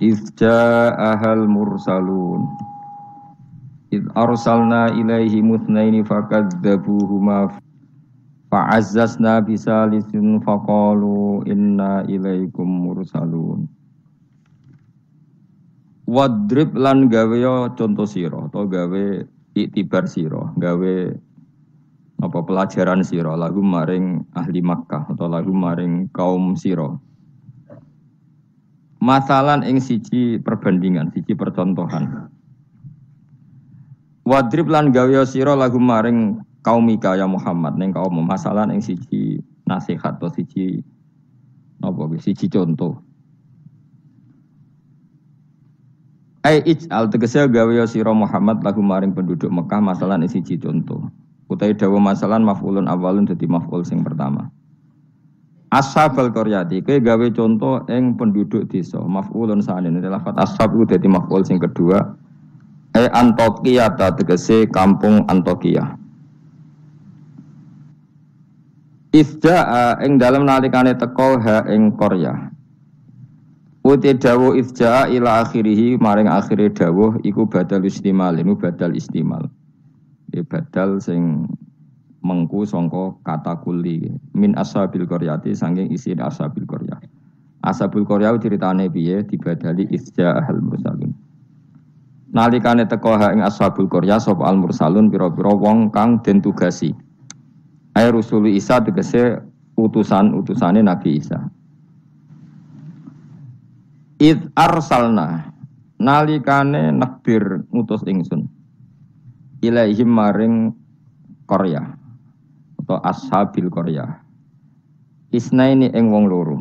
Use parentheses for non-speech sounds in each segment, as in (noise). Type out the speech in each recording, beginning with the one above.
Izja'ahal mursalun. Id arsalna ilaihi mutnaini fakadzabuhuma fa'azzazna bisalisin faqalu inna ilaikum mursalun. Wadrib lan gawe contoh siro atau gawe iktibar siro gawe apa pelajaran siro lagu maring ahli Makkah atau lagu maring kaum siro masalan ing siji perbandingan siji percontohan. Wadrib lan gawe siro lagu maring kaum Mika ya Muhammad ning kaum masalan ing siji nasihat atau siji apa siji contoh. Ai ij'al tegese gawe sira Muhammad lagu maring penduduk Mekah masalah ing siji contoh. Utai dawa masalah maf'ulun awalun jadi maf'ul sing pertama. Ashabal qaryati kowe gawe contoh ing penduduk desa. Maf'ulun sanin lafat ashab iku dadi maf'ul sing kedua. E Antokia ta tegese kampung Antokia. Ifja ing dalam nalikane teko ha ing Korea. Uti dawu ifja ila akhirihi maring akhire dawuh iku badal istimal ini badal istimal. Ya badal sing mengku songko kata kuli. Min ashabil qaryati saking isi ashabil qaryah ashabil qaryah ceritane piye? Dibadali isja ahal mursalun nalikane teko ha ing ashabul qaryah sapa al mursalun? Pira-pira wong kang den tugasi. Ay rusul Isa tegese utusan-utusane Nabi Isa. Id arsalna nalikane nakbir ngutus ingsun. Ilaihim maring Korea atau ashabil Korea isna ini eng wong loro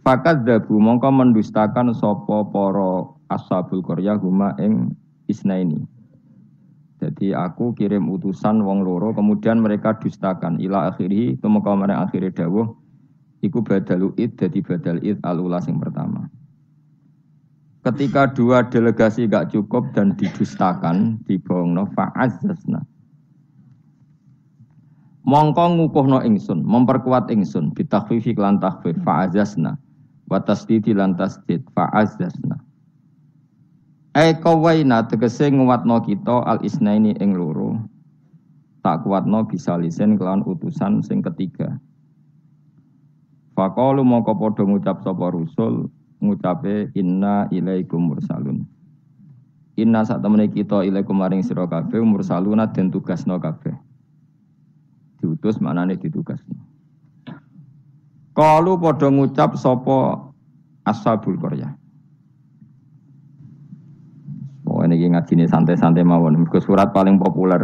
Fakat dabu mongko mendustakan sopo poro ashabul Korea huma ing isna ini. Jadi aku kirim utusan wong loro, kemudian mereka dustakan ila akhiri, tumeka mereka akhiri dawuh, iku badalu id, jadi badal id alula sing pertama. Ketika dua delegasi gak cukup dan didustakan, dibohongno fa'azzasna. Mongko ngukuhno ingsun, memperkuat ingsun, bitakhfifi lan takhfif fa'azzasna. Wa tasdidi lan tasdid fa'azzasna. Ai kawaina tegese nguatno kita al isnaini ing loro. Tak kuatno bisa lisen kelawan utusan sing ketiga. Fakalu mongko padha ngucap sapa rusul ngucape inna ilaikum mursalun. Inna sak temene kita ilaikum maring sira kabeh mursaluna den tugasno kabeh. Diutus maknane ditugasno. Kalu padha ngucap sapa ashabul qaryah. Oh ini ngajine santai-santai mawon. Mergo surat paling populer.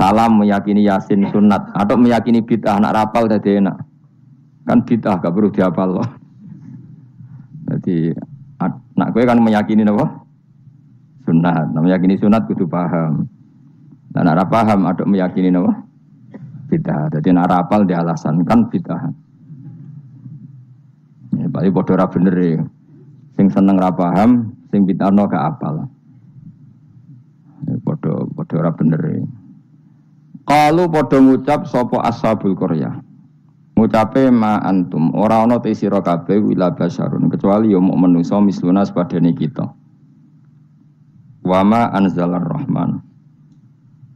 Salam meyakini yasin sunat atau meyakini bid'ah anak rapal tadi enak. Kan bid'ah gak perlu dihafal loh. Jadi nak gue kan meyakini apa? Sunat. Nah, meyakini sunat kudu paham. Dan nak paham ada meyakini apa? Bid'ah. Jadi nak rapal di alasan kan bid'ah. Ya, paling bodoh ra bener ya. Sing seneng ra paham, sing bid'ah no gak apal. Ya, bodoh bodoh ra bener ya. Kalau bodoh ngucap sopo ashabul Korea. Ngucape ma antum ora ana te sira kabeh wila kecuali yo muk menungso misluna sepadane kita. Wa ma anzalar rahman.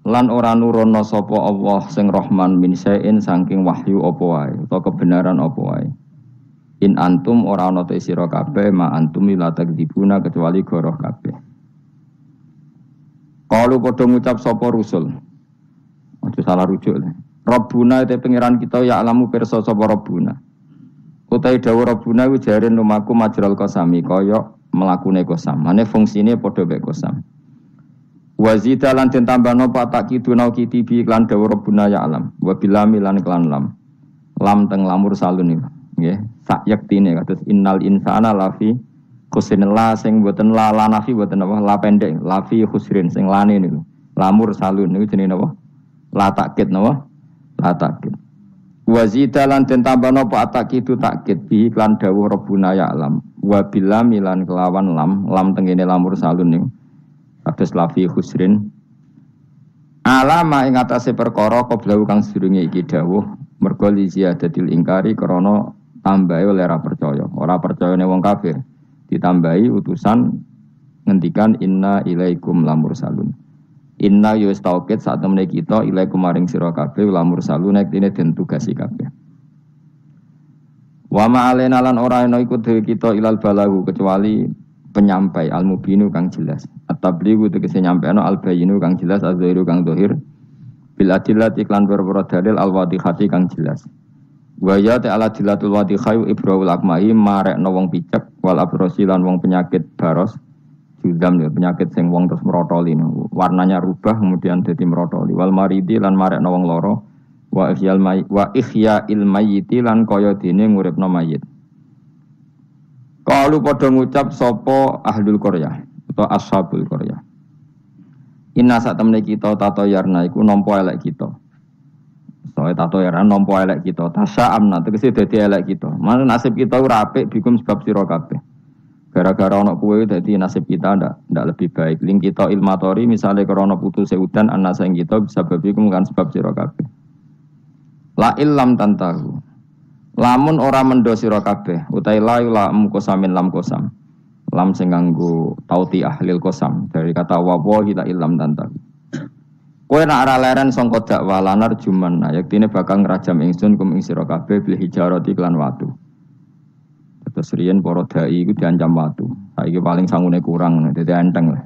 Lan ora nurono sapa Allah sing Rahman min sain saking wahyu apa wae utawa kebenaran apa wae. In antum ora ana te sira kabeh ma antum ila takdibuna kecuali goroh kabeh. Kalau padha ngucap sapa rusul. Aja salah rujuk. Lah. Rabbuna itu pengiran kita ya alamu perso sapa Rabbuna. Utai dawu Rabbuna ku jarin lumaku majral kosami kaya melakune kosam. Mane fungsine padha mek kosam. Wazida lan den tambahno patak kiduna kitibi lan dawu Rabbuna ya alam. Wa bilami lan klan lam. Lam teng lamur salun iki. Nggih, sak yektine kados innal insana lafi khusrin la sing boten la la nafi boten apa la pendek lafi khusrin sing lane niku. Lamur salun niku jenenge napa? La takkit napa? la takid wazida lan den tambahno apa atakidu takid bi lan dawuh rabbuna ya alam wa bilam lan kelawan lam lam tengene lamur salun ning kados lafi husrin alama ing atase perkara qablahu kang sedurunge iki dawuh mergo li ziyadatil ingkari krana tambahe oleh ra percaya Ora percaya wong kafir. Ditambahi utusan ngendikan inna ilaikum lamur salun. Inna yus taukit saat temen kita ilaikum maring sira kabeh lamur salun nek dene den tugasi kabeh. Wa ma'alena lan ora ana iku kita ilal balagu kecuali penyampai al mubinu kang jelas. At-tablighu tegese nyampeano al bayinu kang jelas az-zahiru kang zahir. Bil adillat iklan berboro dalil al wadihati kang jelas. Wa ya ta'ala dilatul wadihai ibrahul akmahi marek no wong picek wal abrosi lan wong penyakit baros. Judam ya penyakit sing wong terus merotoli warnanya rubah kemudian jadi merotoli wal maridi lan marek no wong loro wa ihyal may wa ihya il mayyiti lan kaya dene nguripno mayit. Kalu padha ngucap sapa ahlul Korea atau ashabul Korea. Inna sak temne kita tato yarna iku nampa elek kita. Soale tato yarna nampa elek kita. Tasa amna tegese dadi elek kita. Mana nasib kita ora bikum sebab sira kabeh. Gara-gara ono kue dadi nasib kita ndak ndak lebih baik. Ling kita ilmatori misalnya karena putus seudan anak sayang kita bisa berbikum kan sebab sira kabeh. La illam tantahu. Lamun ora mendo sira kabeh, utai la lam kosamin lam kosam. Lam sing nganggo tauti ahlil kosam dari kata wa kita illam tantahu. Kowe nak ora leren sangka dakwah lanar juman nah yektine bakal ngrajam ingsun kum ing sira kabeh bil hijarati klan watu. Terus riyen para dai iku diancam watu. Saiki paling sangune kurang dadi enteng lah.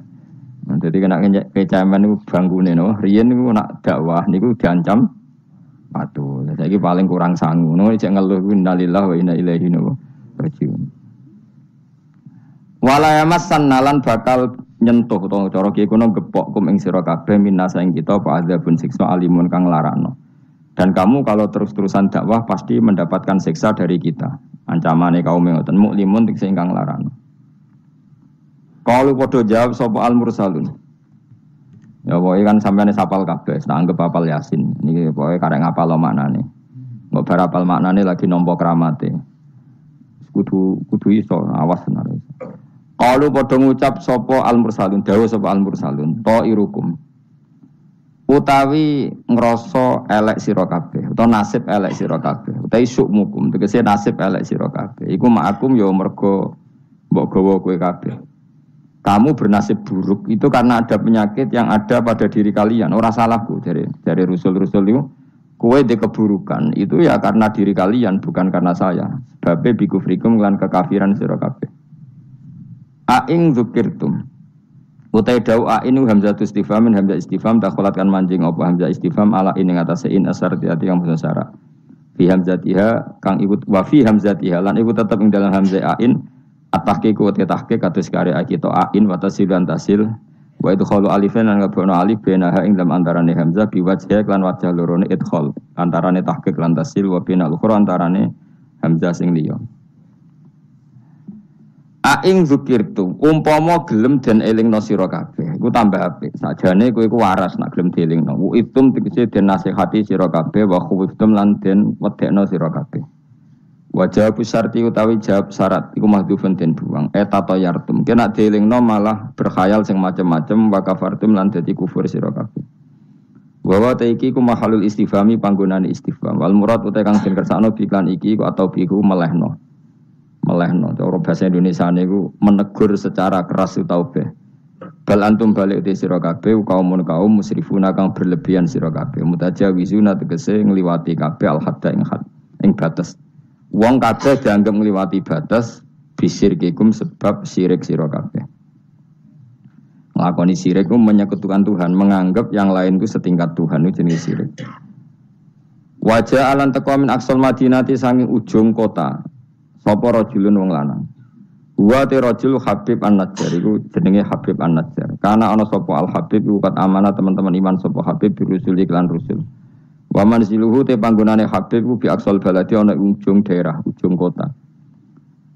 Jadi kena kecemen itu bangkune no. Riyen niku nak dakwah niku diancam patuh. Jadi paling kurang sanggup. Nunggu cek ngeluh innalillah wa inna ilaihi rajiun. Walayamas nalan bakal nyentuh to cara kiye kono gepok kum ing sira kabeh minasa ing kita apa pun siksa alimun kang larakno. Dan kamu kalau terus-terusan dakwah pasti mendapatkan siksa dari kita. Ancamane kaum ngoten muklimun tik sing kang larakno. Kalau podo jawab sapa al mursalun. Ya pokoknya kan sampai sapal kabeh, tak anggap apal yasin. Ini pokoknya karek ngapal lo maknane. Nggak berapal maknane lagi nompo keramate. Kudu kudu iso, awas benar. Kalau podo ngucap sopo al mursalun, dawu sopo al mursalun, to irukum. Utawi ngroso elek sira kabeh, utawa nasib elek sira kabeh, utawi sukmukum, tegese nasib elek sira kabeh. Iku ma'akum ya mergo mbok gawa kowe kabeh kamu bernasib buruk itu karena ada penyakit yang ada pada diri kalian. Orang salahku dari dari rusul-rusul itu. Kue di keburukan itu ya karena diri kalian bukan karena saya. Babe bikufrikum lan kekafiran sira kabeh. Aing zukirtum. Utai dau ainu hamzah istifham hamzah istifham dakholatkan manjing apa hamzah istifham ala ini ngatasé in asar hati yang bahasa syarat. Fi hamzatiha kang ikut wa fi hamzatiha lan ikut tetap ing dalam hamzah ain At-tahqiq wa tahqiq kados karya kita ain wa tasil dan tasil wa idkhalu alifan lan ngabono alif benaha ing dalam antarane hamzah biwajhi lan wajah lorone idkhal antarane tahqiq lan tasil wa bina ukhra antarane hamzah sing liya Aing zukirtu umpama gelem dan eling no sira kabeh iku tambah apik sakjane kowe iku waras nak gelem dielingno wa itum tegese den nasihati sira kabeh wa khuftum lan den wedekno sira kabeh Wajah sarti utawi jawab syarat iku mahdhufun den buang. Eta to yartum. Kena dielingno malah berkhayal sing macem-macem wa kafartum lan dadi kufur sira kabeh. Wa ta iki ku mahalul istifhami panggonane istifham. Wal murad uta kang den kersakno biklan iki ku atau biku melehno. Melehno. Cara bahasa Indonesia niku menegur secara keras utawa be. Bal antum balik di sira kabeh kaum kaum musrifuna kang berlebihan sira kabeh. Mutajawizuna tegese ngliwati kabeh al hadda ing had ing batas. Wong kabeh dianggap ngliwati batas bisir kikum sebab sirik sira kabeh. Nglakoni sirik itu menyekutukan Tuhan, menganggap yang lain itu setingkat Tuhan itu jenis sirik. Wajah alan teko min aksal madinati sanging ujung kota. Sapa rajulun wong lanang. Wa te Habib An-Najjar iku jenenge Habib An-Najjar. Karena ana sapa Al Habib iku kat amanah teman-teman iman sapa Habib birusul iklan rusul. Waman siluhu te panggonane Habib ku bi aksal baladi ana ujung daerah, ujung kota.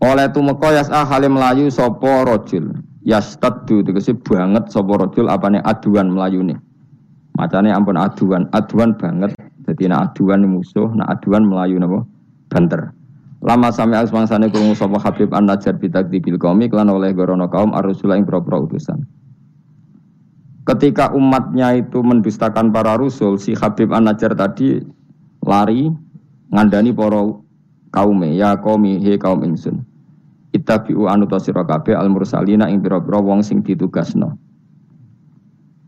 Oleh tumeka yas'a hale melayu sapa rajul. Yastaddu tegese banget sapa rajul apane aduan melayune. Macane ampun aduan, aduan banget. Dadi nek aduan musuh, nek aduan melayu napa? Banter. Lama sampai asmangsane krungu sapa Habib An-Najjar bitakdibil qaumi lan oleh gorono kaum ar-rusul ing utusan. Ketika umatnya itu mendustakan para rasul, si Habib An-Najjar tadi lari ngandani para kaume, ya kaumi he kaum ingsun. Ittabi'u anuta sira kabeh al mursalina ing pira-pira wong sing ditugasno.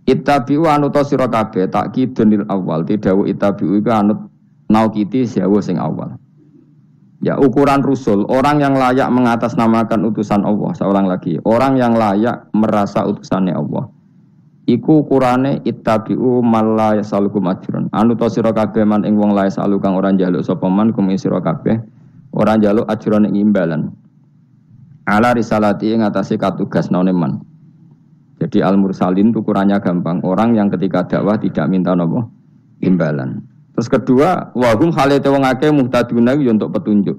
Ittabi'u anuta sira kabeh takkidunil awal tidawu ittabi'u iku anut naukiti sewu sing awal. Ya ukuran rusul orang yang layak mengatasnamakan utusan Allah seorang lagi orang yang layak merasa utusannya Allah. Iku ukurane ittabi'u malla yasalukum ajrun. Anu to sira kabeh man ing wong lae salu kang ora njaluk sapa man kum sira kabeh ora njaluk ajrun ing imbalan ala risalati yang atase katugas naune man. Jadi al mursalin ukurannya gampang. Orang yang ketika dakwah tidak minta nopo imbalan. Terus kedua, wahum halete wong akeh muhtaduna ya untuk petunjuk.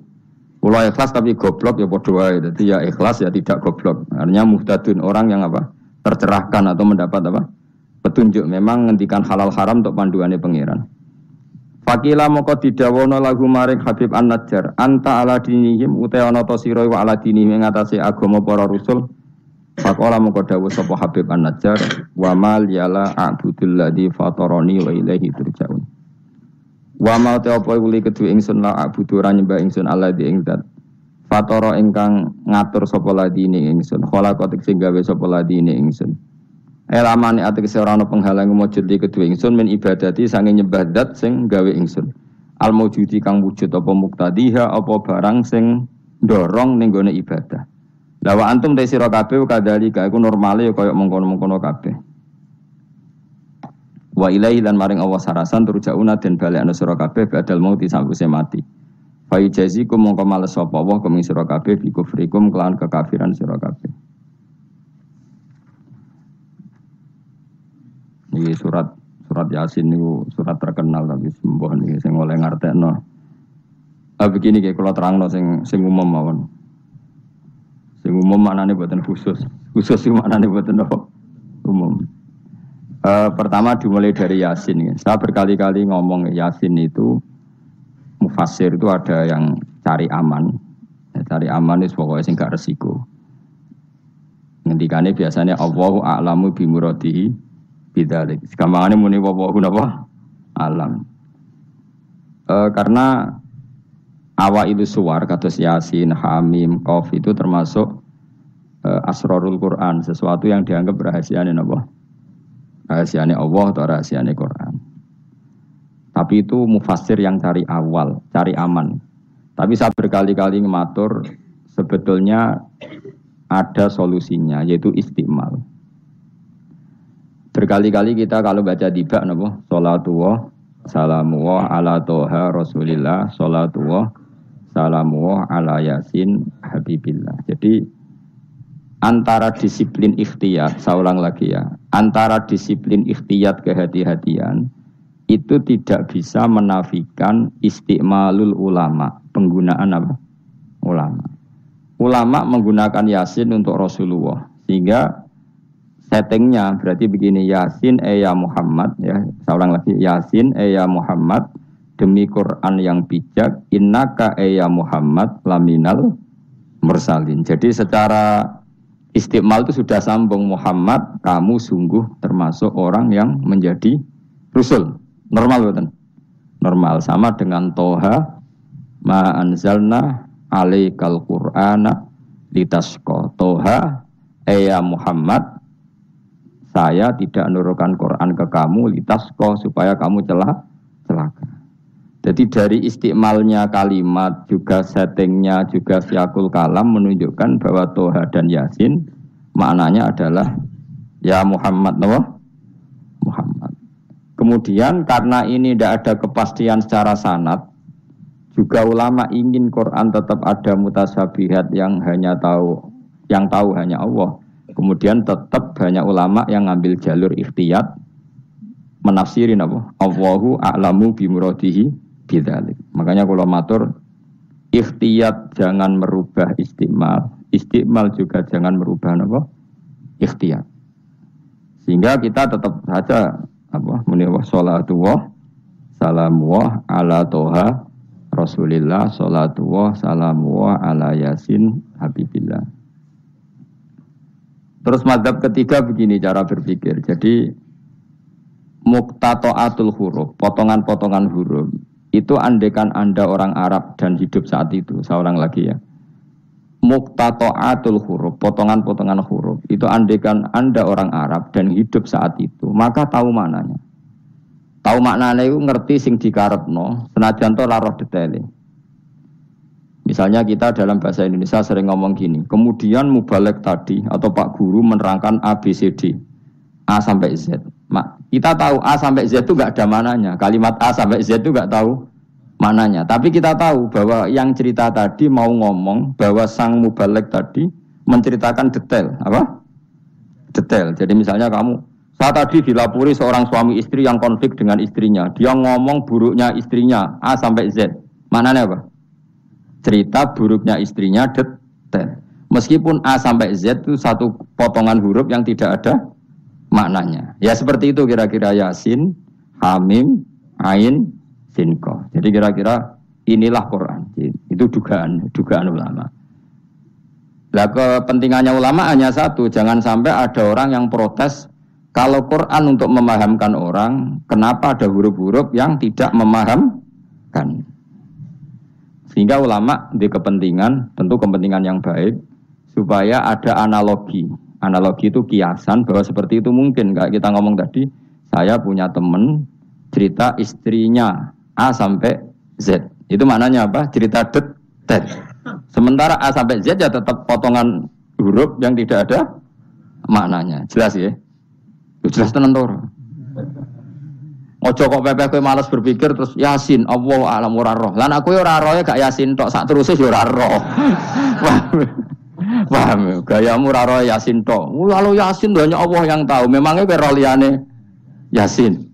Pulau ikhlas tapi goblok ya padha wae. Jadi ya ikhlas ya tidak goblok. Artinya muhtadun orang yang apa? tercerahkan atau mendapat apa? petunjuk. Memang ngendikan halal haram untuk panduannya pangeran. Fakila moko didawono lagu maring Habib An-Najjar anta ala dinihim uta ana ta sira wa ala dinihim ing atase agama para rasul Fakola moko dawuh sapa Habib An-Najjar wa mal yala a'budul ladzi fatarani wa ilaihi turja'un Wa ma ta apa uli kedue ingsun la a'budu ra nyembah ingsun Allah di ing zat Fatara ingkang ngatur sapa ladine ingsun khalaqat sing gawe sapa ladine ingsun Elamane ati ora ana penghalang mujud di kedua ingsun min ibadati sange nyembah dat sing gawe ingsun. Al mujudi kang wujud apa muktadiha apa barang sing dorong ning gone ibadah. Lawa antum te sira kabeh kadhalika iku normale ya kaya mengkono-mengkono kabeh. Wa ilaihi lan maring Allah sarasan turjauna den balekna sira kabeh badal mauti sakwise mati. Fa yajazikum mongko males sapa Allah kumi sira kabeh bi kufrikum kelan kekafiran sira kabeh. Ini surat surat Yasin ini surat terkenal tapi sembuh nih sing oleh ngartekno. Ah begini kayak kalau terang sing sing umum mawon. Sing umum maknanya buatan khusus. Khusus sih maknanya buatan apa? Umum. Uh, pertama dimulai dari Yasin. Ya. Saya berkali-kali ngomong Yasin itu mufasir itu ada yang cari aman. Ya, cari aman itu pokoknya sing resiko. Ngendikane biasanya Allahu a'lamu bimuradihi bidalik. Gampangane muni wawahu napa? Alam. E, karena awal itu suar kados Yasin, Hamim, Qaf itu termasuk e, asrarul Quran, sesuatu yang dianggap rahasiane napa? Rahasiane Allah atau rahasiane Quran. Tapi itu mufasir yang cari awal, cari aman. Tapi saya berkali-kali ngematur sebetulnya ada solusinya yaitu istimal. Berkali-kali kita kalau baca tiba napa salatullah salamullah ala toha rasulillah salatullah salamullah ala yasin habibillah. Jadi antara disiplin ikhtiyat, saya ulang lagi ya, antara disiplin ikhtiyat kehati-hatian itu tidak bisa menafikan istiqmalul ulama, penggunaan apa? Ulama. Ulama menggunakan yasin untuk Rasulullah, sehingga settingnya berarti begini Yasin e ya Muhammad ya seorang lagi Yasin e ya Muhammad demi Quran yang bijak innaka e ya Muhammad laminal mursalin jadi secara istimal itu sudah sambung Muhammad kamu sungguh termasuk orang yang menjadi rusul normal betul normal. Sama dengan Toha ma anzalna alaikal qur'ana litasqa Toha e ya Muhammad saya tidak menurunkan Quran ke kamu litasko supaya kamu celah celaka. Jadi dari istimalnya kalimat juga settingnya juga siakul kalam menunjukkan bahwa Toha dan Yasin maknanya adalah ya Muhammad no? Muhammad. Kemudian karena ini tidak ada kepastian secara sanat, juga ulama ingin Quran tetap ada mutasabihat yang hanya tahu yang tahu hanya Allah. Kemudian tetap banyak ulama yang ngambil jalur ikhtiyat menafsirin apa? Allahu a'lamu bimuradihi bidzalik. Makanya kalau matur ikhtiyat jangan merubah istimal, istimal juga jangan merubah apa? Ikhtiyat. Sehingga kita tetap saja apa? Wa salatu wa ala toha Rasulillah salatu wa salamu wa ala yasin habibillah. Terus madhab ketiga begini cara berpikir. Jadi muktatoatul huruf, potongan-potongan huruf. Itu andekan Anda orang Arab dan hidup saat itu, seorang lagi ya. muktatoatul huruf, potongan-potongan huruf. Itu andekan Anda orang Arab dan hidup saat itu, maka tahu mananya. Tahu maknanya itu ngerti sing dikarepno, senajan to laroh. Misalnya kita dalam bahasa Indonesia sering ngomong gini, kemudian mubalek tadi atau Pak Guru menerangkan A, B, C, D. A sampai Z. Mak, kita tahu A sampai Z itu gak ada mananya. Kalimat A sampai Z itu gak tahu mananya. Tapi kita tahu bahwa yang cerita tadi mau ngomong bahwa sang mubalek tadi menceritakan detail. Apa? Detail. Jadi misalnya kamu, saya tadi dilapuri seorang suami istri yang konflik dengan istrinya. Dia ngomong buruknya istrinya A sampai Z. Mananya apa? cerita buruknya istrinya detail. Meskipun A sampai Z itu satu potongan huruf yang tidak ada maknanya. Ya seperti itu kira-kira Yasin, Hamim, Ain, Sinko. Jadi kira-kira inilah Quran. Itu dugaan, dugaan ulama. Lah kepentingannya ulama hanya satu, jangan sampai ada orang yang protes kalau Quran untuk memahamkan orang, kenapa ada huruf-huruf yang tidak memahamkan? Sehingga ulama di kepentingan, tentu kepentingan yang baik, supaya ada analogi. Analogi itu kiasan bahwa seperti itu mungkin. Kayak kita ngomong tadi, saya punya teman cerita istrinya A sampai Z. Itu maknanya apa? Cerita detail. Sementara A sampai Z ya tetap potongan huruf yang tidak ada maknanya. Jelas ya? Jelas tenang Ojo kok pepe kowe males berpikir terus Yasin Allah alam roh. Lan aku ya ora ya gak Yasin tok sak ya. (laughs) Paham? Gayamu ora roh Yasin tok. Lalu Yasin hanya Allah yang tahu. Memangnya kowe roh liyane Yasin.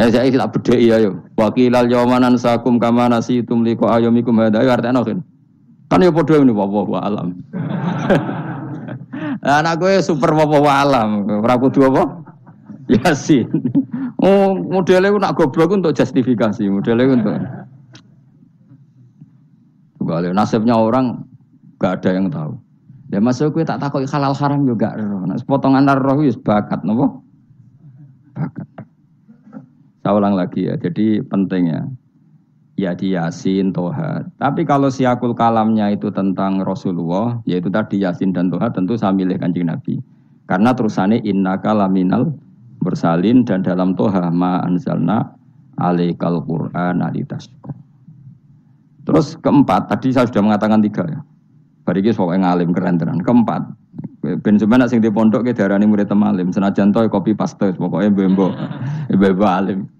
Ya saya kita beda iya yo. Wakilal yawmanan sakum kama nasitum liko ayomikum hada. Ya artinya kan. Kan ya podo ini wa alam. (laughs) Anak gue super wa alam. Ora kudu apa? Yasin. Oh, modelnya nak goblok untuk justifikasi, modelnya untuk. Balik nasibnya orang gak ada yang tahu. Ya masuk gue tak takut halal haram juga. Nah, potongan roh itu bakat, nopo? Bakat. Saya ulang lagi ya, jadi penting ya. Di Yasin, Toha. Tapi kalau siakul kalamnya itu tentang Rasulullah, yaitu tadi Yasin dan Toha, tentu saya milih kanjeng Nabi. Karena terusannya inna kalaminal bersalin dan dalam toha ma anzalna alaikal Qur'an alitasqa. Terus keempat, tadi saya sudah mengatakan tiga ya. Bariki soal ngalim keren tenan. Keempat, ben sebenarnya sing di pondok ke darani murid temalim. Senajan toy kopi paste, pokoknya bembo, bembo alim.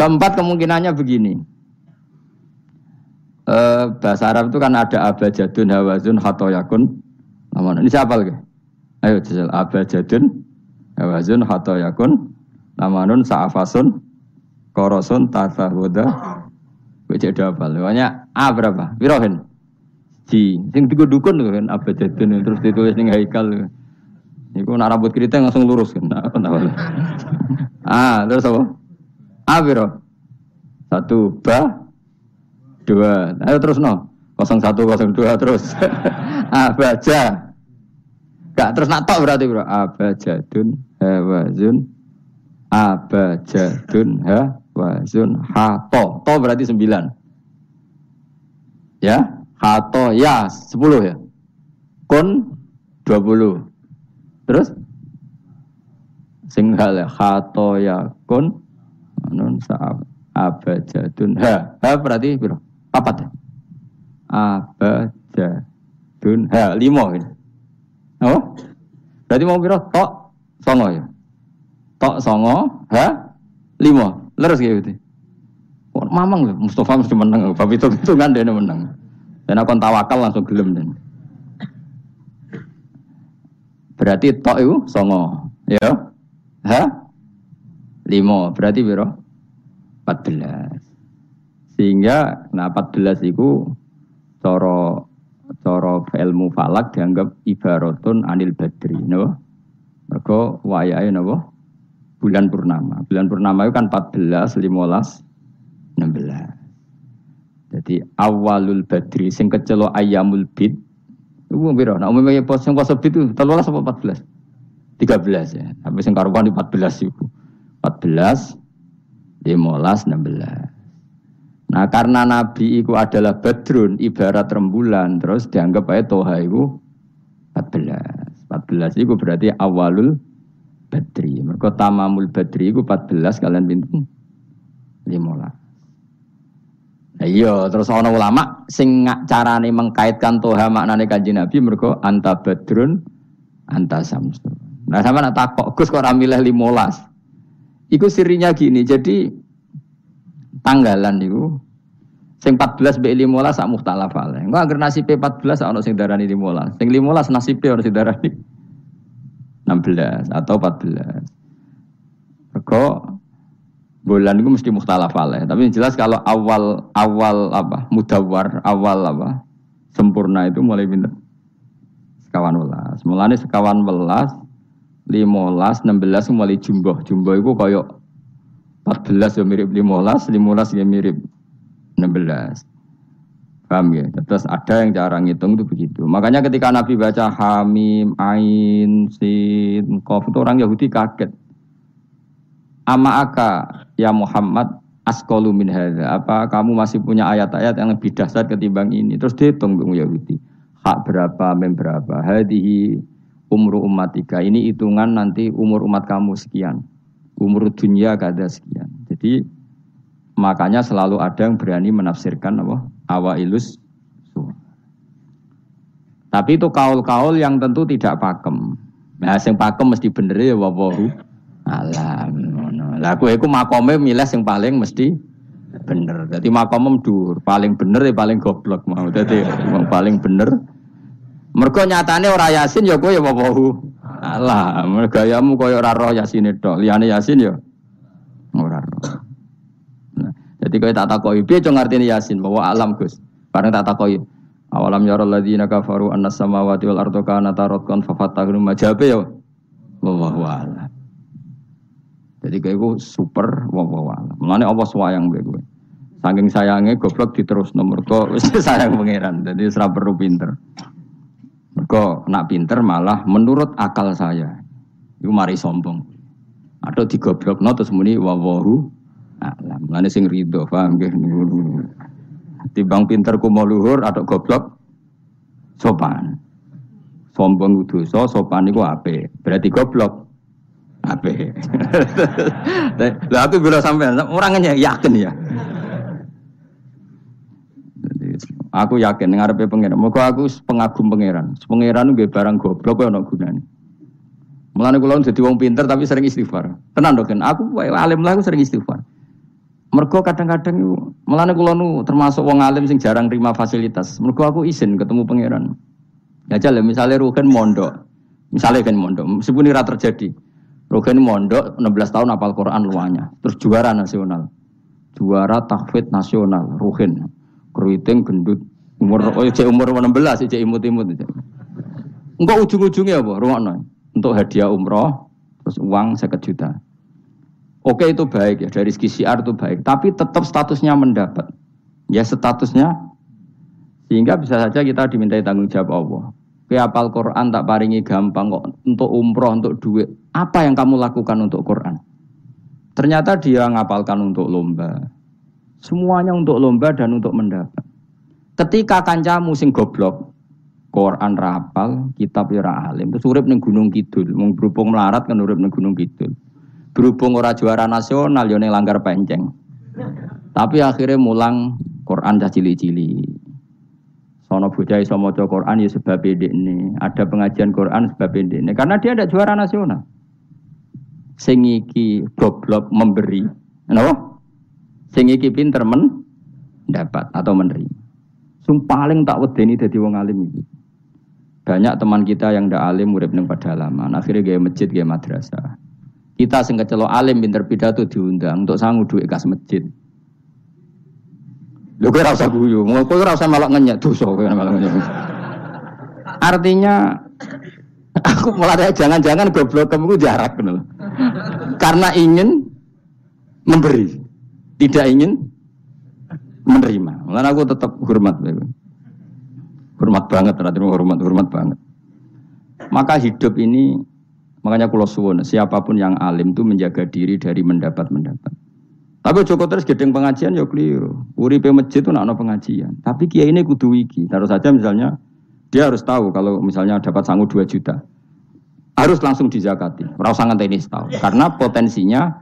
Keempat kemungkinannya begini. Eh, bahasa Arab itu kan ada abajadun, hawazun, hatoyakun. Ini siapa lagi? Ayo jajal abajadun, Awazun hatta yakun namanun sa'afasun korosun tasahuda Wajah dapal. Pokoknya A berapa? Wirohin. Ji. Sing tiga dukun tuh kan apa jadun terus ditulis ning haikal. Iku nak rambut keriting langsung lurus kan. (laughs) ah, terus apa? A biro. Satu ba dua. Ayo terus no. Kosong satu kosong dua terus. (laughs) A baca. Gak terus nak tok berarti bro. Abajadun hawazun abajadun (laughs) hawazun hato. To berarti sembilan. Ya, hato ya sepuluh ya. Kun dua puluh. Terus singhal ya hato ya kun nun saab abajadun ha ha berarti bro papat ya abajadun ha limo ini Oh? Berarti mau kira tok songo ya. Tok songo, ha? Leres kayak gitu. Mamang loh, Mustafa mesti menang. Bab itu itu kan dia menang. Dan aku tawakal langsung gelem dan. Berarti tok itu songo, ya? Ha? Lima. Berarti biro? 14. Sehingga nah 14 itu coro cara ilmu falak dianggap ibaratun anil badri no mereka wayahe napa bulan purnama bulan purnama itu kan 14 15 16 jadi awalul badri sing kecelo ayamul bid. Itu piro? Nah umumnya pos yang pos bid itu 13 apa 14 13 ya. Tapi sing karuan 14 itu 14 15 16 16 Nah karena Nabi itu adalah badrun ibarat rembulan terus dianggap aja toha itu 14. 14 itu berarti awalul badri. Mereka tamamul badri itu 14 kalian pintu 15. Nah, iya, terus ana ulama sing carane mengkaitkan toha maknane kanjeng Nabi mergo anta badrun anta samsu. Nah, sama nak takok Gus kok ora milih 15. Iku sirinya gini, jadi tanggalan itu sing 14 be 15 sak mukhtalaf ale. Engko anggere nasibe 14 ana sing darani 15. Sing 15 nasibe ana sing darani (laughs) 16 atau 14. Mergo bulan itu mesti mukhtalaf alaih. Tapi jelas kalau awal awal apa mudawar awal apa sempurna itu mulai pinter sekawan welas. Mulane sekawan welas, limolas, enam belas mulai jumbo. Jumbo itu koyok empat belas ya mirip limolas, limolas ya mirip enam belas. Paham ya? Terus ada yang cara ngitung itu begitu. Makanya ketika Nabi baca Hamim, Ain, Sin, Kof itu orang Yahudi kaget. Ama aka ya Muhammad askolu min hadha. Apa kamu masih punya ayat-ayat yang lebih dasar ketimbang ini? Terus dihitung Yahudi. Hak berapa, mem berapa. Hadihi umru umatika. Ini hitungan nanti umur umat kamu sekian. Umur dunia kada sekian. Jadi makanya selalu ada yang berani menafsirkan apa? Awailus tapi itu kaul-kaul yang tentu tidak pakem. Nah, yang pakem mesti bener ya wawahu alam. Lah aku iku makome milih sing paling mesti bener. Jadi makomem dur, paling bener ya paling goblok mau. Jadi yang paling bener. Mergo nyatane ora Yasin ya kowe ya wawahu. Alah, gayamu koyo ora roh Yasin. Liyane Yasin ya ora roh. Nah, jadi kowe tak takoki piye cung ngartine Yasin bahwa alam Gus. Bareng tak takoki Awalam ya alladziina kafaru anna samawati wal arda kanata ratqan fa fatahnu majabe ya. Wallahu a'lam. Jadi kayak gue super wah wah. Mulane Allah swayang gue gue. Saking sayangnya goblok diterus nomor kok (laughs) sayang pangeran. Jadi serah perlu pinter. Mereka nak pinter malah menurut akal saya. Itu mari sombong. Atau digoblok no terus muni wawahu alam. Mulane sing rido paham nggih. Timbang pinter ku mau luhur atau goblok sopan. Sombong dosa, sopan iku apik. Berarti goblok Ape. (laughs) Lah aku bilang sampai orangnya yakin ya. aku yakin ngarepe pangeran. Moga aku pengagum pangeran. Pangeran gue barang goblok kok ono gunane. Mulane kula dadi wong pinter tapi sering istighfar. Tenan dok kan. Aku alim lah aku sering istighfar. Mergo kadang-kadang mulane termasuk wong alim sing jarang terima fasilitas. Mergo aku izin ketemu pangeran. Ya jale misalnya Rugen mondok. Misalnya kan mondok, meskipun ini terjadi. Rogen mondok 16 tahun apal Quran luanya. Terus juara nasional. Juara tahfidz nasional, Rogen. Keriting gendut umur oh cek umur 16 cek imut-imut Engkau ujung-ujungnya apa? Rumakno. Untuk hadiah umroh terus uang 50 juta. Oke itu baik ya dari segi siar itu baik, tapi tetap statusnya mendapat. Ya statusnya sehingga bisa saja kita dimintai tanggung jawab Allah. Ke apal Quran tak paringi gampang kok untuk umroh, untuk duit. Apa yang kamu lakukan untuk Quran? Ternyata dia ngapalkan untuk lomba. Semuanya untuk lomba dan untuk mendapat. Ketika kancamu sing goblok, Quran rapal, kitab ya alim. Terus urip ning Gunung Kidul, mung berhubung melarat kan urip ning Gunung Kidul. Berhubung ora juara nasional yo langgar penceng. Tapi akhirnya mulang Quran dah cili-cili. Sono bocah iso maca Quran ya sebab ini. Ada pengajian Quran sebab ini. Karena dia ada juara nasional. Sing iki goblok memberi. Kenapa? Sing iki pinter men dapat atau menerima. Sung paling tak wedeni dadi wong alim iki. Banyak teman kita yang ndak alim urip ning pedalaman, akhirnya gaya masjid, gaya madrasah. Kita sing kecelok alim pinter pidato diundang untuk sangu duit kas masjid. Lho kowe ora usah guyu, kowe ora usah malah ngenyek dosa kowe malah ngenyek. Artinya aku mulai jangan-jangan goblok kamu jarak bener. Karena ingin memberi, tidak ingin menerima. Mulai aku tetap hormat. Hormat banget, ternyata hormat, hormat banget. Maka hidup ini, makanya kulo suwon, siapa pun yang alim itu menjaga diri dari mendapat-mendapat. Tapi cukup terus gedeng pengajian ya keliru. Uripe masjid itu nak pengajian. Tapi kiai ini kudu wiki. Taruh saja misalnya dia harus tahu kalau misalnya dapat sanggup 2 juta. Harus langsung dizakati. Rasa ini tahu. Karena potensinya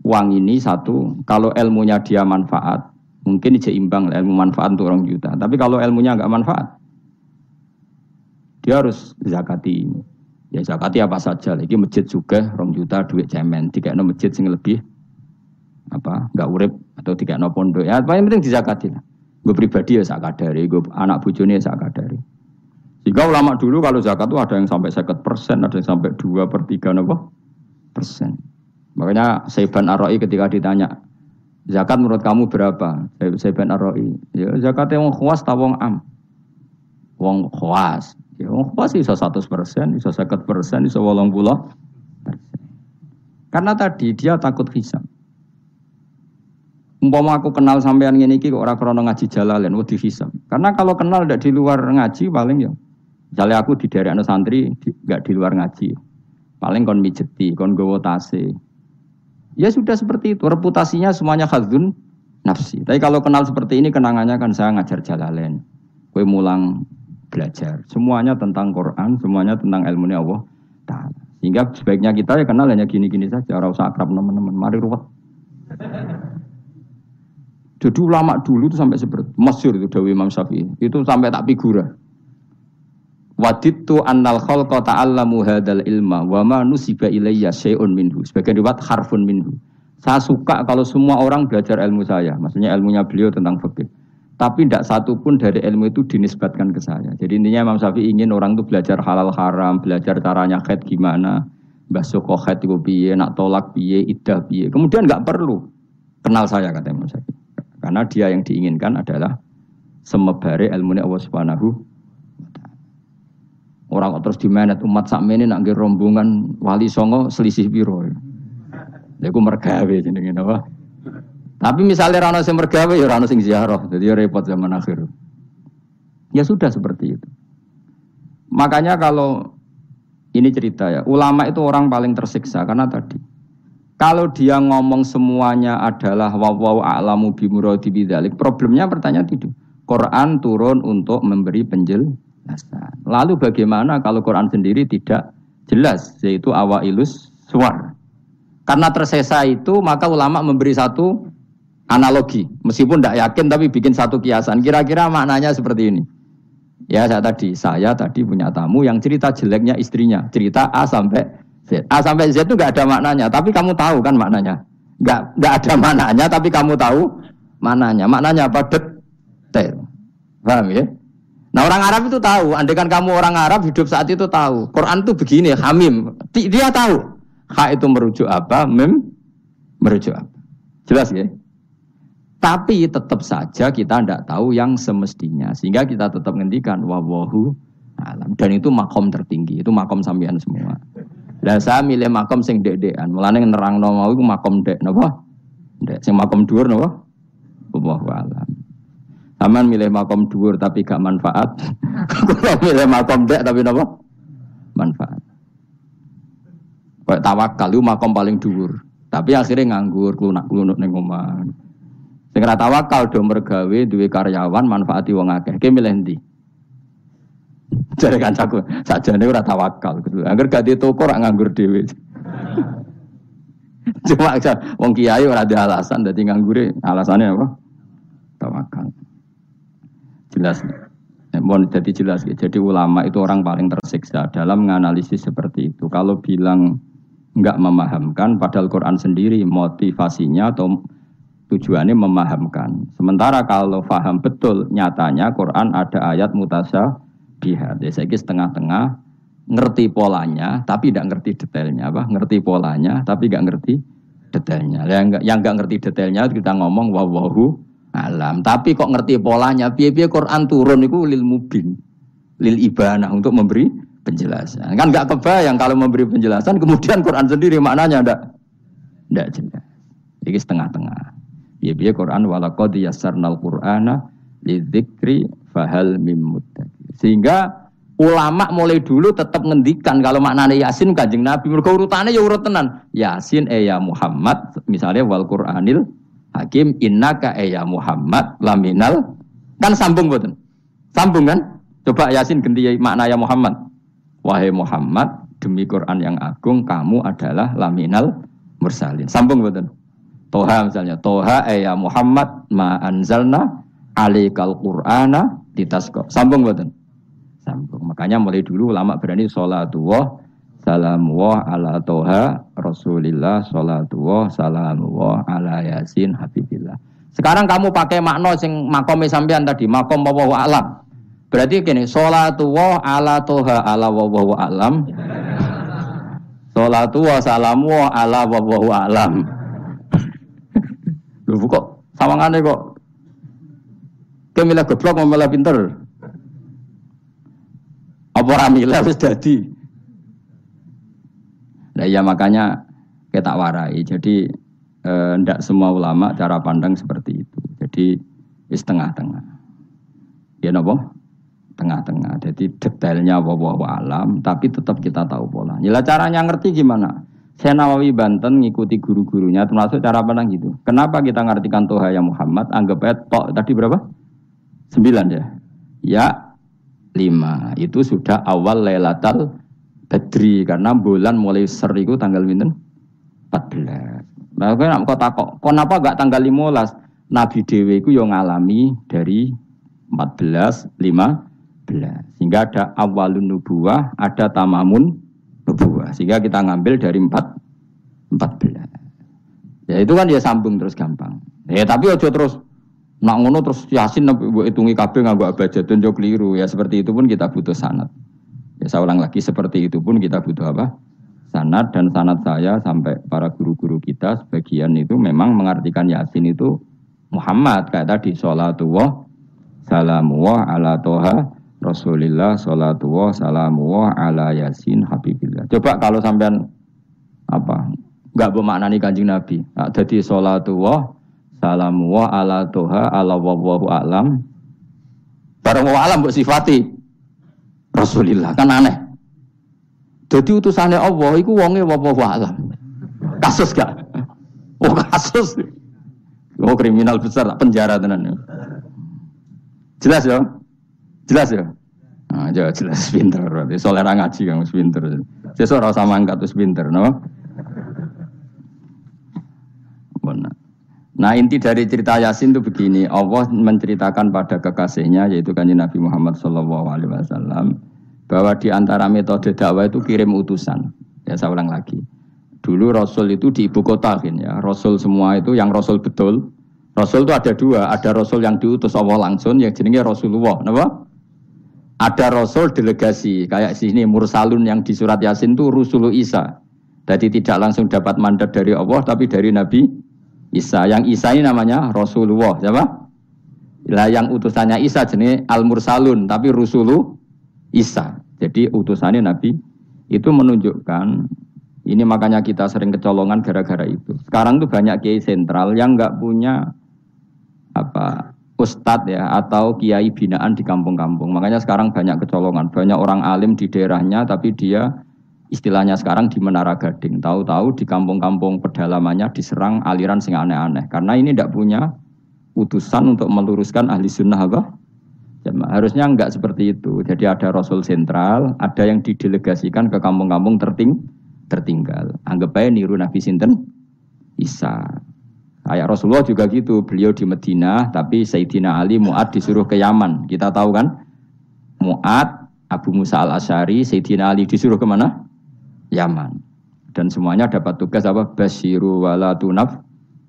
uang ini satu, kalau ilmunya dia manfaat, mungkin imbang ilmu manfaat untuk orang juta. Tapi kalau ilmunya nggak manfaat, dia harus zakati ini. Ya zakati apa saja. Lagi masjid juga orang juta duit cemen. Tiga masjid sing lebih apa nggak urip atau tidak no pondok. Ya paling penting dizakati lah. Gue pribadi ya zakat dari gue anak bujoni ya zakat dari jika ulama dulu kalau zakat itu ada yang sampai sekat persen ada yang sampai dua per tiga nopo persen. Makanya Saiban Aroi ketika ditanya zakat menurut kamu berapa? Saiban Aroi ya zakatnya wong khawas tak wong am? Wong khawas ya wong khawas bisa satu persen bisa sekat persen bisa wolong pulau karena tadi dia takut hisam Umpama aku kenal sampean ngene iki kok ora krana ngaji jalalen wedi hisab. Karena kalau kenal ndak di luar ngaji paling ya misalnya aku di daerah santri nggak di, di luar ngaji. Paling kon mijeti, kon gowo tase. Ya sudah seperti itu, reputasinya semuanya khazun nafsi. Tapi kalau kenal seperti ini kenangannya kan saya ngajar jalalen. Kue mulang belajar. Semuanya tentang Quran, semuanya tentang ilmu Allah Ta'ala. Sehingga sebaiknya kita ya kenal hanya gini-gini saja, ora usah akrab teman-teman. Mari ruwet. Jadi ulama dulu itu sampai seperti masyur itu Dawi Imam Syafi'i. Itu sampai tak figura. Waditu annal khalqa ta'allamu hadal ilma wa ma nusiba ilayya syai'un minhu. Sebagai riwayat harfun minhu. Saya suka kalau semua orang belajar ilmu saya. Maksudnya ilmunya beliau tentang fikih. Tapi tidak satu pun dari ilmu itu dinisbatkan ke saya. Jadi intinya Imam Syafi'i ingin orang itu belajar halal haram, belajar caranya khed gimana, basuh khed itu piye, nak tolak piye, idah piye. Kemudian nggak perlu kenal saya kata Imam Syafi'i. Karena dia yang diinginkan adalah semebare ilmu Allah Subhanahu Orang terus dimenet umat sakmene nak rombongan wali songo selisih biro. Lha iku mergawe jenenge apa? Tapi misalnya rano sing mergawe ya rano sing ziarah, jadi ya repot zaman akhir. Ya sudah seperti itu. Makanya kalau ini cerita ya, ulama itu orang paling tersiksa karena tadi kalau dia ngomong semuanya adalah wawaw a'lamu bimuradi bidzalik, problemnya pertanyaan itu. Quran turun untuk memberi penjelasan. Lalu bagaimana kalau Quran sendiri tidak jelas, yaitu awailus suar. Karena tersesa itu, maka ulama memberi satu analogi. Meskipun tidak yakin, tapi bikin satu kiasan. Kira-kira maknanya seperti ini. Ya saya tadi, saya tadi punya tamu yang cerita jeleknya istrinya. Cerita A sampai Z. A sampai Z itu nggak ada maknanya, tapi kamu tahu kan maknanya. Nggak nggak ada (laughs) maknanya, tapi kamu tahu maknanya. Maknanya apa? Detail. Paham ya? Nah orang Arab itu tahu, andaikan kamu orang Arab hidup saat itu tahu. Quran itu begini, hamim. Dia tahu. Ha itu merujuk apa, mem merujuk apa. Jelas ya? Tapi tetap saja kita tidak tahu yang semestinya. Sehingga kita tetap ngendikan wawahu alam. Dan itu makom tertinggi, itu makom sambian semua. Lah saya milih makom sing dek-dekan. Mulane nerangno mau iku makom dek napa? Dek sing makom dhuwur napa? Allahu alam. Aman milih makom dhuwur tapi gak manfaat. (laughs) Kalau milih makom dek tapi napa? Manfaat. Kayak tawakal itu makom paling dhuwur. Tapi akhirnya nganggur, klunak-klunuk ning omah. Sing ora tawakal do mergawe duwe karyawan manfaati wong akeh. Ki milih ndi? Jadi kancaku, saja ini udah tawakal. Gitu. Angger gak di toko rak nganggur dewi. Cuma wong kiai ora ada alasan, jadi nganggur alasannya apa? Tawakal. Jelas. Ya, mohon jadi jelas. Jadi ulama itu orang paling tersiksa dalam menganalisis seperti itu. Kalau bilang nggak memahamkan, padahal Quran sendiri motivasinya atau tujuannya memahamkan. Sementara kalau faham betul, nyatanya Quran ada ayat mutasa jihad. Ya saya setengah-tengah ngerti polanya tapi tidak ngerti detailnya. Apa? Ngerti polanya tapi nggak ngerti detailnya. Yang nggak yang ngerti detailnya kita ngomong wawahu alam. Tapi kok ngerti polanya? Biaya Quran turun itu lil mubin lil ibanah untuk memberi penjelasan. Kan nggak kebayang kalau memberi penjelasan kemudian Quran sendiri maknanya ndak ndak jelas. Jadi setengah-tengah. Biaya Quran walakod yasarnal Qur'ana lidzikri fahal mim sehingga ulama mulai dulu tetap ngendikan kalau maknanya Yasin kanjeng Nabi. Mereka urutannya ya urut tenan. Yasin eh ya Muhammad misalnya wal Qur'anil Hakim innaka ya Muhammad laminal kan sambung betul. Sambung kan? Coba Yasin ganti makna ya Muhammad. Wahai Muhammad, demi Quran yang agung kamu adalah laminal mursalin. Sambung betul. Toha misalnya, Toha ya Muhammad ma anzalna alikal Qur'ana ditasko. Sambung betul. Sambung. Makanya mulai dulu ulama berani sholatullah Salamullah ala toha Rasulillah salatullah salamullah ala yasin habibillah. Sekarang kamu pakai makna sing makom sampean tadi, makom wa alam. Berarti gini, salatullah ala toha ala wa alam. Salatullah salamullah ala wa alam. Lho kok sawangane kok Kemilah goblok mau malah pinter. Apa ramila wis dadi? Nah ya makanya kita warai. Jadi tidak eh, semua ulama cara pandang seperti itu. Jadi di tengah-tengah. Ya nopo? Tengah-tengah. Jadi detailnya wawa alam, tapi tetap kita tahu pola. Nila caranya ngerti gimana? Saya Nawawi Banten ngikuti guru-gurunya, termasuk cara pandang gitu. Kenapa kita ngartikan Tuhan yang Muhammad? Anggap aja tok tadi berapa? Sembilan ya. Ya lima. Itu sudah awal Lailatul Badri karena bulan mulai seriku tanggal minten 14. Nah, nak kok takok, kenapa gak tanggal 15? Nabi Dewi itu yang ngalami dari 14, 15. Sehingga ada awalun nubuah, ada tamamun nubuah. Sehingga kita ngambil dari 4, 14. Ya itu kan dia sambung terus gampang. Ya tapi ojo terus nak ngono terus yasin nabi hitungi kabeh nganggo abjadun jo keliru. Ya seperti itu pun kita butuh sanat. Ya, saya ulang lagi seperti itu pun kita butuh apa? Sanat dan sanat saya sampai para guru-guru kita sebagian itu memang mengartikan Yasin itu Muhammad kayak tadi sholatullah salamullah ala toha Rasulillah sholatullah salamullah ala Yasin Habibillah. Coba kalau sampean apa nggak bermaknani kanjeng Nabi. Nah, jadi sholatullah salamullah ala toha ala wawahu alam. Barang alam buat sifati Rasulillah kan aneh. Jadi utusannya Allah itu wonge wa alam. Kasus gak? Oh kasus. Oh kriminal besar penjara tenan. Jelas ya? Jelas ya? Nah, jelas, jelas pinter berarti. Soalnya ngaji yang pinter. Sesuk ora sama angkat terus pinter, no? Benar. Nah inti dari cerita Yasin itu begini, Allah menceritakan pada kekasihnya yaitu kanjeng Nabi Muhammad Wasallam bahwa di antara metode dakwah itu kirim utusan. Ya saya ulang lagi. Dulu Rasul itu di ibu kota kan ya. Rasul semua itu yang Rasul betul. Rasul itu ada dua, ada Rasul yang diutus Allah langsung, yang jenenge Rasulullah, kenapa? Ada Rasul delegasi, kayak sini Mursalun yang di surat Yasin itu Rusulu Isa. Jadi tidak langsung dapat mandat dari Allah, tapi dari Nabi Isa. Yang Isa ini namanya Rasulullah, siapa? Lah yang utusannya Isa jenis Al Mursalun, tapi Rusulu Isa. Jadi utusannya Nabi itu menunjukkan ini makanya kita sering kecolongan gara-gara itu. Sekarang tuh banyak kiai sentral yang nggak punya apa ustadz ya atau kiai binaan di kampung-kampung. Makanya sekarang banyak kecolongan, banyak orang alim di daerahnya tapi dia istilahnya sekarang di Menara Gading. Tahu-tahu di kampung-kampung pedalamannya diserang aliran sing aneh-aneh. Karena ini tidak punya utusan untuk meluruskan ahli sunnah apa? Harusnya enggak seperti itu. Jadi ada Rasul sentral, ada yang didelegasikan ke kampung-kampung terting tertinggal. Anggap aja niru Nabi Sinten Isa. Kayak Rasulullah juga gitu. Beliau di Medina, tapi Sayyidina Ali Mu'ad disuruh ke Yaman. Kita tahu kan? Mu'ad, Abu Musa al Ashari, Sayyidina Ali disuruh ke mana? Yaman. Dan semuanya dapat tugas apa? Basiru wala tunaf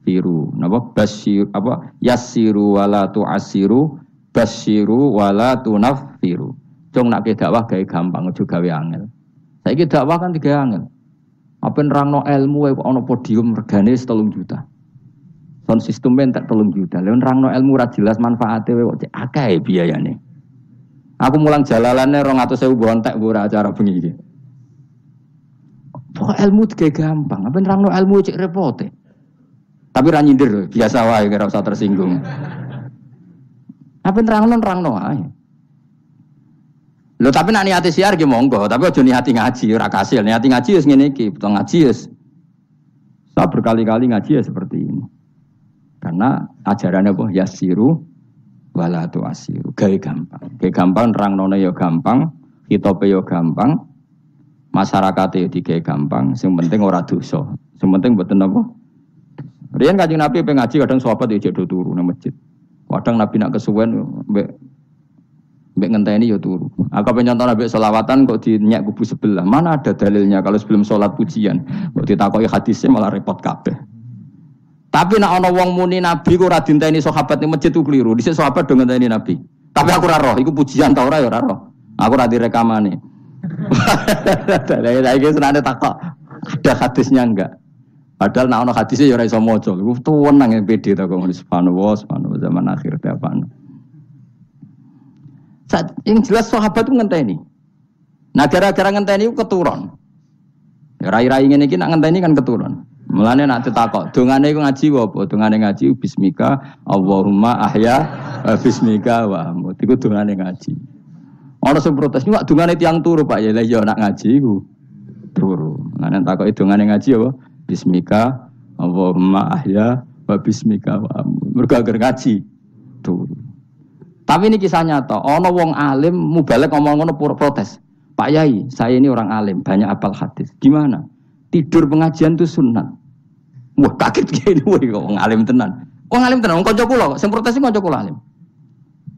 firu. Napa? Basir apa? Yasiru wala tu'asiru Basiru wala tunaffiru. Cung nak dakwah gawe gampang juga gawe angel. Saiki dakwah kan tiga angel. Apa nerangno ilmu kok ana podium regane 3 juta. Son sistem tak 3 juta. Lha nerangno ilmu ra jelas manfaate kok cek akeh biayane. Aku mulang jalalane 200.000 bontek ora acara bengi iki. Pokok ilmu tiga gampang. Apa nerangno ilmu cek repote. Tapi ra nyindir biasa wae ora usah tersinggung. Apa nerang non nerang no Lo tapi nak niati siar gak monggo, tapi aja niati ngaji, ora kasil. Niati ngaji ya ngene iki, betul ngaji ya. Saya berkali-kali ngaji ya seperti ini. Karena ajarannya apa? Yasiru wala tu asiru. Gawe gampang. Gawe gampang nerang nono ya gampang, hitope ya gampang, masyarakat ya digawe gampang. Sing penting ora dosa. Sing penting mboten apa? Rian kanjeng Nabi pengaji kadang sahabat ya jadi turu nang masjid. Kadang Nabi nak kesuwen mbek mbek ngenteni ya turu. Aku pengen Nabi selawatan kok dinyak kubu sebelah. Mana ada dalilnya kalau sebelum sholat pujian. Kok ditakoki hadisnya malah repot kabeh. Tapi nak ana wong muni Nabi ku ora dinteni sahabat ning masjid ku keliru. Dhisik sahabat do ngenteni Nabi. Tapi aku ora roh, iku pujian ta ora ya ora roh. Aku ora. Lah iki senane takok. Ada hadisnya enggak? Padahal nak ana hadisnya ya ora iso maca. Iku tuwenang yang pede ta kok subhanallah, subhanallah zaman akhir ta apa. Saat, yang jelas sahabat itu ngenteni. Nah gara-gara ngenteni itu keturun. Rai-rai ini nak ngenteni kan keturun. Mulane nak ditakok, dongane iku ngaji apa? Dongane ngaji bismika Allahumma ahya bismika wa amut. Iku dongane ngaji. Ana sing protes, "Nek dongane tiang turu, Pak." Ya iya nak ngaji iku turu. Mulane takoki dongane ngaji apa? Bismika Allahumma ahya wa bismika wa. Mergo ngaji turu. Tapi ini kisah nyata. Ono wong alim mubalek ngomong ngono protes. Pak Yai, saya ini orang alim, banyak apal hadis. Gimana? Tidur pengajian itu sunat. Wah kaget gini, wah kok ngalim tenan. Wong ngalim tenan, wong kanca kula, sing protes kanca kula alim.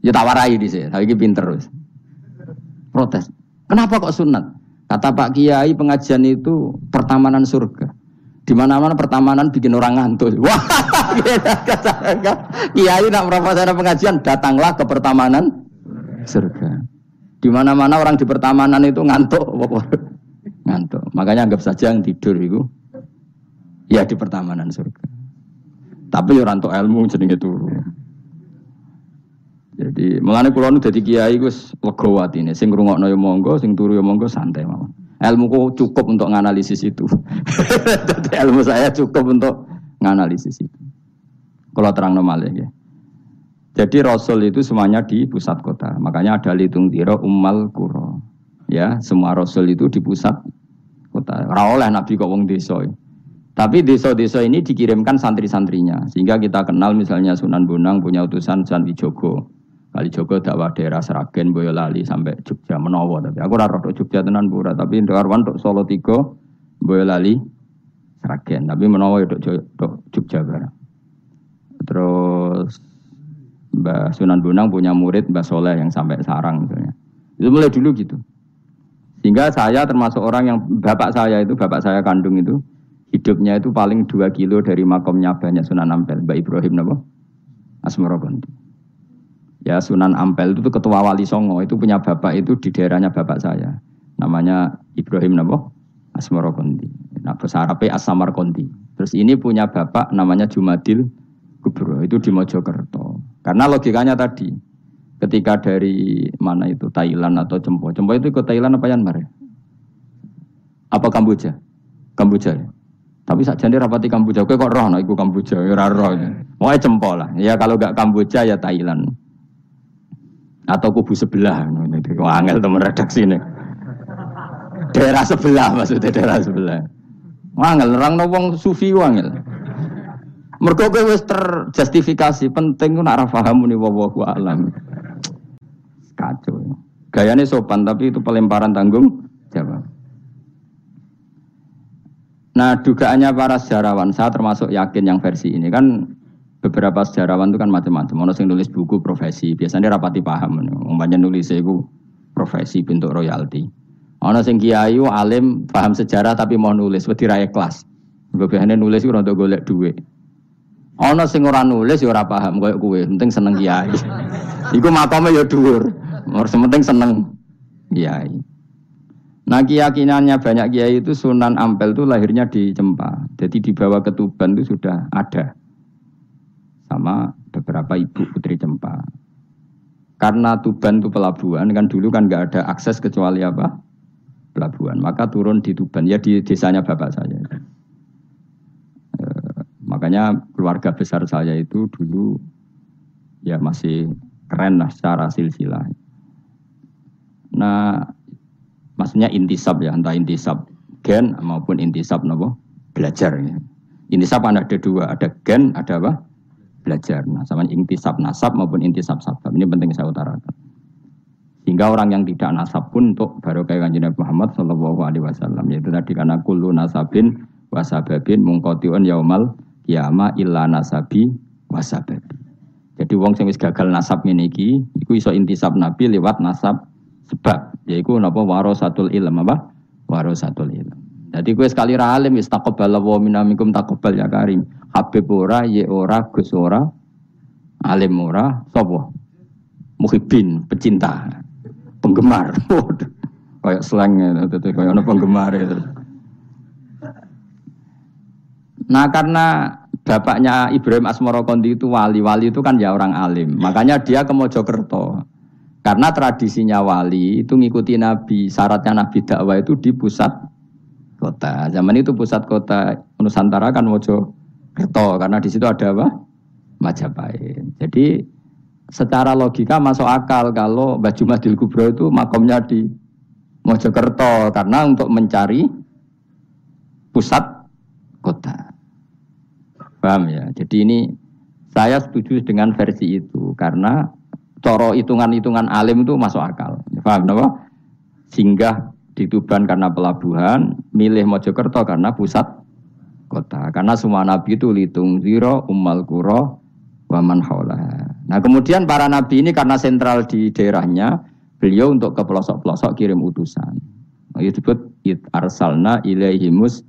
Ya tawarai di sini, tapi pinter wis. Protes. Kenapa kok sunat? Kata Pak Kiai pengajian itu pertamanan surga. Di mana-mana pertamanan bikin orang ngantuk. (laughs) Wah, Kiai nak merapat pengajian datanglah ke pertamanan surga. Di mana-mana orang di pertamanan itu ngantuk, (laughs) ngantuk. Makanya anggap saja yang tidur itu Ya di pertamanan surga. Tapi ya rantok ilmu jenenge turu. Jadi mengenai pulau nu jadi kiai gus legowo ini. Sing rungokno ya monggo, sing turu ya monggo santai mawon. Ilmu ku cukup untuk menganalisis itu. (laughs) jadi ilmu saya cukup untuk menganalisis itu. Kalau terang normal ya. Jadi Rasul itu semuanya di pusat kota. Makanya ada litung tiro umal kuro. Ya, semua Rasul itu di pusat kota. Ora oleh Nabi kok wong desa. Ya. Tapi desa-desa ini dikirimkan santri-santrinya. Sehingga kita kenal misalnya Sunan Bonang punya utusan Sunan Wijogo. Kali Jogo dakwah daerah Seragen, Boyolali sampai Jogja Menowo. Tapi aku raro Jogja tenan pura. Tapi Darwan untuk Solo Tigo, Boyolali, Seragen. Tapi Menowo itu Jogja barang. Terus Mbah Sunan Bonang punya murid Mbah Soleh yang sampai sarang misalnya. Itu mulai dulu gitu. Sehingga saya termasuk orang yang bapak saya itu, bapak saya kandung itu, hidupnya itu paling dua kilo dari makomnya banyak Sunan Ampel, Mbak Ibrahim Nabo Asmorogondi. Ya Sunan Ampel itu ketua wali Songo, itu punya bapak itu di daerahnya bapak saya. Namanya Ibrahim Nabo Asmorogondi. Nah, bahasa Arabnya Asamarkondi. Terus ini punya bapak namanya Jumadil Gubro, itu di Mojokerto. Karena logikanya tadi, ketika dari mana itu Thailand atau Cempo. Cempo itu ke Thailand apa Myanmar? Apa Kamboja? Kamboja ya? Tapi saja nih rapati Kamboja, kok roh, nah, iku Kamboja, ya roh. Mau cempol lah. Ya kalau gak Kamboja ya Thailand. Atau kubu sebelah. Ini angel teman redaksi ini. Daerah sebelah maksudnya daerah sebelah. Wangel, orang wong sufi wangel. Mergo kowe terjustifikasi, penting ku nak ra paham muni wallahu alam. Kacau. Gayane sopan tapi itu pelemparan tanggung jawab. Nah dugaannya para sejarawan, saya termasuk yakin yang versi ini kan beberapa sejarawan itu kan macam-macam. Ono sing nulis buku profesi, biasanya rapati paham. Umpamanya nulis itu profesi bentuk royalti. Ono sing kiai alim paham sejarah tapi mau nulis wedi ra kelas. Biasanya nulis itu untuk golek duit. Ono sing ora nulis ya ora paham koyo kowe, penting seneng kiai. (laughs) Iku makome ya dhuwur. Ora penting seneng kiai. Nah keyakinannya banyak kiai itu Sunan Ampel itu lahirnya di Cempa. Jadi di bawah ketuban itu sudah ada. Sama beberapa ibu putri Cempa. Karena Tuban itu pelabuhan, kan dulu kan nggak ada akses kecuali apa? Pelabuhan. Maka turun di Tuban, ya di desanya bapak saya. E, makanya keluarga besar saya itu dulu ya masih keren lah secara silsilah. Nah maksudnya intisab ya entah intisab gen maupun intisab nopo belajar ya. intisab ada dua ada gen ada apa belajar. Nah, sama intisab nasab maupun intisab sabab. Ini penting saya utarakan. Sehingga orang yang tidak nasab pun untuk baru kayak kanjeng Nabi Muhammad Shallallahu Alaihi Wasallam yaitu tadi karena kullu nasabin wasababin mungkotiun yaumal kiama illa nasabi wasababi. Jadi wong sing wis gagal nasab ngene iki iku iso intisab Nabi lewat nasab sebab yaiku napa warasatul ilm apa? Warasatul ilm. Jadi gue sekali ra alim istaqbal wa minamikum taqabbal ya karim. Habib ora, ye ora, Gus ora, alim ora, sapa? Muhibbin, pecinta, penggemar. (laughs) kayak slang itu, kayak ono penggemar itu. Nah karena bapaknya Ibrahim Asmoro Kondi itu wali, wali itu kan ya orang alim. Makanya dia ke Mojokerto. Karena tradisinya wali itu ngikuti Nabi. Syaratnya Nabi dakwah itu di pusat kota. Zaman itu pusat kota Nusantara kan Mojokerto. Karena di situ ada apa? Majapahit. Jadi secara logika masuk akal kalau Baju Madil Kubro itu makomnya di Mojokerto. Karena untuk mencari pusat kota. Paham ya? Jadi ini saya setuju dengan versi itu karena coro hitungan-hitungan alim itu masuk akal. Paham apa? Singgah di Tuban karena pelabuhan, milih Mojokerto karena pusat kota. Karena semua nabi itu litung ziro, ummal kuro, waman haula. Nah kemudian para nabi ini karena sentral di daerahnya, beliau untuk ke pelosok-pelosok kirim utusan. Itu disebut it arsalna ilaihimus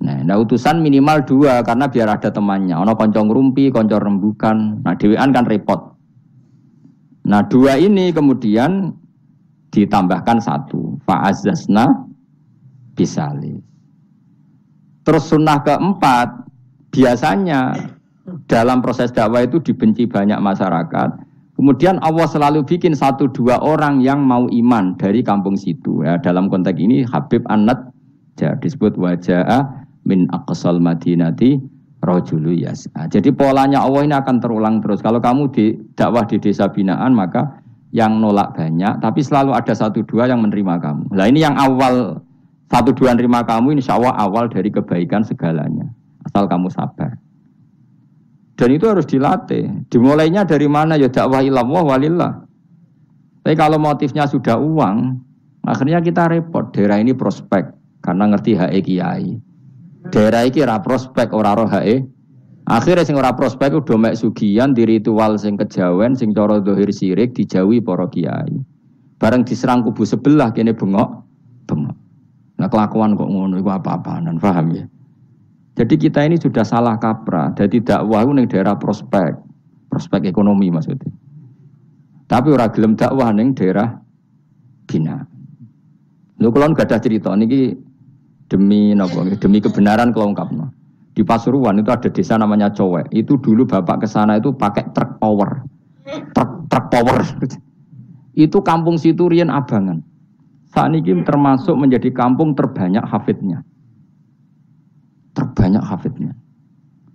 Nah, nah utusan minimal dua karena biar ada temannya. Ono koncong rumpi, koncong rembukan. Nah dewan kan repot. Nah dua ini kemudian ditambahkan satu. Fa'azazna bisali. Terus sunnah keempat, biasanya dalam proses dakwah itu dibenci banyak masyarakat. Kemudian Allah selalu bikin satu dua orang yang mau iman dari kampung situ. Ya, dalam konteks ini Habib Anad disebut wajah min aqsal madinati rojulu yas'a. Jadi polanya Allah ini akan terulang terus. Kalau kamu di dakwah di desa binaan maka yang nolak banyak, tapi selalu ada satu dua yang menerima kamu. Nah ini yang awal satu dua menerima kamu, insya Allah awal dari kebaikan segalanya. Asal kamu sabar. Dan itu harus dilatih. Dimulainya dari mana? Ya dakwah ilallah walillah. Tapi kalau motifnya sudah uang, akhirnya kita repot. Daerah ini prospek karena ngerti HE kiai Daerah iki ora prospek ora roh hae. Akhirnya sing ora prospek udah mek sugian di ritual sing kejawen sing cara dohir sirik dijauhi para kiai. Bareng diserang kubu sebelah kene bengok, bengok. Nah kelakuan kok ngono iku apa-apaan, paham ya? Jadi kita ini sudah salah kaprah. Jadi dakwah ning daerah prospek, prospek ekonomi maksudnya. Tapi ora gelem dakwah ning daerah bina. Lho kula gak ada cerita niki demi nopo demi kebenaran kelongkapnya di Pasuruan itu ada desa namanya Cowek. Itu dulu bapak ke sana itu pakai truk power. Truk, truk power. Itu kampung situ Rian Abangan. Saat ini termasuk menjadi kampung terbanyak hafidnya. Terbanyak hafidnya.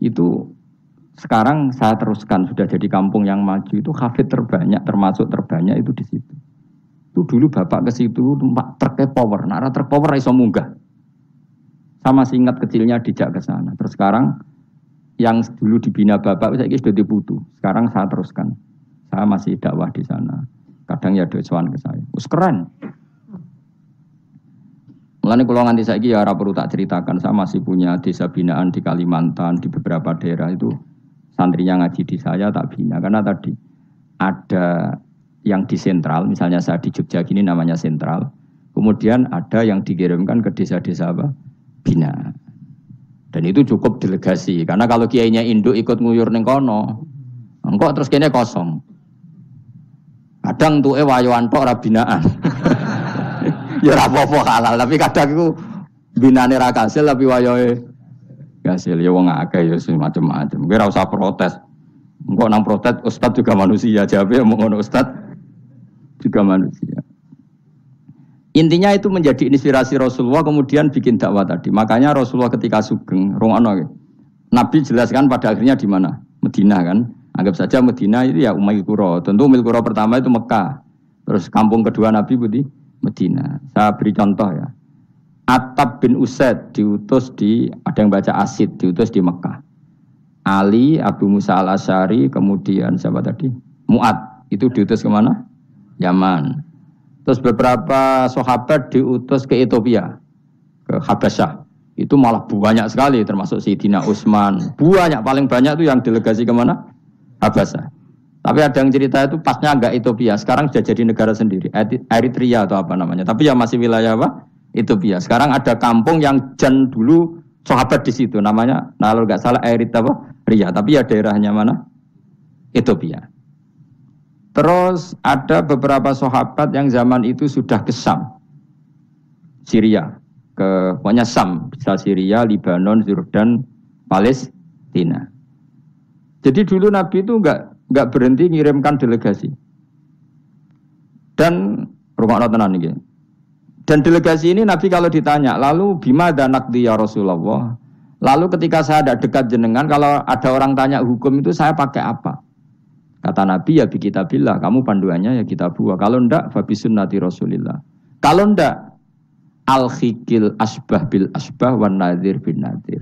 Itu sekarang saya teruskan sudah jadi kampung yang maju itu hafid terbanyak termasuk terbanyak itu di situ. Itu dulu bapak ke situ truk power. Nara truk power iso munggah sama singkat kecilnya dijak ke sana. Terus sekarang yang dulu dibina bapak saya sudah diputu. Sekarang saya teruskan. Saya masih dakwah di sana. Kadang ya doawan ke saya. Us keren. Kalau nganti saya ya perlu tak ceritakan. Saya masih punya desa binaan di Kalimantan di beberapa daerah itu santrinya ngaji di saya tak bina karena tadi ada yang di sentral, misalnya saya di Jogja gini namanya sentral. Kemudian ada yang dikirimkan ke desa-desa apa? Bina. Dan itu cukup delegasi karena kalau kiainya induk ikut nguyur neng kono, engkau terus kene kosong. Kadang tuh eh wayuan tok rabinaan. (laughs) ya rapopo halal tapi kadang itu binane ra kasil tapi wayoe kasil ya wong akeh ya macam-macam. Gue usah protes. Engkau nang protes ustad juga manusia jawabnya mau ngono ustad juga manusia. Intinya itu menjadi inspirasi Rasulullah kemudian bikin dakwah tadi. Makanya Rasulullah ketika sugeng, rongono, Nabi jelaskan pada akhirnya di mana? Medina kan. Anggap saja Medina itu ya Umayyah Kuro. Tentu Umil Kuro pertama itu Mekah. Terus kampung kedua Nabi budi Medina. Saya beri contoh ya. Atab bin Usaid diutus di ada yang baca Asid diutus di Mekah. Ali, Abu Musa al Asyari, kemudian siapa tadi? Muat. Itu diutus ke mana? Yaman. Terus beberapa sahabat diutus ke Ethiopia, ke Habasyah. Itu malah banyak sekali, termasuk Sayyidina Utsman. Banyak, paling banyak itu yang delegasi ke mana? Habasyah. Tapi ada yang cerita itu pasnya agak Ethiopia. Sekarang sudah jadi negara sendiri. Eritrea atau apa namanya. Tapi ya masih wilayah apa? Ethiopia. Sekarang ada kampung yang jan dulu sahabat di situ. Namanya, nah kalau nggak salah Eritrea. Tapi ya daerahnya mana? Ethiopia. Terus ada beberapa sahabat yang zaman itu sudah ke Sam. Syria. Ke, pokoknya Sam. Bisa Syria, Libanon, Jordan, Palestina. Jadi dulu Nabi itu enggak nggak berhenti ngirimkan delegasi. Dan rumah tenan ini. Dan delegasi ini Nabi kalau ditanya, lalu bima dan ya Rasulullah. Lalu ketika saya ada dekat jenengan, kalau ada orang tanya hukum itu saya pakai apa? Kata Nabi ya bi kita bila, kamu panduannya ya kita buah. Kalau ndak, fabi sunnati Rasulillah. Kalau ndak, al khikil asbah bil asbah wan nadir bin nadir.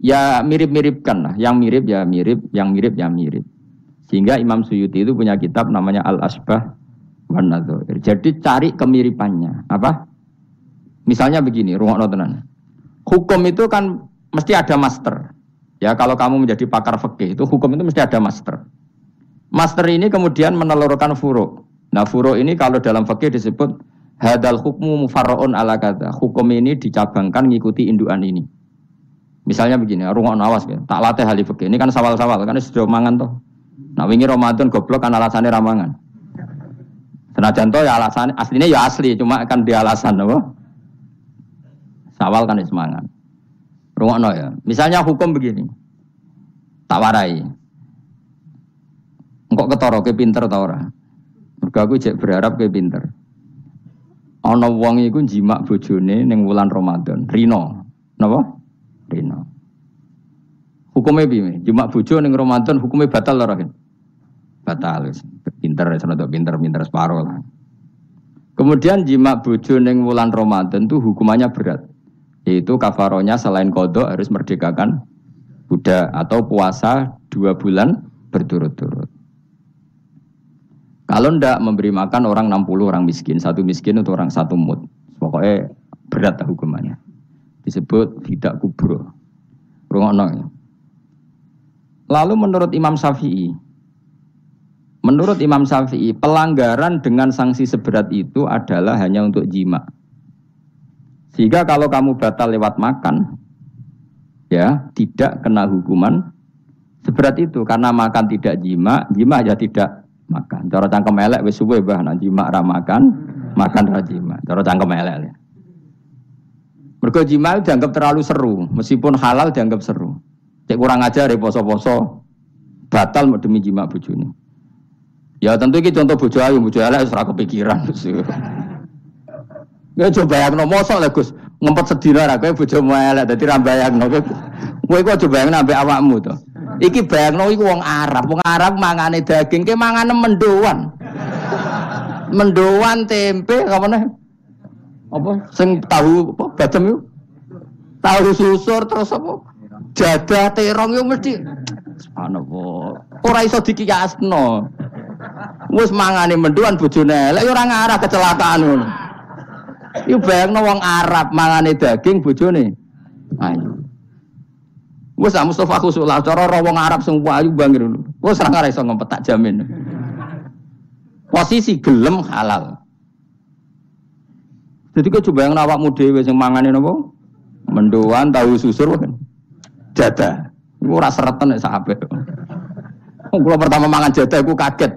Ya mirip-miripkan lah, yang mirip ya mirip, yang mirip ya mirip. Sehingga Imam Suyuti itu punya kitab namanya Al-Asbah wan Jadi cari kemiripannya. Apa? Misalnya begini, ruang tenan. Hukum itu kan mesti ada master. Ya, kalau kamu menjadi pakar fikih itu hukum itu mesti ada master. Master ini kemudian menelurkan furu. Nah, furu ini kalau dalam fikih disebut hadal hukmu mufarraun ala kata. Hukum ini dicabangkan mengikuti induan ini. Misalnya begini, ruang awas ya. Tak latih hal fikih. Ini kan sawal-sawal kan sudah mangan toh. Nah wingi Ramadan goblok kan alasannya ramangan. Senajan to ya alasan aslinya ya asli, cuma kan dia alasan apa? Sawal kan semangat. Rungokno ya. Misalnya hukum begini. Tak warai. Engkok ketoro ke pinter ta ora? Mergo aku cek berharap ke pinter. Ana wong iku jimak bojone ning wulan Ramadan. Rino. Napa? Rino. Hukumnya piye? Jimak bojo ning Ramadan hukumnya batal ora kan? batal pinter untuk pinter pinter separuh lah kemudian jima bojo neng wulan Ramadan tuh hukumannya berat yaitu kafaronya selain kodok harus merdekakan budak atau puasa dua bulan berturut-turut kalau ndak memberi makan orang 60 orang miskin satu miskin untuk orang satu mut pokoknya berat hukumannya disebut tidak kubro Rungokno. Lalu menurut Imam Syafi'i, Menurut Imam Syafi'i, pelanggaran dengan sanksi seberat itu adalah hanya untuk jima. Sehingga kalau kamu batal lewat makan, ya tidak kena hukuman seberat itu karena makan tidak jima, jima aja tidak makan. Cara cangkem elek wis suwe bah nah jima ra makan, makan ra jima. Cara cangkem elek. Mergo jima dianggap terlalu seru, meskipun halal dianggap seru. Cek kurang ajar ya poso-poso batal demi jima bojone. Ya tentu ini contoh bojo ayu, bojo elek wis ora kepikiran. Ya coba bayangno mosok lah Gus, ngempet sedina ra kowe bojomu elek dadi ra bayangno. Kowe kok coba bayangno ambek awakmu to. Iki bayangno iku wong Arab, wong Arab mangane daging, ke mangane. Mendoan tempe apa nih? Apa sing tahu apa badem yuk? Tahu susur terus apa? Jadah terong yo mesti subhanallah. Ora iso dikiyasno. Wis mangane menduan bojone elek ya ora ngarah kecelakaan ngono. Iku bayangno wong Arab mangane daging bojone ayu. Wis ah Mustofa khusuk lah cara wong Arab sing ayu bangir. Wis ora iso ngempet tak jamin. Posisi gelem halal. Jadi kau coba yang awakmu dhewe sing mangane napa? Mendoan tahu susur kan. Jada. Iku ora seretan nek sahabat. Kulo pertama mangan jada aku kaget.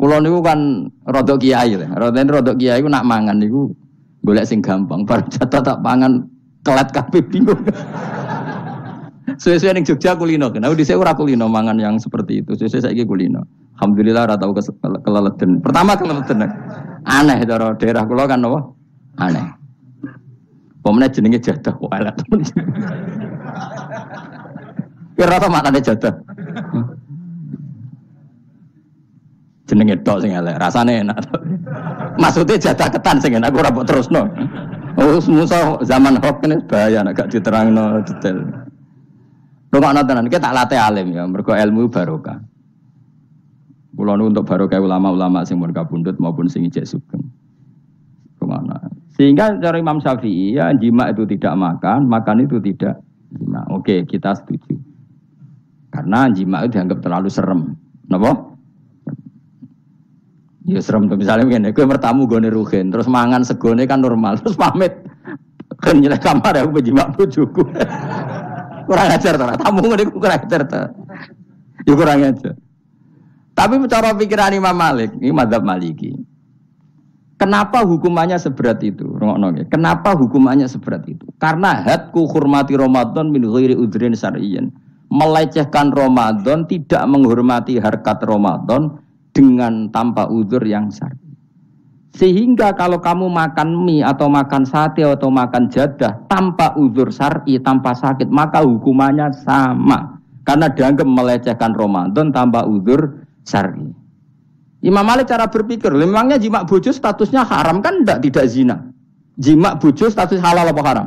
Kulo niku kan rodok kiai lah. Rodok rodok kiai ku nak mangan niku golek sing gampang. Bar jatah tak pangan kelat kabeh bingung. Sesuai ning Jogja kulino. Nah, di saya ora kulino mangan yang seperti itu. Sesuai saiki kulino. Alhamdulillah ora tau keleleden. Pertama keleleden. Aneh cara daerah kula kan apa? Aneh. Pemene jenenge jadah kok elek. (laughs) Kira apa maknane jadah? jenenge tok sing elek, rasane enak. (laughs) Maksudnya jatah ketan sing enak ora mbok terusno. Oh, musa zaman hoax ini bahaya nek gak diterangno detail. Rungokno tenan, kita tak latih alim ya, mergo ilmu barokah. Kulo untuk barokah ulama-ulama sing mun kabundut maupun sing ijek sugeng. Rungokno. Sehingga cara Imam Syafi'i ya jima itu tidak makan, makan itu tidak jima. Oke, kita setuju. Karena jima itu dianggap terlalu serem. Napa? Ya serem tuh misalnya gini, gue bertamu gue rugen, terus mangan segone kan normal, terus pamit (laughs) kan nyelek kamar ya, aku berjimak bujuku. Kurang ajar tuh, tamu gue kurang ajar tuh. Ya kurang ajar. Tapi cara pikiran Imam Malik, ini madhab Maliki. Kenapa hukumannya seberat itu? Kenapa hukumannya seberat itu? Karena hadku hormati Ramadan min ghairi udrin syar'iyyan. Melecehkan Ramadan, tidak menghormati harkat Ramadan dengan tanpa udur yang syar'i. Sehingga kalau kamu makan mie atau makan sate atau makan jadah tanpa uzur syar'i, tanpa sakit, maka hukumannya sama. Karena dianggap melecehkan Ramadan tanpa uzur syar'i. Imam Malik cara berpikir, memangnya jima bojo statusnya haram kan tidak tidak zina. Jima bojo status halal apa haram?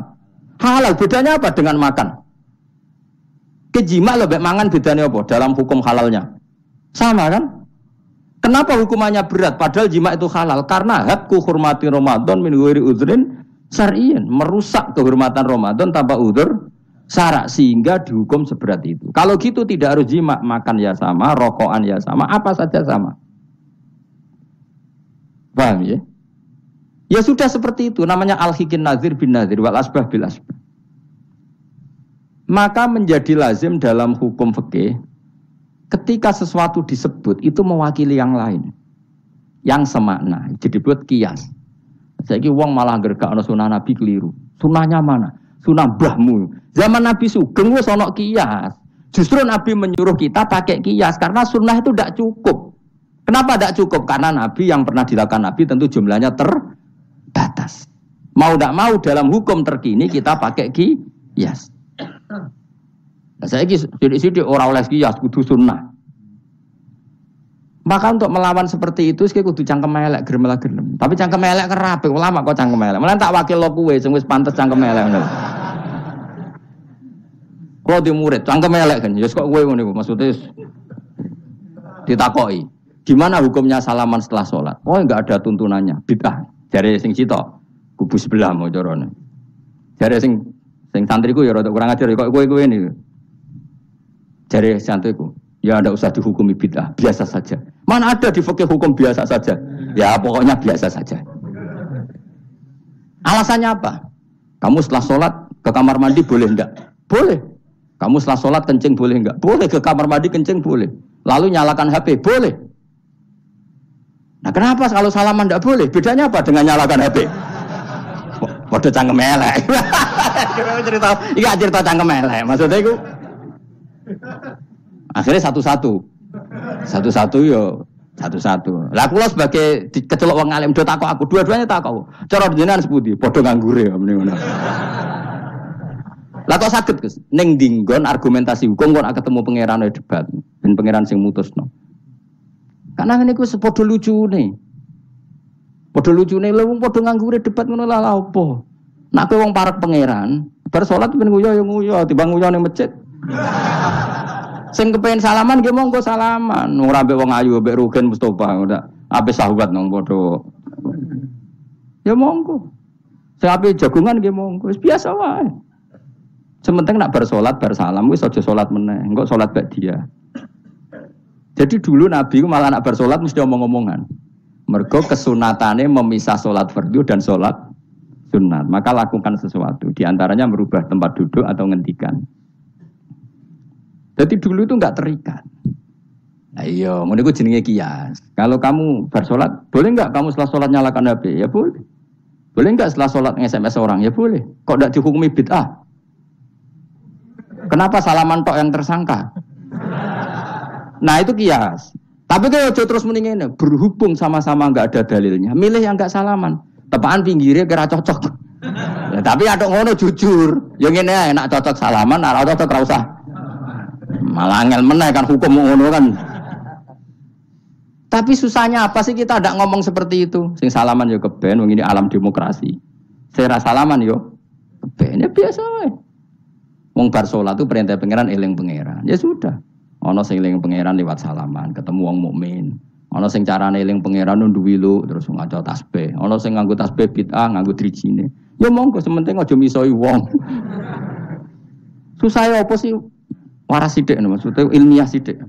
Halal. Bedanya apa dengan makan? Kejima lebih mangan bedanya apa dalam hukum halalnya? Sama kan? Kenapa hukumannya berat? Padahal jima itu halal. Karena hakku hormati Ramadan min ghairi udhrin syar'iyin. Merusak kehormatan Ramadan tanpa udur syarak sehingga dihukum seberat itu. Kalau gitu tidak harus jima, makan ya sama, rokokan ya sama, apa saja sama. Paham ya? Ya sudah seperti itu, namanya al-hikin nazir bin nazir, wal asbah bil asbah. Maka menjadi lazim dalam hukum fikih Ketika sesuatu disebut itu mewakili yang lain. Yang semakna. Jadi buat kias. Saya uang malah gergak no sunnah Nabi keliru. Sunnahnya mana? Sunnah bahmu. Zaman Nabi Sugeng wes ono kias. Justru Nabi menyuruh kita pakai kias karena sunnah itu tidak cukup. Kenapa tidak cukup? Karena Nabi yang pernah dilakukan Nabi tentu jumlahnya terbatas. Mau tidak mau dalam hukum terkini kita pakai kias. Nah, saya ini sidik-sidik orang oleh kias kudu sunnah. Maka untuk melawan seperti itu, saya kudu cangkem elek, gerem lah. Tapi cangkem elek kerapi, ulama kok cangkem elek. Malah tak wakil lo kue, sing wis pantes cangkem elek. Kalau di murid, cangkem elek kan, ya kok kue ngono maksudnya ditakoi. Gimana hukumnya salaman setelah sholat? Oh enggak ada tuntunannya, bid'ah. Jadi sing cito, kubu sebelah mau corone. Jadi sing sing santriku ya rada kurang ajar, kok kue kue ini. Jari santuiku, ya tidak usah dihukumi bid'ah, biasa saja. Mana ada di fakir hukum biasa saja? Ya pokoknya biasa saja. Alasannya apa? Kamu setelah sholat ke kamar mandi boleh enggak? Boleh. Kamu setelah sholat kencing boleh enggak? Boleh ke kamar mandi kencing boleh. Lalu nyalakan HP boleh. Nah kenapa kalau salaman enggak boleh? Bedanya apa dengan nyalakan HP? Waduh cangkem elek. (laughs) iya cerita cangkem elek. Maksudnya itu Akhirnya satu-satu. Satu-satu yo satu-satu. Lah kula sebagai kecelok wong alim do takok aku, dua-duanya takok. Cara jenengan sepundi? Padha nganggure ya mrene ngono. Lah kok saged Gus? Ning dinggon argumentasi hukum kok ketemu pangeran debat, ben pangeran sing mutusno. Karena ini ku sepodo lucu nih. Podo lucu nih, lu podo nganggure debat ngono lah apa? Nak wong parek pangeran, bar salat ben nguyo ya nguyo, timbang nguyo ning masjid. Sing kepengen salaman nggih monggo salaman. Ora mbek wong ayu mbek Rugen Mustofa udah ape sahabat nang padha. Ya monggo. Sing ape jagungan nggih monggo. Wis biasa wae. Sementing nak bersolat bersalam wis aja salat meneh. Engko salat bak dia. Jadi dulu Nabi malah nak bersolat mesti omong-omongan. Mergo kesunatane memisah solat fardu dan solat sunat. Maka lakukan sesuatu. Di antaranya merubah tempat duduk atau ngendikan. Jadi dulu itu nggak terikat. Ayo, iya, mau gue jenenge kias. Kalau kamu bersolat, boleh nggak kamu setelah sholat nyalakan HP? Ya boleh. Boleh nggak setelah sholat SMS orang? Ya boleh. Kok tidak dihukumi bid'ah? Kenapa salaman tok yang tersangka? Nah itu kias. Tapi kalau terus mendingin berhubung sama-sama nggak ada dalilnya, milih yang nggak salaman. Tepaan pinggirnya kira cocok. Ya, tapi ada ngono jujur. Yang ini enak cocok salaman, arah cocok usah Malah angel meneh kan hukum ngono kan. Tapi susahnya apa sih kita tidak ngomong seperti itu? Sing salaman yo keben, ini alam demokrasi. Saya salaman yo keben ya biasa wae. Wong bar salat perintah pangeran eling pangeran. Ya sudah. Ono sing eling pangeran lewat salaman, ketemu wong mukmin. Ono sing carane eling pangeran nundu wilu terus ngaca tasbih. Ono sing nganggo tasbih bid'ah, nganggo drijine. Ya monggo sementing aja misoi wong. (laughs) Susah ya apa sih? Waras sithik maksudnya ilmiah sithik.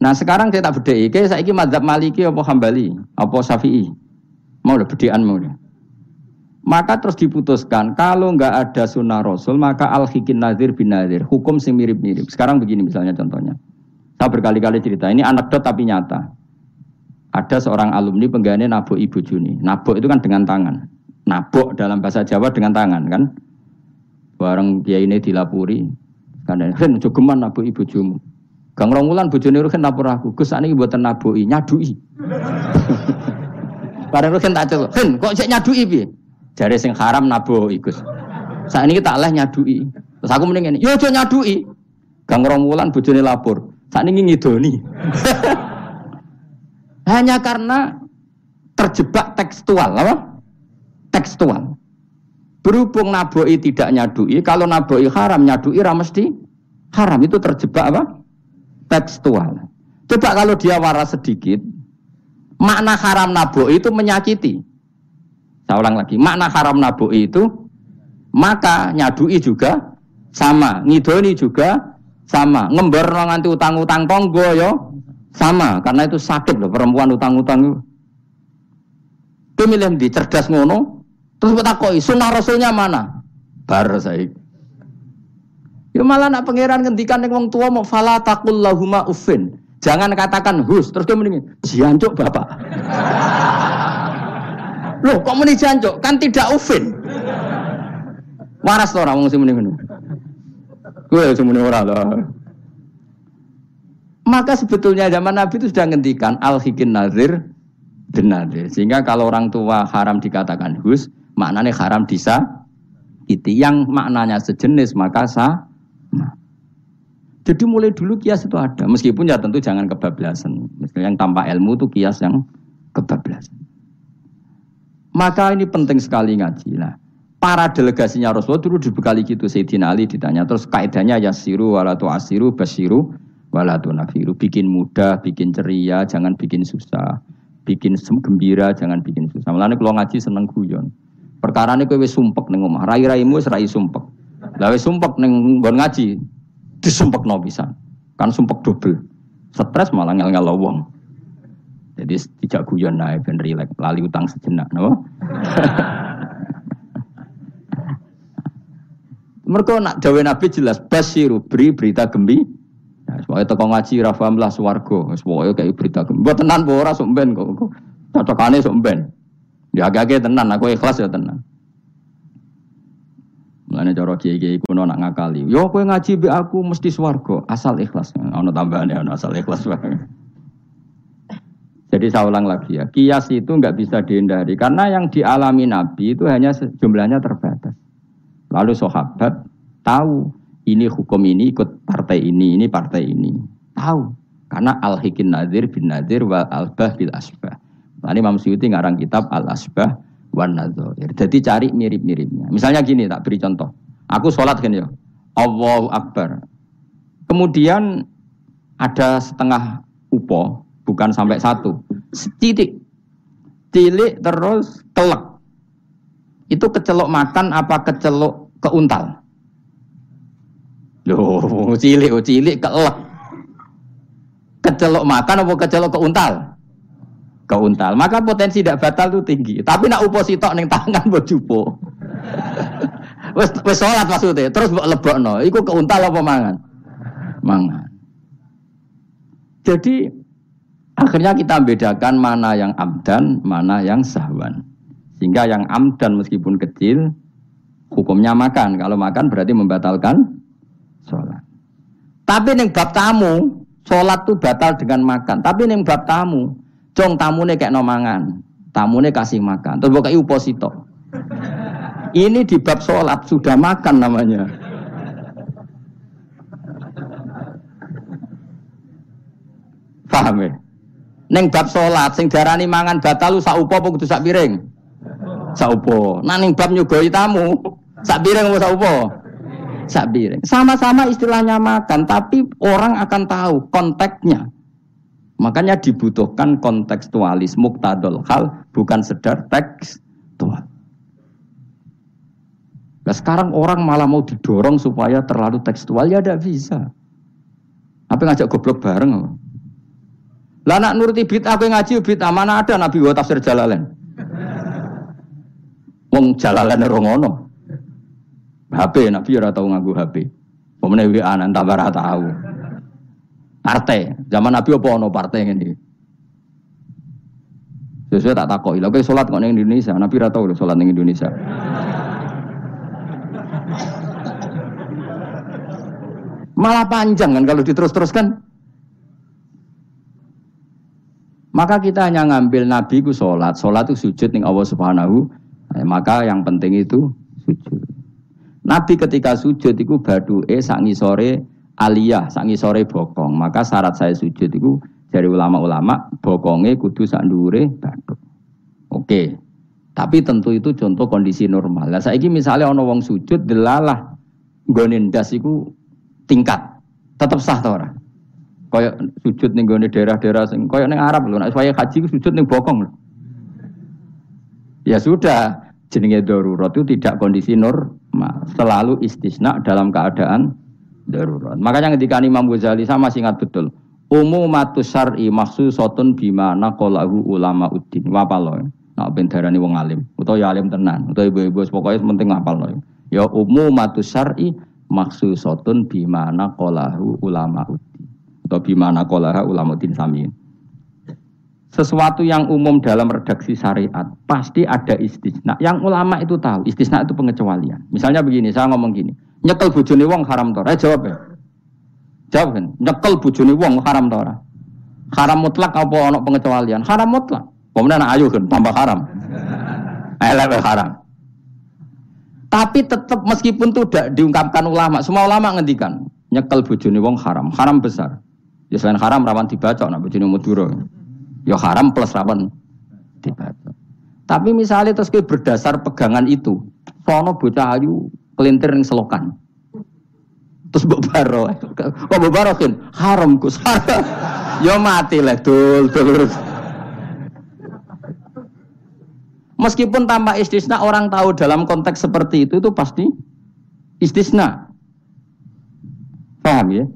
Nah sekarang saya tak kayak saya ini madhab maliki apa hambali, apa syafi'i, mau udah bedean mau udah. Maka terus diputuskan kalau nggak ada sunnah rasul maka al hikin nazir bin nazir hukum sing mirip-mirip. Sekarang begini misalnya contohnya, saya berkali-kali cerita ini anekdot tapi nyata. Ada seorang alumni pengganti nabok ibu Juni. Nabok itu kan dengan tangan. Nabok dalam bahasa Jawa dengan tangan kan. Bareng dia ini dilapuri. Karena kan jogeman nabok ibu Juni. Gang wulan bojone Ruhin lapor aku, Gus sakniki mboten nabuki, nyadui. (laughs) Bareng Ruhin tak celuk, "Hin, kok cek nyadui piye?" Jare sing haram nabuki, Gus. Sakniki tak leh nyadui. Terus aku mending ngene, "Yo aja nyadui." Gang wulan bojone lapor, sakniki ngidoni. (laughs) Hanya karena terjebak tekstual, apa? Tekstual. Berhubung naboi tidak nyadui, kalau naboi haram nyadui ramesti haram itu terjebak apa? tekstual. Coba kalau dia waras sedikit, makna haram nabo itu menyakiti. Saya ulang lagi, makna haram nabo itu maka nyadui juga sama, ngidoni juga sama, ngember nganti utang-utang tonggo yo sama, karena itu sakit loh perempuan utang-utang. Pemilihan di cerdas ngono, terus koi, sunnah rasulnya mana? Bar saya Ya malah nak pangeran ngendikan ning wong tua mau fala taqul lahuma uffin. Jangan katakan hus, terus dia mendingin jancuk bapak. (laughs) Loh, kok muni jancuk? Kan tidak ufin. Waras to ora wong sing ngono. Kowe sing muni ora lah. Maka sebetulnya zaman Nabi itu sudah ngendikan al hikin nazir nazir. Sehingga kalau orang tua haram dikatakan hus, maknanya haram disa itu yang maknanya sejenis maka sah. Jadi mulai dulu kias itu ada, meskipun ya tentu jangan kebablasan. Misalnya yang tanpa ilmu itu kias yang kebablasan. Maka ini penting sekali ngaji. Nah, para delegasinya Rasulullah dulu dibekali gitu. Sayyidina Ali ditanya, terus kaidahnya yasiru walatu asiru basiru walatu nafiru. Bikin mudah, bikin ceria, jangan bikin susah. Bikin gembira, jangan bikin susah. Malah kalau ngaji seneng guyon. Perkara ini kowe sumpek ning omah, rai-raimu serai sumpek. Lawe sumpek neng nggon ngaji, disumpek bisa. Kan sumpek double. Stres malah ngel-ngel. Jadi tidak guyon naik ben rilek, lali utang sejenak, no? (laughs) Mereka nak dawe Nabi jelas basiru beri berita gembi. Ya, semuanya toko ngaji rafam lah swargo. Semuanya kayak berita gembi. Buat tenan bora sumben kok. Cocokane sumben. Ya agak-agak tenan, aku ikhlas ya tenan. Mulane cara kiai-kiai kuno nak ngakali. Yo kowe ngaji be aku mesti swarga, asal ikhlas. Ono tambahane ono asal ikhlas Jadi saya ulang lagi ya, kias itu nggak bisa dihindari karena yang dialami Nabi itu hanya jumlahnya terbatas. Lalu sahabat tahu ini hukum ini ikut partai ini, ini partai ini. Tahu karena al hikin nadir bin nadir wa al bah bil asbah. Tadi Imam Suyuti ngarang kitab al asbah wan Jadi cari mirip-miripnya. Misalnya gini, tak beri contoh. Aku sholat kan ya, Allahu Akbar. Kemudian ada setengah upo, bukan sampai satu, titik, cilik terus telek. Itu kecelok makan apa kecelok keuntal? Loh, cilik, oh, cilik kelek. Kecelok makan apa kecelok keuntal? Ke untal. Maka potensi tidak batal itu tinggi. Tapi nak upo sitok ning tangan mbok jupo. (laughs) wes salat maksudnya. Terus mbok lebokno. Iku ke untal apa mangan? Mangan. Jadi akhirnya kita bedakan mana yang amdan, mana yang sahwan. Sehingga yang amdan meskipun kecil hukumnya makan. Kalau makan berarti membatalkan sholat. Tapi neng bab tamu, sholat tuh batal dengan makan. Tapi neng bab tamu, Cong tamune kayak nomangan, tamune kasih makan. Terus bukai uposito. Ini di bab sholat sudah makan namanya. Paham ya? Neng bab sholat, sing darani mangan batal saupo apa kudu sak piring? Saupo. Nah neng bab nyugoi tamu, Sak piring apa apa? Sak piring. Sama-sama istilahnya makan, tapi orang akan tahu konteksnya. Makanya dibutuhkan kontekstualis muktadol hal bukan sedar tekstual. Nah sekarang orang malah mau didorong supaya terlalu tekstual ya tidak bisa. Apa ngajak goblok bareng? Lah nak nuruti bid aku ngaji bid mana ada Nabi wa tafsir Jalalain. Wong Jalalain rongono. HP Nabi ora tau nganggo HP. Pemene WA nang tambah tahu. Partai, zaman Nabi apa ono partai ngene Sesuai tak takoki. Lha kowe salat kok ning Indonesia, Nabi ora tau lho salat Indonesia. Malah panjang kan kalau diterus-teruskan. Maka kita hanya ngambil Nabi ku sholat, sholat itu sujud nih Allah Subhanahu. Eh, maka yang penting itu sujud. Nabi ketika sujud itu badu e sangi sore aliyah, sangi sore bokong. Maka syarat saya sujud itu dari ulama-ulama bokongnya kudu sandure badu. Oke. Tapi tentu itu contoh kondisi normal. Lah saiki misalnya ono wong sujud delalah gonin das iku tingkat. Tetap sah ta ora? Kayak sujud ning gone daerah-daerah sing kayak ning Arab lho, nek saya haji sujud ning bokong lho. Ya sudah, jenenge darurat itu tidak kondisi normal, selalu istisna dalam keadaan darurat. Makanya ketika Imam Ghazali sama masih ingat betul. Umumatus syar'i maksusatun bima naqalahu ulama uddin. Loh. Nak ben darani wong alim, utawa ya alim tenan, utawa ibu-ibu pokoknya penting ngapal loh. Ya umumatus syar'i maksusatun bima naqalahu ulama uddin atau bimana kolaha ulamaudin samin. Sesuatu yang umum dalam redaksi syariat pasti ada istisna. Yang ulama itu tahu, istisna itu pengecualian. Misalnya begini, saya ngomong gini, nyekel bujuni wong haram tora. Eh jawab ya. Jawab kan, nyekel bujuni wong haram tora. Haram mutlak apa ono pengecualian? Haram mutlak. Kemudian ayo kan tambah haram. (laughs) Elek haram. Tapi tetap meskipun itu tidak diungkapkan ulama, semua ulama ngendikan nyekel bujuni wong haram, haram besar. Ya selain haram rawan dibaca nak bojone Madura. Ya haram plus rawan dibaca. Tapi misalnya terus berdasar pegangan itu, sono bocah ayu kelintir yang selokan. Terus mbok baro. Kok mbok baro kan haram Gus. (laughs) ya mati lah dul dul. (laughs) Meskipun tanpa istisna orang tahu dalam konteks seperti itu itu pasti istisna. Paham ya?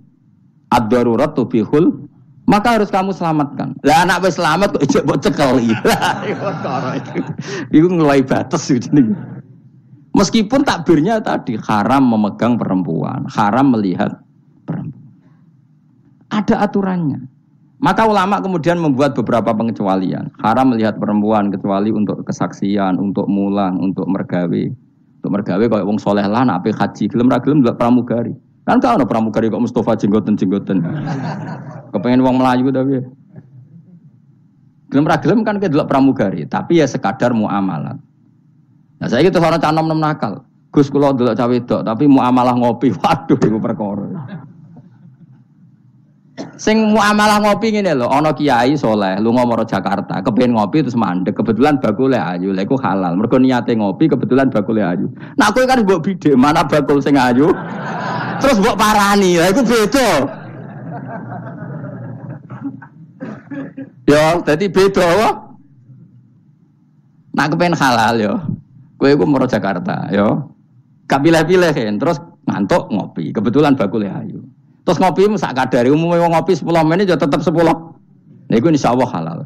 ad-darurat tubihul maka harus kamu selamatkan. Lah anak wis selamat kok ijek mbok cekel (laughs) iki. Iku ngelai batas ini. Meskipun takbirnya tadi haram memegang perempuan, haram melihat perempuan. Ada aturannya. Maka ulama kemudian membuat beberapa pengecualian. Haram melihat perempuan kecuali untuk kesaksian, untuk mulang, untuk mergawe. Untuk mergawe kalau wong soleh lah nak haji, gelem ra gelem pramugari. Kan kau ada pramugari kok Mustafa jenggoten jenggoten. Kepengen uang Melayu tapi. Gelem gelem kan delok pramugari, tapi ya sekadar muamalah. Nah saya gitu orang canom nom nakal. Gus kulo delok cawe dok, tapi muamalah ngopi. (laughs) Waduh iku perkara. Sing muamalah ngopi ngene lho, ana kiai soleh, lu ngomong Jakarta, kepengen ngopi terus mandek, kebetulan bakule ayu, lha iku halal. Mergo niate ngopi kebetulan bakule ayu. Nah kowe kan mbok bide, mana bakul sing ayu? Terus mbok parani, lha iku beda. Yo, dadi beda wae. Nak kepengen halal yo. Kowe iku moro Jakarta, pilih-pilih kan, terus ngantuk ngopi. Kebetulan bakule ayu. Terus ngopi sak kadari umumnya ngopi 10 menit ya tetap 10. Nah, itu insya Allah halal.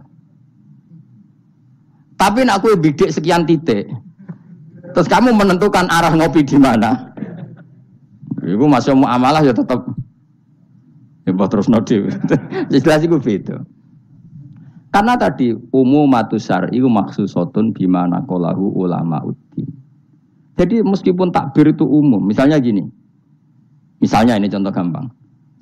Tapi nak kue bidik sekian titik. Terus kamu menentukan arah ngopi di mana. Ibu masuk muamalah ya tetap ya terus nodi. (laughs) Jelas itu beda. Karena tadi umum matusar itu maksusotun bimana kolahu ulama uti. Jadi meskipun takbir itu umum, misalnya gini, misalnya ini contoh gampang,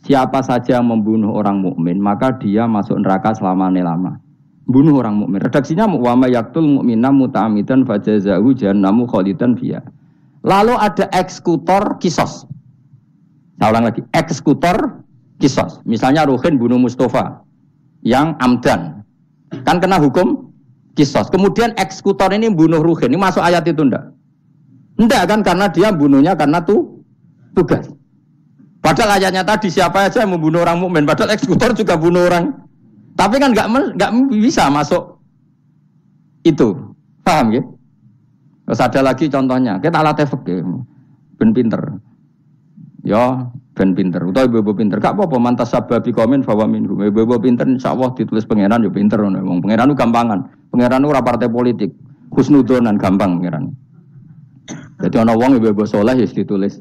siapa saja yang membunuh orang mukmin maka dia masuk neraka selama lama. Bunuh orang mukmin. Redaksinya wa may yaktul mu'mina muta'amidan fajazahu jahannamu khalidan fiha. Lalu ada eksekutor kisos. Saya ulang lagi, eksekutor kisos. Misalnya Ruhin bunuh Mustafa yang amdan. Kan kena hukum kisos. Kemudian eksekutor ini bunuh Ruhin. Ini masuk ayat itu enggak? Enggak kan karena dia bunuhnya karena tuh tugas. Padahal ayatnya tadi siapa aja yang membunuh orang mukmin, padahal eksekutor juga bunuh orang. Tapi kan nggak nggak bisa masuk itu, paham ya? Terus ada lagi contohnya, kita alat efek ya, ben pinter, ya ben pinter, atau ibu-ibu pinter, gak apa-apa mantas sababi komen bahwa minum, ibu-ibu pinter, insya Allah ditulis pangeran ya pinter, ngomong pangeran gampangan, pangeran itu partai politik, khusnudonan gampang pangeran. Jadi orang wong ibu-ibu soleh ya ditulis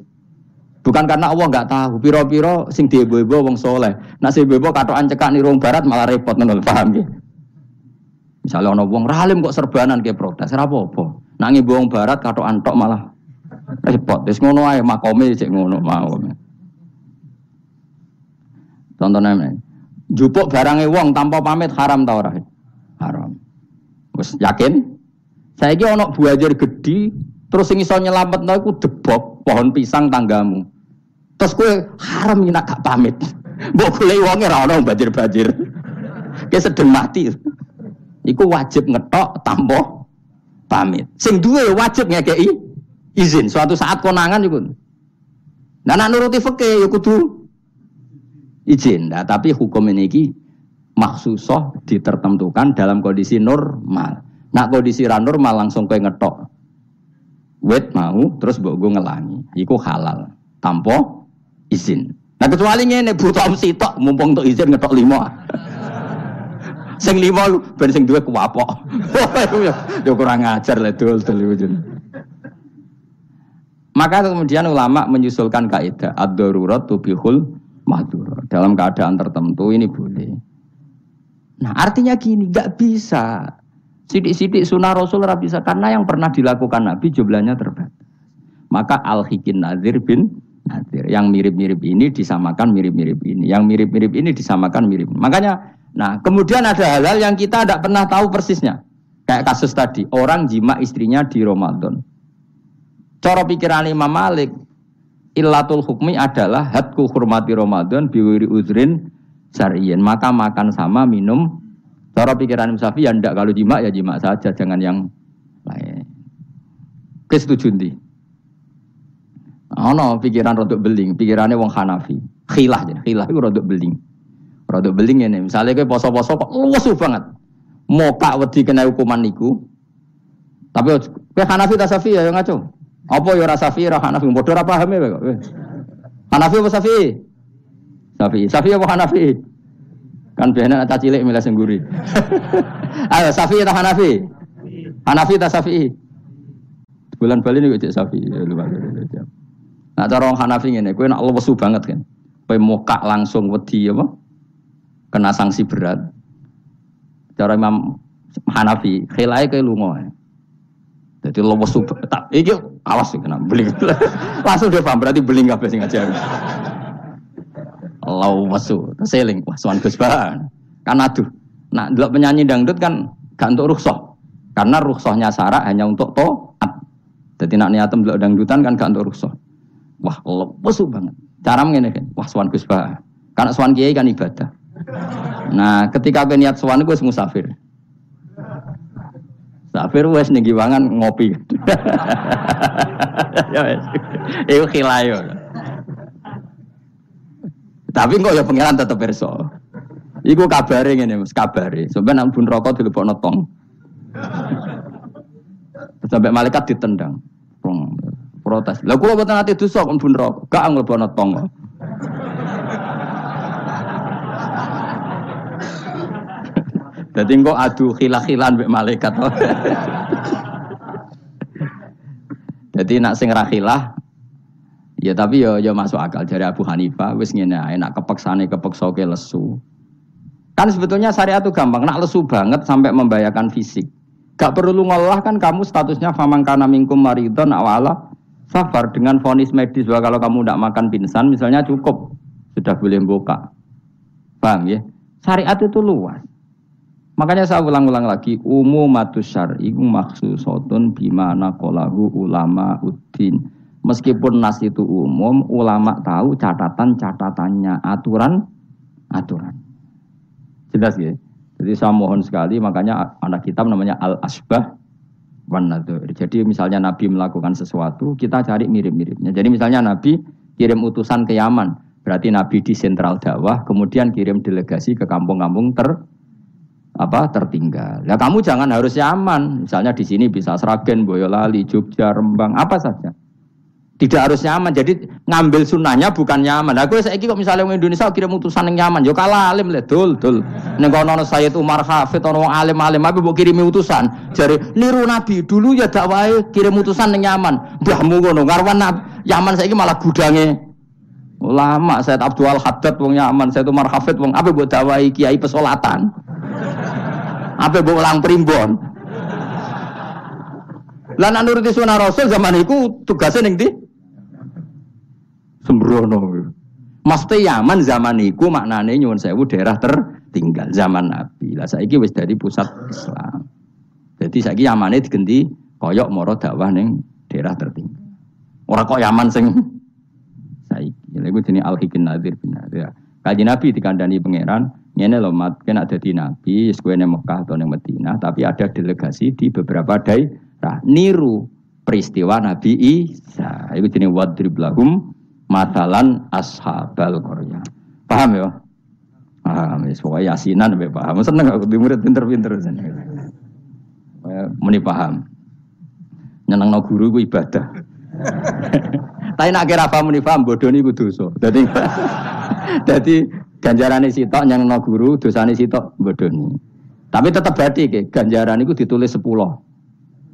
Bukan karena Allah nggak tahu, piro-piro sing di ibu-ibu wong soleh. Nah si ibu-ibu katokan cekak nih barat malah repot nol paham ya? Misalnya ono wong ralim kok serbanan kayak protes, apa-apa. Nangi wong barat kato antok malah repot. Terus ngono ae makome cek ngono mau. Contohnya ini, jupuk barangnya wong tanpa pamit haram tau ora? Haram. Wes yakin? Saya ini ono buajar gede, terus sing iso nyelametno iku debok pohon pisang tanggamu. Terus kue haram ini gak pamit. (laughs) Mbok golek wonge ora ono banjir-banjir. (laughs) Kayak sedeng mati. Iku wajib ngetok tanpa pamit. Sing duwe wajib ngekei izin. Suatu saat konangan iku. Nah, nak nuruti fikih ya kudu izin. Nah, tapi hukum ini ki maksusoh ditertentukan dalam kondisi normal. Nak kondisi ra normal langsung kue ngetok. Wet mau terus mbok ngelangi. Iku halal tanpa izin. Nah kecuali butuh om sitok mumpung untuk izin ngetok lima. (laughs) sing lima ben sing duwe kuwapok. (laughs) Yo kurang ajar lah dul dul Maka kemudian ulama menyusulkan kaidah ad-darurat tubihul mahdur. Dalam keadaan tertentu ini boleh. Nah artinya gini, nggak bisa. Sidik-sidik sunnah Rasul bisa karena yang pernah dilakukan Nabi jumlahnya terbatas. Maka al-hikin nazir bin Nadir. Yang mirip-mirip ini disamakan mirip-mirip ini. Yang mirip-mirip ini disamakan mirip. Makanya, nah kemudian ada hal-hal yang kita tidak pernah tahu persisnya. Kayak kasus tadi, orang jima istrinya di Ramadan. Cara pikiran Imam Malik, illatul hukmi adalah hadku hormati Ramadan biwiri uzrin syariyin. Maka makan sama minum. Cara pikiran Imam Syafi'i ya ndak kalau jima ya jima saja, jangan yang lain. Kesetujuan Ono pikiran rodok beling, pikirannya wong Hanafi. Khilah ya, khilah itu rodok beling. Rodok beling ini, misalnya kayak poso-poso kok luwes banget. Moka wedi kena hukuman niku. Tapi kayak Hanafi tak Safi ya yang ngaco. Apa ya rasa Safi, rasa Hanafi, bodoh apa paham ya kok. Hanafi apa Safi? Safi. Safi apa Hanafi? Kan biasanya ada cilik milih sengguri. (laughs) Ayo Safi atau Hanafi? Hanafi tak Safi? Bulan Bali ini cek Safi. Lupa. Nah cara orang Hanafi ini, kue nak lesu banget kan. Kue muka langsung wedi apa? Kena sanksi berat. Cara Imam Hanafi, khilai kue lungo. Jadi lesu tak iki awas sih kena beling. (laughs) langsung dia paham berarti beling kabeh sing aja. Lesu, seling, wah suan Gus Kan aduh. Nah, delok penyanyi dangdut kan gak untuk rukshoh. Karena rukshohnya syarat hanya untuk to'at. Jadi nak niatem delok dangdutan kan gak untuk rukshoh. Wah, lemes banget. Cara ngene kan. Wah, sowan Gus. Karena sowan kiai kan ibadah. Nah, ketika gue niat sowan gue musafir. Musafir wes nih giwangan ngopi. (laughs) ya wes. Iku khilayo. Tapi kok ya pengiran tetep perso. Iku kabare ngene Mas, kabare. Sampeyan nang bun rokok dilebokno tong. Sampai malaikat ditendang protes. Lah kula boten ati dosa kon bun neraka, gak nglebono tangga. Dadi engko adu khilah-khilan mbek malaikat. Jadi nak sing rahilah ya tapi ya ya masuk akal dari Abu Hanifah wis ngene ae nak kepeksane kepeksa ke lesu. Kan sebetulnya syariat itu gampang, nak lesu banget sampai membahayakan fisik. Gak perlu ngolah kan kamu statusnya famangkana minkum maridon awala safar dengan vonis medis bahwa kalau kamu tidak makan pingsan misalnya cukup sudah boleh buka paham ya syariat itu luas makanya saya ulang-ulang lagi umumatus syar'i maksusotun bimana kolahu ulama udin meskipun nas itu umum ulama tahu catatan-catatannya aturan aturan. Jelas ya? Jadi saya mohon sekali makanya anak kitab namanya al asbah Jadi misalnya Nabi melakukan sesuatu, kita cari mirip-miripnya. Jadi misalnya Nabi kirim utusan ke Yaman, berarti Nabi di sentral dakwah, kemudian kirim delegasi ke kampung-kampung ter apa tertinggal. Ya kamu jangan harus Yaman. Misalnya di sini bisa Sragen, Boyolali, Jogja, Rembang, apa saja. Tidak harus nyaman. Jadi ngambil sunnahnya bukan nyaman. Aku saya kok misalnya orang Indonesia kirim utusan yang nyaman, yo kalah alim le dul dul. Ning kono Sayyid Umar Hafid orang alim-alim tapi mau kirim utusan. Jadi niru Nabi dulu ya dakwah kirim utusan yang nyaman. Mbahmu ngono ngarwan Yaman saya malah gudange ulama Said Abdul Haddad wong nyaman, Said Umar Hafid wong apa buat dakwah kiai pesolatan. Apa buat ulang primbon. Lah nak nuruti sunah Rasul zaman itu tugasnya ning ndi? sembrono. Mesti Yaman zaman iku maknane nyuwun sewu daerah tertinggal zaman Nabi. Lah saiki wis dari pusat Islam. Jadi saiki Yamane digenti koyok moro dakwah ning daerah tertinggal. Ora kok Yaman sing saiki. Lha iku jenenge Al-Hikin Nadir bin Nadir. Kaji Nabi dikandani pangeran, ngene lho mat kena dadi nabi, ning Mekah atau ning Madinah, tapi ada delegasi di beberapa daerah niru peristiwa Nabi Isa. Iku jenenge wadrib lahum matalan ashabal Korea. Paham ya? Paham, ya, pokoknya yasinan ya paham. Seneng aku di murid pinter-pinter. Muni paham. Nyeneng no guru ku ibadah. (laughs) Tapi nak kira paham muni paham bodoh ini ku dosa. Jadi, jadi (laughs) ganjaran sitok nyeneng no guru, dosa sitok bodoh ini. Tapi tetap berarti ke ganjaran itu ditulis sepuluh.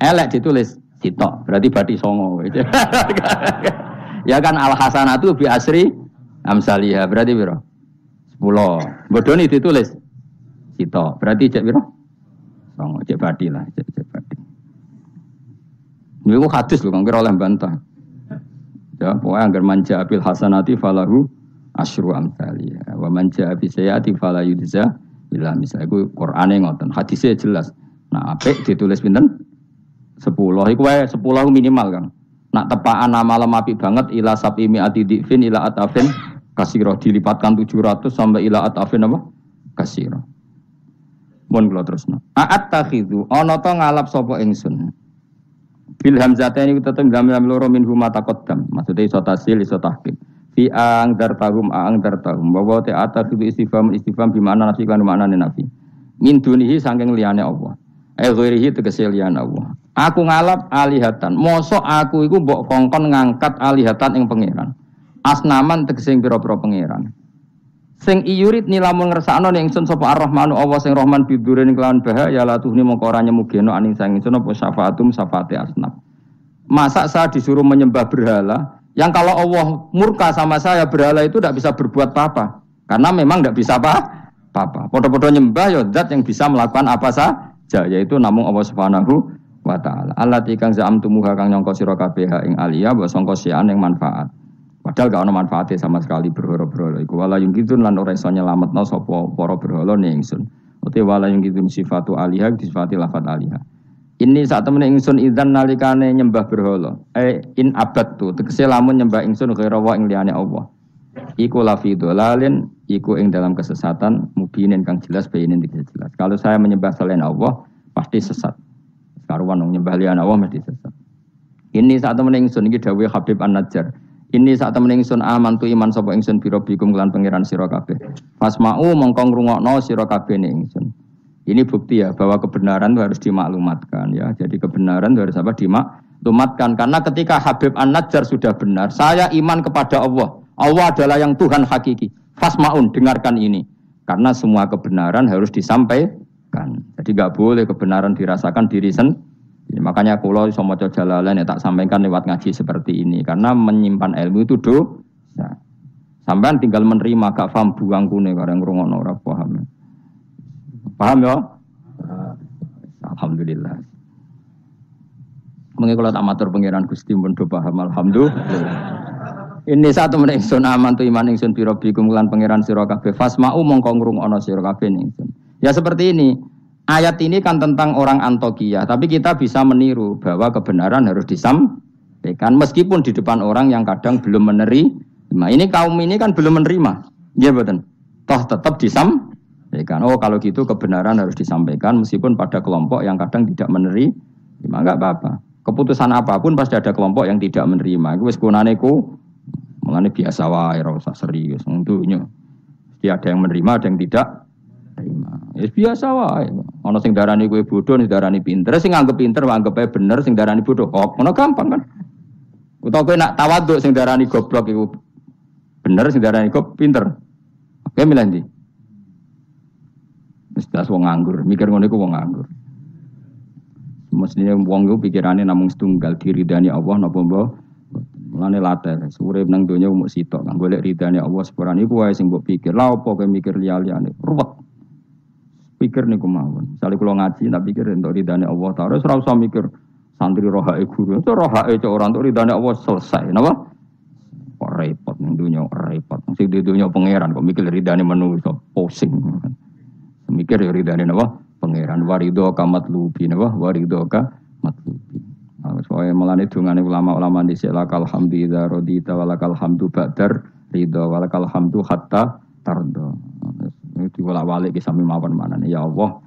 Elek ditulis sitok, berarti berarti songo. (laughs) Ya kan al hasanatu bi asri amsalihah. Berarti biro? Sepuluh. Bodoni ditulis. Sito. Berarti cek biro? Songo cek badi lah, cek cek badi. Ini kok hadis loh, kan kira oleh bantah. Ya, pokoknya agar manja abil hasanati falahu asru amsalihah. Wa manja abi sayati falah yudza bila misalnya itu Quran yang ngotot hadisnya jelas. Nah, apik ditulis pinten? Sepuluh. Iku wae sepuluh minimal kan. Nak tepaan nama api banget ila sapi ati difin ila atafin kasiro dilipatkan 700 sampai ila atafin apa? Kasiro. Mohon kula terusno. A'at takhidu ana to ngalap sapa ingsun. Bil hamzataini tetep gamel loro min huma taqaddam. Maksudnya iso tasil iso tahqiq. Fi ang dartahum ang dartahum. Bahwa te atakhidu istifham istifham bimana nafi kan maknane nafi. Min dunihi saking liyane Allah. Eh ghairihi tegese liyane Allah. Aku ngalap alihatan. Mosok aku iku mbok kongkon ngangkat alihatan ing pangeran. Asnaman tegese pira-pira pangeran. Sing iyurit nilamun ngersakno ning ingsun sapa Ar-Rahmanu Allah sing Rahman bidurin kelawan bahaya la tuhni mongko ora nyemugeno aning sang ingsun apa syafaatum syafaate asnaf. Masa saya disuruh menyembah berhala yang kalau Allah murka sama saya berhala itu tidak bisa berbuat apa-apa karena memang tidak bisa apa-apa. Podo-podo nyembah ya zat yang bisa melakukan apa saja yaitu namung Allah Subhanahu wa taala. Allati kang tumuha kang nyangka sira kabeh ing alia mbok sangka sian ing manfaat. Padahal gak ono manfaatnya sama sekali berhala-berhala iku wala yung gitu lan ora iso nyelametno sapa para berhala ning ingsun. Uti wala yung gitu sifatu aliha sifati lafat aliha. Ini saat temen ingsun idan nalikane nyembah berhala. Eh in abad tu tegese lamun nyembah ingsun kira wa ing liyane Allah. Iku lafi dolalin, iku ing dalam kesesatan, mubinin kang jelas, bayinin tidak jelas. Kalau saya menyembah selain Allah, pasti sesat karuan nyembah liyan Allah mesti sesat. Ini saat temen ingsun iki dawuh Habib An-Najjar. Ini saat temen ingsun aman tu iman sapa ingsun biro bikum kelan pangeran sira kabeh. Fasma'u mongko ngrungokno sira kabeh ning ingsun. Ini bukti ya bahwa kebenaran itu harus dimaklumatkan ya. Jadi kebenaran itu harus apa dimaklumatkan karena ketika Habib An-Najjar sudah benar, saya iman kepada Allah. Allah adalah yang Tuhan hakiki. Fasmaun dengarkan ini. Karena semua kebenaran harus disampaikan kan. Jadi nggak boleh kebenaran dirasakan diri sendiri. Makanya kalau sama jalalan ya tak sampaikan lewat ngaji seperti ini karena menyimpan ilmu itu dosa. Sampai tinggal menerima gak paham buang kune karena ngurungono ora paham. Paham ya? Alhamdulillah. Mungkin kalau tak matur pengiran Gusti pun do paham alhamdulillah. Ini satu menit ingsun aman tu iman ingsun biro bikum lan pangeran sira kabeh fasma'u mongko ngrungokno sira kabeh ingsun. Ya seperti ini. Ayat ini kan tentang orang Antokia, tapi kita bisa meniru bahwa kebenaran harus disampaikan meskipun di depan orang yang kadang belum menerima. Ini kaum ini kan belum menerima. Ya betul. Toh tetap disampaikan. Oh kalau gitu kebenaran harus disampaikan meskipun pada kelompok yang kadang tidak menerima. menerima, enggak apa-apa. Keputusan apa pun pasti ada kelompok yang tidak menerima. Itu wis kunane ku mengenai biasa wae ora usah serius untuknya. Mesti ada yang menerima, ada yang tidak terima. Ya biasa wae. Ana sing darani kowe bodoh, sing darani pinter, sing nganggep pinter nganggep ae bener, sing darani bodoh. Oh, ngono gampang kan. Utawa kowe nak tawaduk sing darani goblok iku bener, sing darani kok pinter. Oke milih ndi? Mesti wong nganggur, mikir ngono iku wong nganggur. Mestinya wong itu pikirannya namung setunggal diridani Allah napa mbah. Mulane latar, urip nang donya umuk sitok kang golek ridane Allah sepurane iku wae sing mbok pikir. Lah apa kowe mikir liya-liyane? Ruwet. Pikir niku mawon. Misale kula ngaji tak pikir entuk ridane Allah taala ora usah mikir santri rohake guru. Itu rohake cok ora entuk ridane Allah selesai. Napa? Kok repot ning donya repot. Sing di donya pangeran kok mikir ridane manusa pusing. Mikir ya ridane napa? pangeran warido kamat lubi napa? Warido ka matlubi. Nah, soalnya melani dungane ulama-ulama di lakal hamdu idza radita walakal hamdu ba'dar ridho walakal hamdu hatta tardo ini diwolak walik sami mawon mana ya Allah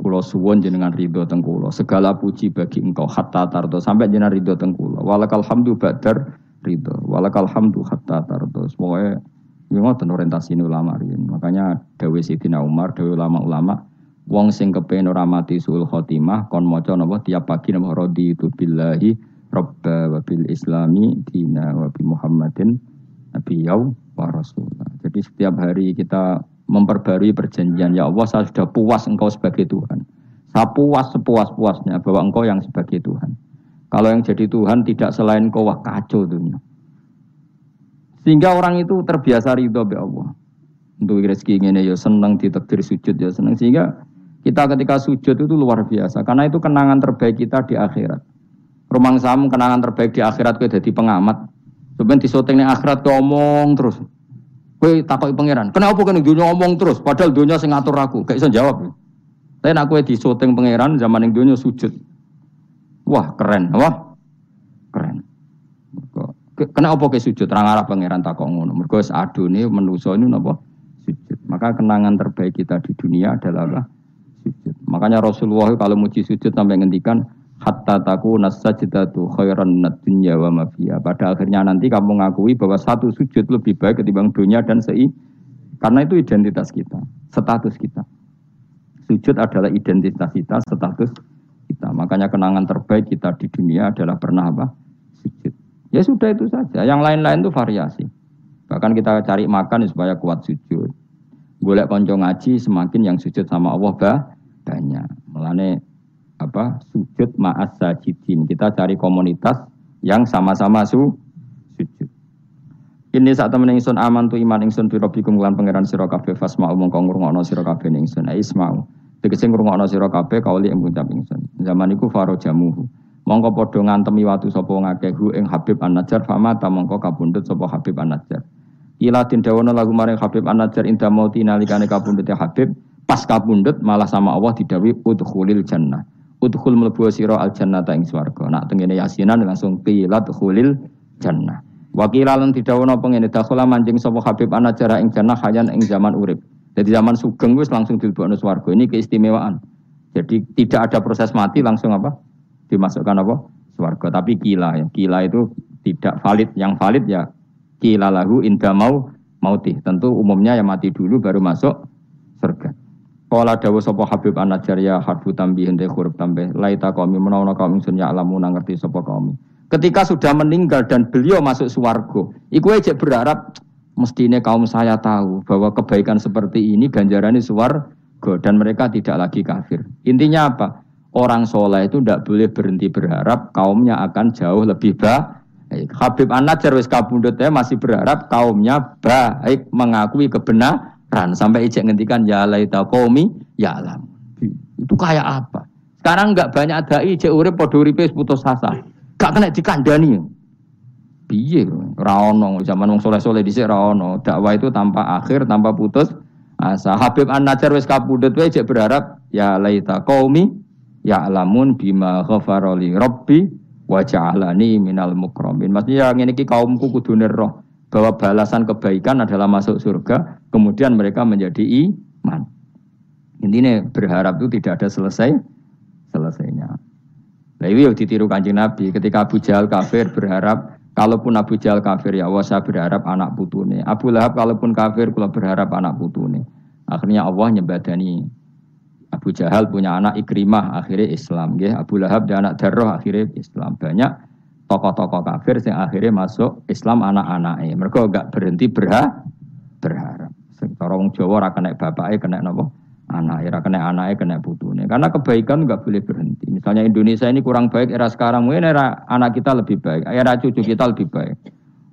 kulo suwon jenengan ridho teng segala puji bagi engkau hatta tardo sampai jenengan ridho teng walakal hamdu ba'dar ridho walakal hamdu hatta tardo ini ngoten orientasi ini ulama ini. Makanya Dawe Sidina Umar, Dawe ulama-ulama Wong sing kepen ora mati sul khotimah kon maca napa tiap pagi napa raditu billahi robba wa bil islami dina wa bi Muhammadin nabiyau wa. Jadi setiap hari kita memperbarui perjanjian ya Allah saya sudah puas engkau sebagai Tuhan. Saya puas sepuas-puasnya bahwa engkau yang sebagai Tuhan. Kalau yang jadi Tuhan tidak selain kau wah kacau dunia. Sehingga orang itu terbiasa ridho be Allah. Untuk rezeki ini ya senang ditakdir sujud ya senang sehingga kita ketika sujud itu luar biasa karena itu kenangan terbaik kita di akhirat. Rumang samu kenangan terbaik di akhirat kue jadi pengamat. Sebenarnya di syuting di akhirat kue omong terus. Kue takut pangeran. Kenapa kan dunia omong terus? Padahal dunia sing ngatur aku. Gak bisa jawab. Tapi nak kue di syuting pangeran zaman yang dunia sujud. Wah keren, wah. Kenapa kue sujud? Terang arah pangeran takut ngono. Mereka adune menuso ini napa sujud. Maka kenangan terbaik kita di dunia adalah apa? sujud. Makanya Rasulullah kalau muji sujud sampai ngendikan hatta taku nasajidatu khairan minad dunya wa ma Pada akhirnya nanti kamu mengakui bahwa satu sujud lebih baik ketimbang dunia dan sei karena itu identitas kita, status kita. Sujud adalah identitas kita, status kita. Makanya kenangan terbaik kita di dunia adalah pernah apa? Sujud. Ya sudah itu saja. Yang lain-lain itu variasi. Bahkan kita cari makan supaya kuat sujud. Golek konco ngaji semakin yang sujud sama Allah bah, banyak. Melane apa sujud ma'as sajidin. Kita cari komunitas yang sama-sama su sujud. Ini saat temen ingsun aman tu iman ingsun fi rabbikum lan pangeran sira kabeh fasma umum kang ngrungokno sira kabeh ingsun. Isma'u. Tegese ngrungokno sira kauli ngucap ingsun. Zaman iku faro jamuhu. Mongko padha ngantemi watu sapa ngakehu ing Habib An-Najjar fama ta mongko kabundut sapa Habib An-Najjar. Ila tin dawono lagu maring Habib An-Najjar inda mauti nalikane ya Habib pas kabundut malah sama Allah didawi udkhulil jannah. Udkhul mlebu sira al jannata ing swarga. Nak tengene yasinan langsung qila udkhulil jannah. Wakila lan didawono pengene dakhula manjing sapa Habib An-Najjar ing jannah hayan ing zaman urip. Jadi zaman sugeng wis langsung dilebokno swarga. Ini keistimewaan. Jadi tidak ada proses mati langsung apa? Dimasukkan apa? Swarga. Tapi kila ya. Kila itu tidak valid. Yang valid ya kila lahu inda mau mauti. Tentu umumnya yang mati dulu baru masuk surga. Kala dawa sapa Habib An-Najjar ya harfu tambih hente huruf tambah. Laita kami menawa kaum ingsun ya alamu ngerti kami. Ketika sudah meninggal dan beliau masuk swarga, iku aja berharap mestinya kaum saya tahu bahwa kebaikan seperti ini ganjarannya swarga dan mereka tidak lagi kafir. Intinya apa? Orang soleh itu tidak boleh berhenti berharap kaumnya akan jauh lebih baik Habib An-Najjar wis kabundut ya masih berharap kaumnya baik mengakui kebenaran sampai ijek ngendikan ya laita qaumi ya alam. Itu kayak apa? Sekarang enggak banyak dai ijek urip padha uripe putus asa. Gak kena dikandani. Piye ora ono zaman wong soleh-soleh dhisik ora ono. Dakwah itu tanpa akhir, tanpa putus asa. Habib An-Najjar wis kabundut wae berharap ya laita qaumi ya alamun bima ghafara li rabbi waja'alani minal mukromin. Maksudnya yang ini kaumku kudu roh bahwa balasan kebaikan adalah masuk surga, kemudian mereka menjadi iman. Intinya berharap itu tidak ada selesai selesainya. Nah, ini yang ditiru kanjeng Nabi. Ketika Abu Jahal kafir berharap, kalaupun Abu Jahal kafir ya Allah saya berharap anak putune. Abu Lahab kalaupun kafir, kalau berharap anak putune. Akhirnya Allah nyebadani Abu Jahal punya anak Ikrimah akhirnya Islam. Ya. Abu Lahab dan anak Darroh akhirnya Islam. Banyak tokoh-tokoh kafir yang akhirnya masuk Islam anak-anaknya. Mereka enggak berhenti berha berharap. Sekarang Jawa rakan naik bapaknya kena nopo anak, era kena anaknya kena putune. Karena kebaikan nggak boleh berhenti. Misalnya Indonesia ini kurang baik era sekarang, mungkin era anak kita lebih baik, era cucu kita lebih baik.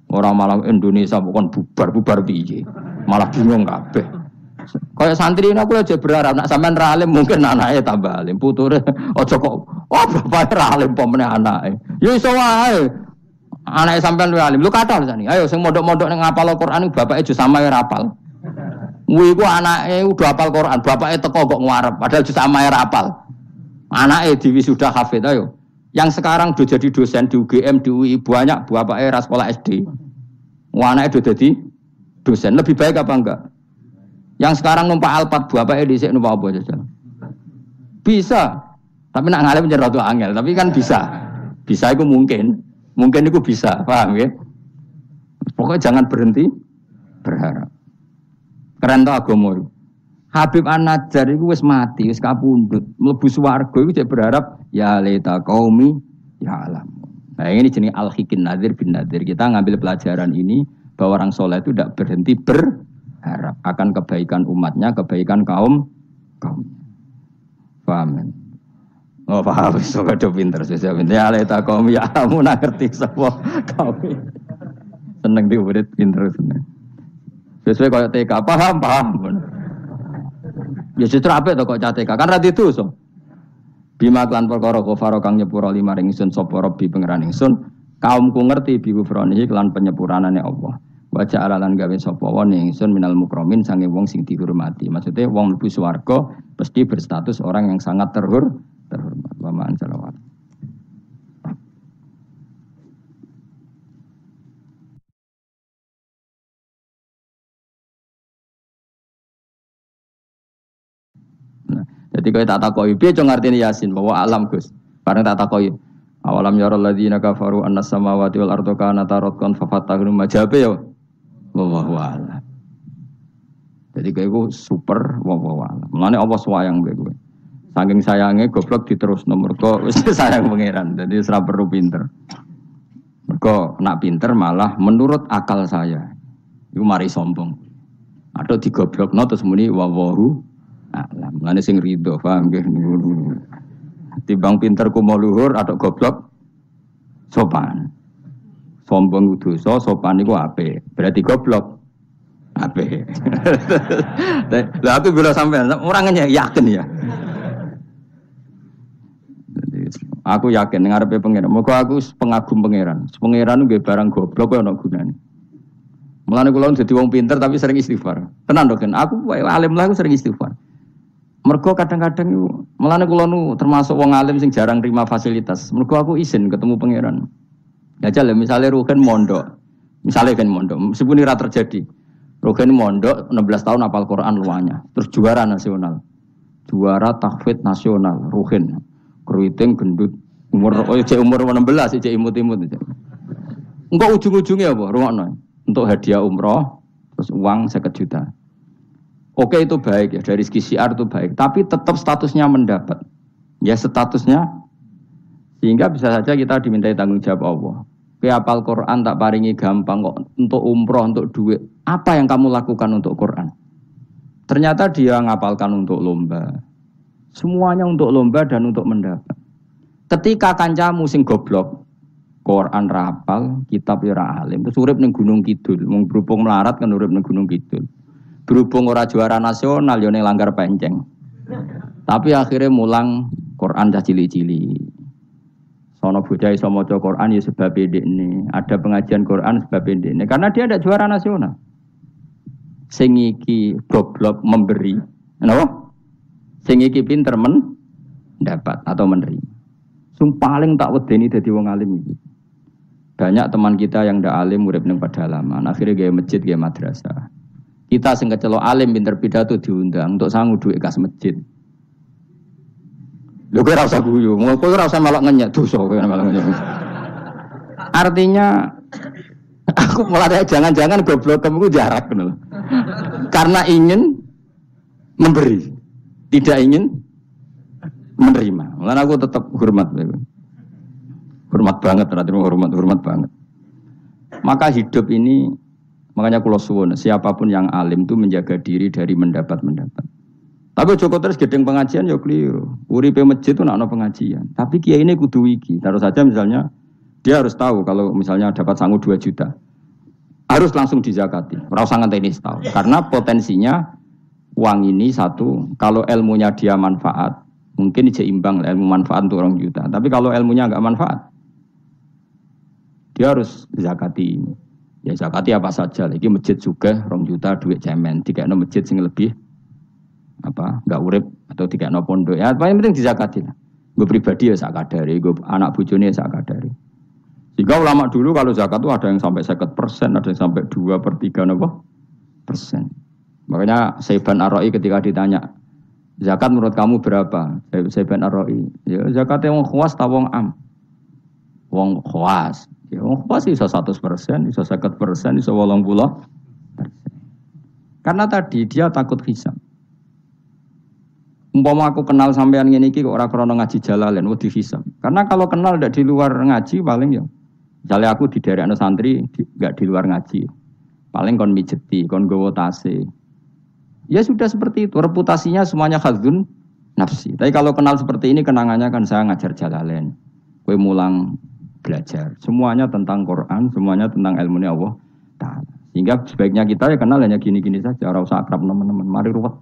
Orang malah Indonesia bukan bubar bubar biji, malah bingung kabeh. Kayak santri ini aku aja berharap nak sampean ralim mungkin anaknya tambah alim, puture ojo kok oh bapak ralim pomene anaknya. Ya iso wae. Anaknya sampean alim, lu kata misalnya, ayo sing modok-modok nang ngapal Al-Qur'an bapaknya aja sama ya rapal. Wih, gua anaknya udah hafal Quran, bapaknya teko kok ngarep, padahal justru sama ya rapal. Anaknya di sudah hafid, ayo. Yang sekarang udah jadi dosen di UGM, di UI banyak, bapaknya ras sekolah SD. Wah, anaknya udah jadi dosen, lebih baik apa enggak? Yang sekarang numpak alpat, bapaknya di sini numpak apa aja? Bisa, tapi nak ngalim jadi ratu angel, tapi kan bisa. Bisa itu mungkin, mungkin itu bisa, paham ya? Pokoknya jangan berhenti berharap. Keren tau agama Habib An-Najjar itu wis mati, wis kapundhut. Mlebu swarga iku berharap ya leta qaumi ya alam. Nah ini jenis al-hikin nadir bin nadir. Kita ngambil pelajaran ini bahwa orang soleh itu tidak berhenti berharap akan kebaikan umatnya, kebaikan kaum kaum. Paham? Oh paham, (laughs) so kado pinter, saya pinter. Ya leta kaum ya kamu nak ngerti semua kaum. Seneng diurit pinter seneng. Sesuai kaya TK, paham, paham. Ya justru apa itu kok TK, kan radit itu so. Bima klan perkara kufaro kang nyepuro lima ringsun sapa rabbi pangeran ingsun kaumku ngerti bi kufronihi klan penyepuranane Allah. Wajah alalan gawe sapa wong ingsun minal mukromin sange wong sing dihormati. Maksudnya wong mlebu swarga pasti berstatus orang yang sangat terhur terhormat. Wa ma'an salawat. Jadi kau tak takoi, biar jangan artinya yasin bahwa alam gus. Karena tak takoi, awalam ya alladzina kafaru anna samawati wal ardu kana taratkan fafatahnu majabe ya. Wallahu a'lam. Jadi kayak gue super wallahu a'lam. Mulane Allah sayang gue gue. Saking sayangnya goblok diterus nomor kok (laughs) sayang pangeran. Jadi serap perlu pinter. Mereka nak pinter malah menurut akal saya. Itu mari sombong. Digoblok no terus muni wawahu alam. Mulane sing rido, paham nggih. Timbang pinter ku mau luhur atau goblok sopan. Sombong dosa, sopan niku ape. Berarti goblok ape. (laughs) Lah aku bila sampean orangnya yakin ya. Aku yakin ngarepe pangeran. Moga aku pengagum pangeran. Pangeran nggih barang goblok kok ana gunane. Mulane kula dadi wong pinter tapi sering istighfar. Tenan dok, aku alim lah aku sering istighfar. Mergo kadang-kadang melane kula nu termasuk wong alim sing jarang terima fasilitas. Mergo aku izin ketemu pangeran. Ya jale misalnya Rugen mondok. Misalnya kan mondok, meskipun ini terjadi. Rugen mondok 16 tahun apal Quran luanya. Terus juara nasional. Juara tahfidz nasional Rugen. Keriting gendut umur oh cek umur 16 cek imut-imut Enggak ujung-ujungnya apa? Ruang Untuk hadiah umroh terus uang 1 juta. Oke itu baik ya dari segi siar itu baik, tapi tetap statusnya mendapat. Ya statusnya sehingga bisa saja kita dimintai tanggung jawab Allah. Ke apal Quran tak paringi gampang kok untuk umroh, untuk duit. Apa yang kamu lakukan untuk Quran? Ternyata dia ngapalkan untuk lomba. Semuanya untuk lomba dan untuk mendapat. Ketika kancamu sing goblok, Quran rapal, kitab ya alim, terus urip ning Gunung Kidul, mung berhubung melarat kan urip ning Gunung Kidul. Berhubung ora juara nasional yo langgar penceng. Tapi akhirnya mulang Quran cah cili-cili. Sono bocah iso maca Quran ya sebab ini. Ada pengajian Quran sebab ini. Karena dia ada juara nasional. Sing iki goblok memberi. Kenapa? Sing iki pinter men dapat atau menerima. Sing paling tak wedeni dadi wong alim iki. Banyak teman kita yang ndak alim urip ning pedalaman, akhirnya gaya masjid, gaya madrasah. Kita sing kecelo alim pinter pidato diundang untuk sanggup duit kas masjid. Lho kowe ora usah guyu, kowe ora usah melok ngenyek dosa kowe malah ngenyek. Artinya aku malah jangan-jangan goblok kamu jarak gitu. Karena ingin memberi, tidak ingin menerima. Malah aku tetap hormat. Hormat banget, ternyata hormat, hormat banget. Maka hidup ini, makanya kulo suwon, siapa pun yang alim itu menjaga diri dari mendapat-mendapat. Tapi Joko terus gedeng pengajian ya keliru. Uripe masjid itu nak pengajian. Tapi kiai ini kudu wiki. Taruh saja misalnya dia harus tahu kalau misalnya dapat sanggup 2 juta. Harus langsung dizakati. Rasa ini tahu. Karena potensinya uang ini satu, kalau ilmunya dia manfaat, mungkin seimbang ilmu manfaat untuk orang juta. Tapi kalau ilmunya nggak manfaat, dia harus zakati ini. Ya zakati apa saja. Lagi masjid juga orang juta duit cemen. Tiga masjid sing lebih apa nggak urip atau tiga no pondok ya apa yang penting dizakati lah. Gue pribadi ya sak kadari gue anak bujoni ya sak kadari. Jika ulama dulu kalau zakat itu ada yang sampai seket persen ada yang sampai dua per tiga nopo persen. Makanya Saiban Aroi ketika ditanya zakat menurut kamu berapa? Saiban Aroi ya zakat yang tawong am? Wong khuas. Ya wong khuas bisa satu persen bisa seket persen bisa wolong pulau karena tadi dia takut hisap Umpama aku kenal sampean ngene iki kok ora krana ngaji jalalen wedi hisab. Karena kalau kenal ndak di luar ngaji paling ya misalnya aku di daerah santri nggak di, di luar ngaji. Paling kon mijeti, kon gowo tase. Ya sudah seperti itu, reputasinya semuanya khazun nafsi. Tapi kalau kenal seperti ini kenangannya kan saya ngajar jalalen. Kue mulang belajar. Semuanya tentang Quran, semuanya tentang ilmu Allah Ta'ala. Sehingga sebaiknya kita ya kenal hanya gini-gini saja, ora usah akrab teman-teman. Mari ruwet.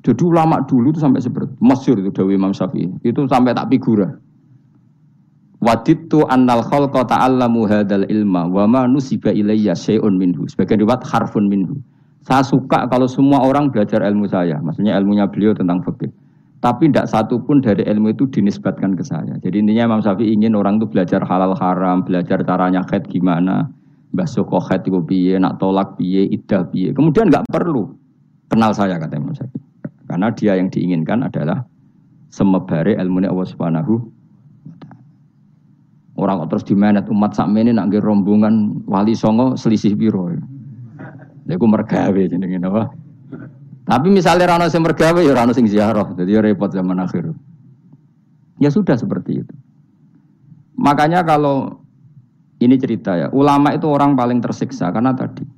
Jadi ulama dulu itu sampai seperti masyur itu Dawi Imam Syafi'i. Itu sampai tak figura. Waditu annal khalqa ta'allamu hadal ilma wa ma nusiba ilayya syai'un minhu. Sebagai riwayat harfun minhu. Saya suka kalau semua orang belajar ilmu saya. Maksudnya ilmunya beliau tentang fikih. Tapi tidak satu pun dari ilmu itu dinisbatkan ke saya. Jadi intinya Imam Syafi'i ingin orang itu belajar halal haram, belajar caranya khed gimana, basuh khed itu piye, nak tolak piye, idah piye. Kemudian nggak perlu kenal saya kata Imam Syafi'i. Karena dia yang diinginkan adalah semebare ilmu Allah Subhanahu Orang kok terus dimenet umat sakmene nak rombongan wali songo selisih biro. Lha iku mergawe jenenge apa? Tapi misalnya rano sing mergawe ya rano sing ziarah, jadi ya repot zaman akhir. Ya sudah seperti itu. Makanya kalau ini cerita ya, ulama itu orang paling tersiksa karena tadi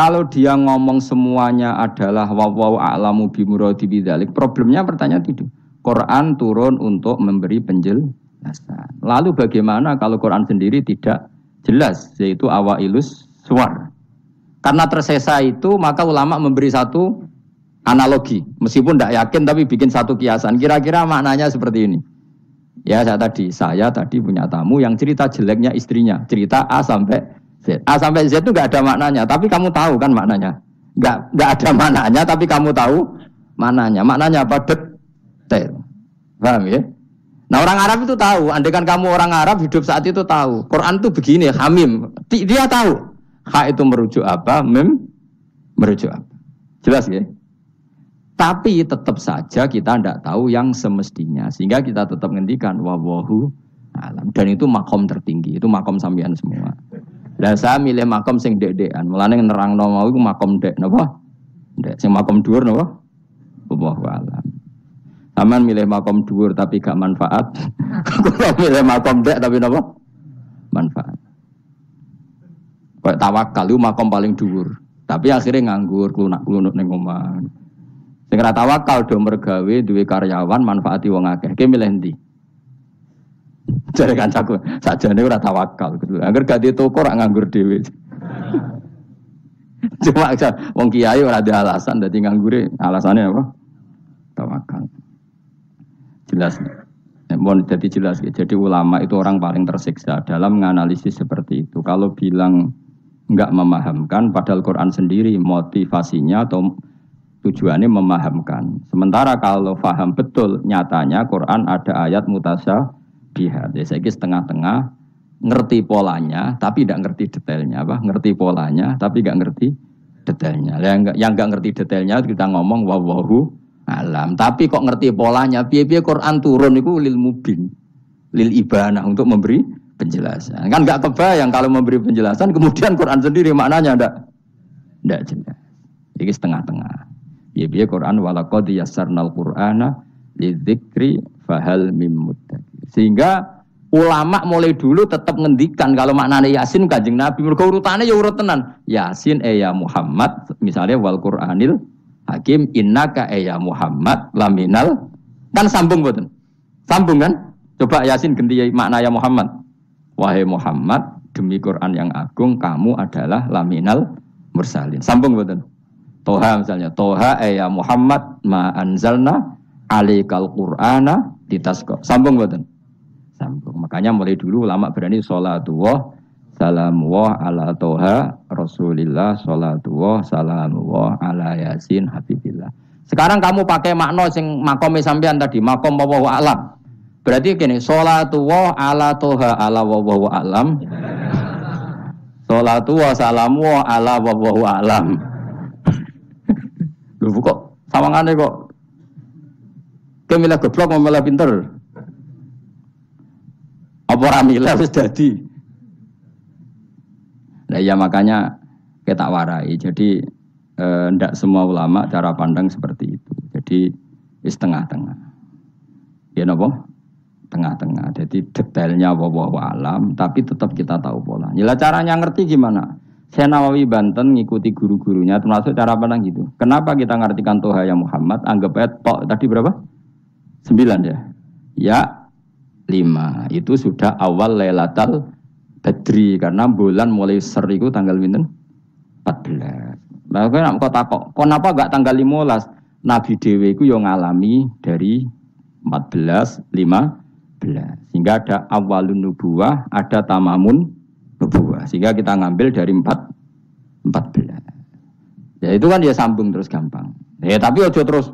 kalau dia ngomong semuanya adalah wawaw a'lamu bimuradi bidzalik, problemnya pertanyaan itu. Quran turun untuk memberi penjelasan. Lalu bagaimana kalau Quran sendiri tidak jelas, yaitu awailus suar. Karena tersesa itu, maka ulama memberi satu analogi. Meskipun tidak yakin, tapi bikin satu kiasan. Kira-kira maknanya seperti ini. Ya saya tadi, saya tadi punya tamu yang cerita jeleknya istrinya. Cerita A sampai Z. A sampai Z itu nggak ada maknanya, tapi kamu tahu kan maknanya. Nggak nggak ada (laughs) maknanya, tapi kamu tahu maknanya. Maknanya apa? Detail. Paham ya? Nah orang Arab itu tahu, andai kan kamu orang Arab hidup saat itu tahu. Quran itu begini, hamim. Dia tahu. Ha itu merujuk apa, mem merujuk apa. Jelas ya? Tapi tetap saja kita tidak tahu yang semestinya. Sehingga kita tetap ngendikan wawahu alam. Dan itu makom tertinggi, itu makom sambian semua. Lah saya milih makom sing dek-dekan. Mulane nerangno mau iku makom dek napa? Dek sing makom dhuwur napa? Wallahu alam. Aman milih makom dhuwur tapi gak manfaat. (laughs) Kalau milih makom dek tapi napa? Manfaat. Kayak tawakal itu makom paling dhuwur. Tapi akhirnya nganggur, klunak-klunuk ning omah. Sing ora tawakal do mergawe duwe karyawan manfaati wong akeh. Ki milih ndi? (laughs) Jadi kancaku saja ini udah tawakal. Agar gak di toko orang nganggur dewi. (laughs) Cuma wong kiai ora ada alasan, jadi nganggur alasannya apa? Tawakal. Jelas. Ya, mohon jadi jelas ya. Jadi ulama itu orang paling tersiksa dalam menganalisis seperti itu. Kalau bilang nggak memahamkan, padahal Quran sendiri motivasinya atau tujuannya memahamkan. Sementara kalau faham betul nyatanya Quran ada ayat mutasya biha. Ya saya setengah-tengah ngerti polanya tapi tidak ngerti detailnya apa ngerti polanya tapi nggak ngerti detailnya yang nggak yang nggak ngerti detailnya kita ngomong wawahu alam. Tapi kok ngerti polanya? Piye-piye Quran turun itu lil mubin, lil ibanah untuk memberi penjelasan. Kan nggak kebayang kalau memberi penjelasan kemudian Quran sendiri maknanya ndak ndak jelas. Ini setengah-tengah. Piye-piye Quran walaqad yassarnal Qur'ana lidzikri fahal mim Sehingga ulama mulai dulu tetap ngendikan kalau maknanya Yasin kanjeng Nabi mergo urutane ya urut tenan. Yasin eh ya Muhammad misalnya wal Qur'anil Hakim innaka eh ya Muhammad laminal kan sambung betul. Sambung kan? Coba Yasin ganti makna ya Muhammad. Wahai Muhammad demi Quran yang agung kamu adalah laminal mursalin. Sambung betul. Toha misalnya Toha eh ya Muhammad ma anzalna alikal Qur'ana ditasko. Sambung betul sambung. Makanya mulai dulu ulama berani sholatullah salamullah ala toha rasulillah sholatullah salamullah ala yasin habibillah. Sekarang kamu pakai makna sing makom sampean tadi, makom wawahu alam. Berarti gini, sholatullah ala toha ala wawahu alam. Sholatullah salamu ala wawahu alam. (laughs) Lu kok sawangane kok Kemilah goblok mau malah pinter. Apa ramila wis dadi. Nah ya makanya kita warai. Jadi tidak eh, semua ulama cara pandang seperti itu. Jadi is tengah-tengah. Ya nopo? Tengah-tengah. Jadi detailnya wawa alam, tapi tetap kita tahu pola. Nila caranya ngerti gimana? Saya Nawawi Banten ngikuti guru-gurunya, termasuk cara pandang gitu. Kenapa kita ngartikan Tuhan ya Muhammad? Anggap aja tok tadi berapa? Sembilan ya. Ya lima itu sudah awal Lailatul Badri karena bulan mulai seriku tanggal minten 14. Nah, nak kok takok, kenapa gak tanggal 15? Nabi Dewi itu yang ngalami dari 14, 15. Sehingga ada awalun nubuah, ada tamamun nubuah. Sehingga kita ngambil dari 4, 14. Ya itu kan dia sambung terus gampang. Ya tapi ojo terus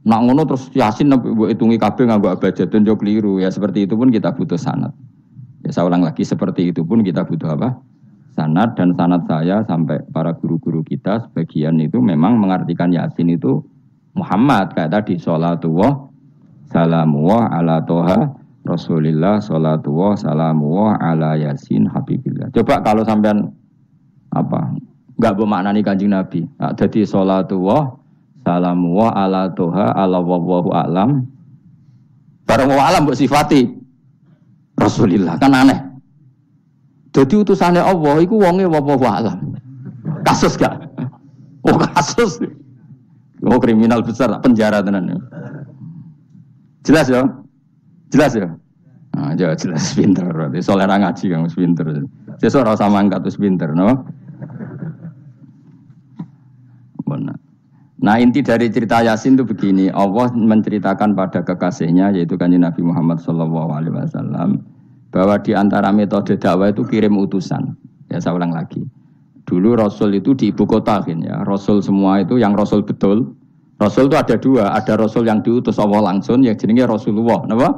Nak ngono terus Yasin buat hitungi kabeh nganggo abjadun jo keliru. Ya seperti itu pun kita butuh sanat. Ya saya ulang lagi seperti itu pun kita butuh apa? Sanat dan sanat saya sampai para guru-guru kita sebagian itu memang mengartikan Yasin itu Muhammad kayak tadi sholatullah salamullah ala toha Rasulillah sholatullah salamullah ala Yasin Habibillah. Coba kalau sampean apa nggak bermaknani kanjeng Nabi. Nah, jadi sholatullah Salamu wa ala toha ala wawahu alam. Barang wa alam buat sifati. Rasulillah kan aneh. Jadi utusannya Allah itu wonge wawahu alam. Kasus gak? Oh kasus. Oh kriminal besar penjara tenan. Jelas ya? Jelas ya? Nah, jelas jelas pinter berarti. Soalnya ngaji kamu pinter. Sesuatu sama angkat tuh pinter, no? Benar. Nah inti dari cerita Yasin itu begini, Allah menceritakan pada kekasihnya yaitu kanji Nabi Muhammad SAW bahwa di antara metode dakwah itu kirim utusan. Ya saya ulang lagi. Dulu Rasul itu di ibu kota kan ya. Rasul semua itu yang Rasul betul. Rasul itu ada dua, ada Rasul yang diutus Allah langsung yang jenenge Rasulullah, kenapa?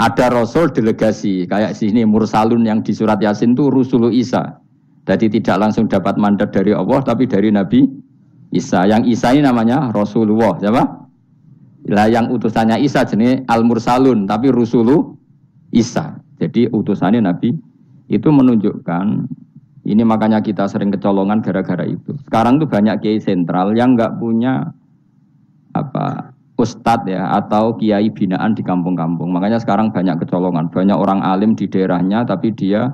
Ada Rasul delegasi, kayak sini Mursalun yang di surat Yasin itu Rasulullah Isa. Jadi tidak langsung dapat mandat dari Allah tapi dari Nabi Isa. Yang Isa ini namanya Rasulullah, siapa? Lah yang utusannya Isa jenis Al Mursalun, tapi Rasulu Isa. Jadi utusannya Nabi itu menunjukkan ini makanya kita sering kecolongan gara-gara itu. Sekarang tuh banyak kiai sentral yang nggak punya apa ustadz ya atau kiai binaan di kampung-kampung. Makanya sekarang banyak kecolongan, banyak orang alim di daerahnya tapi dia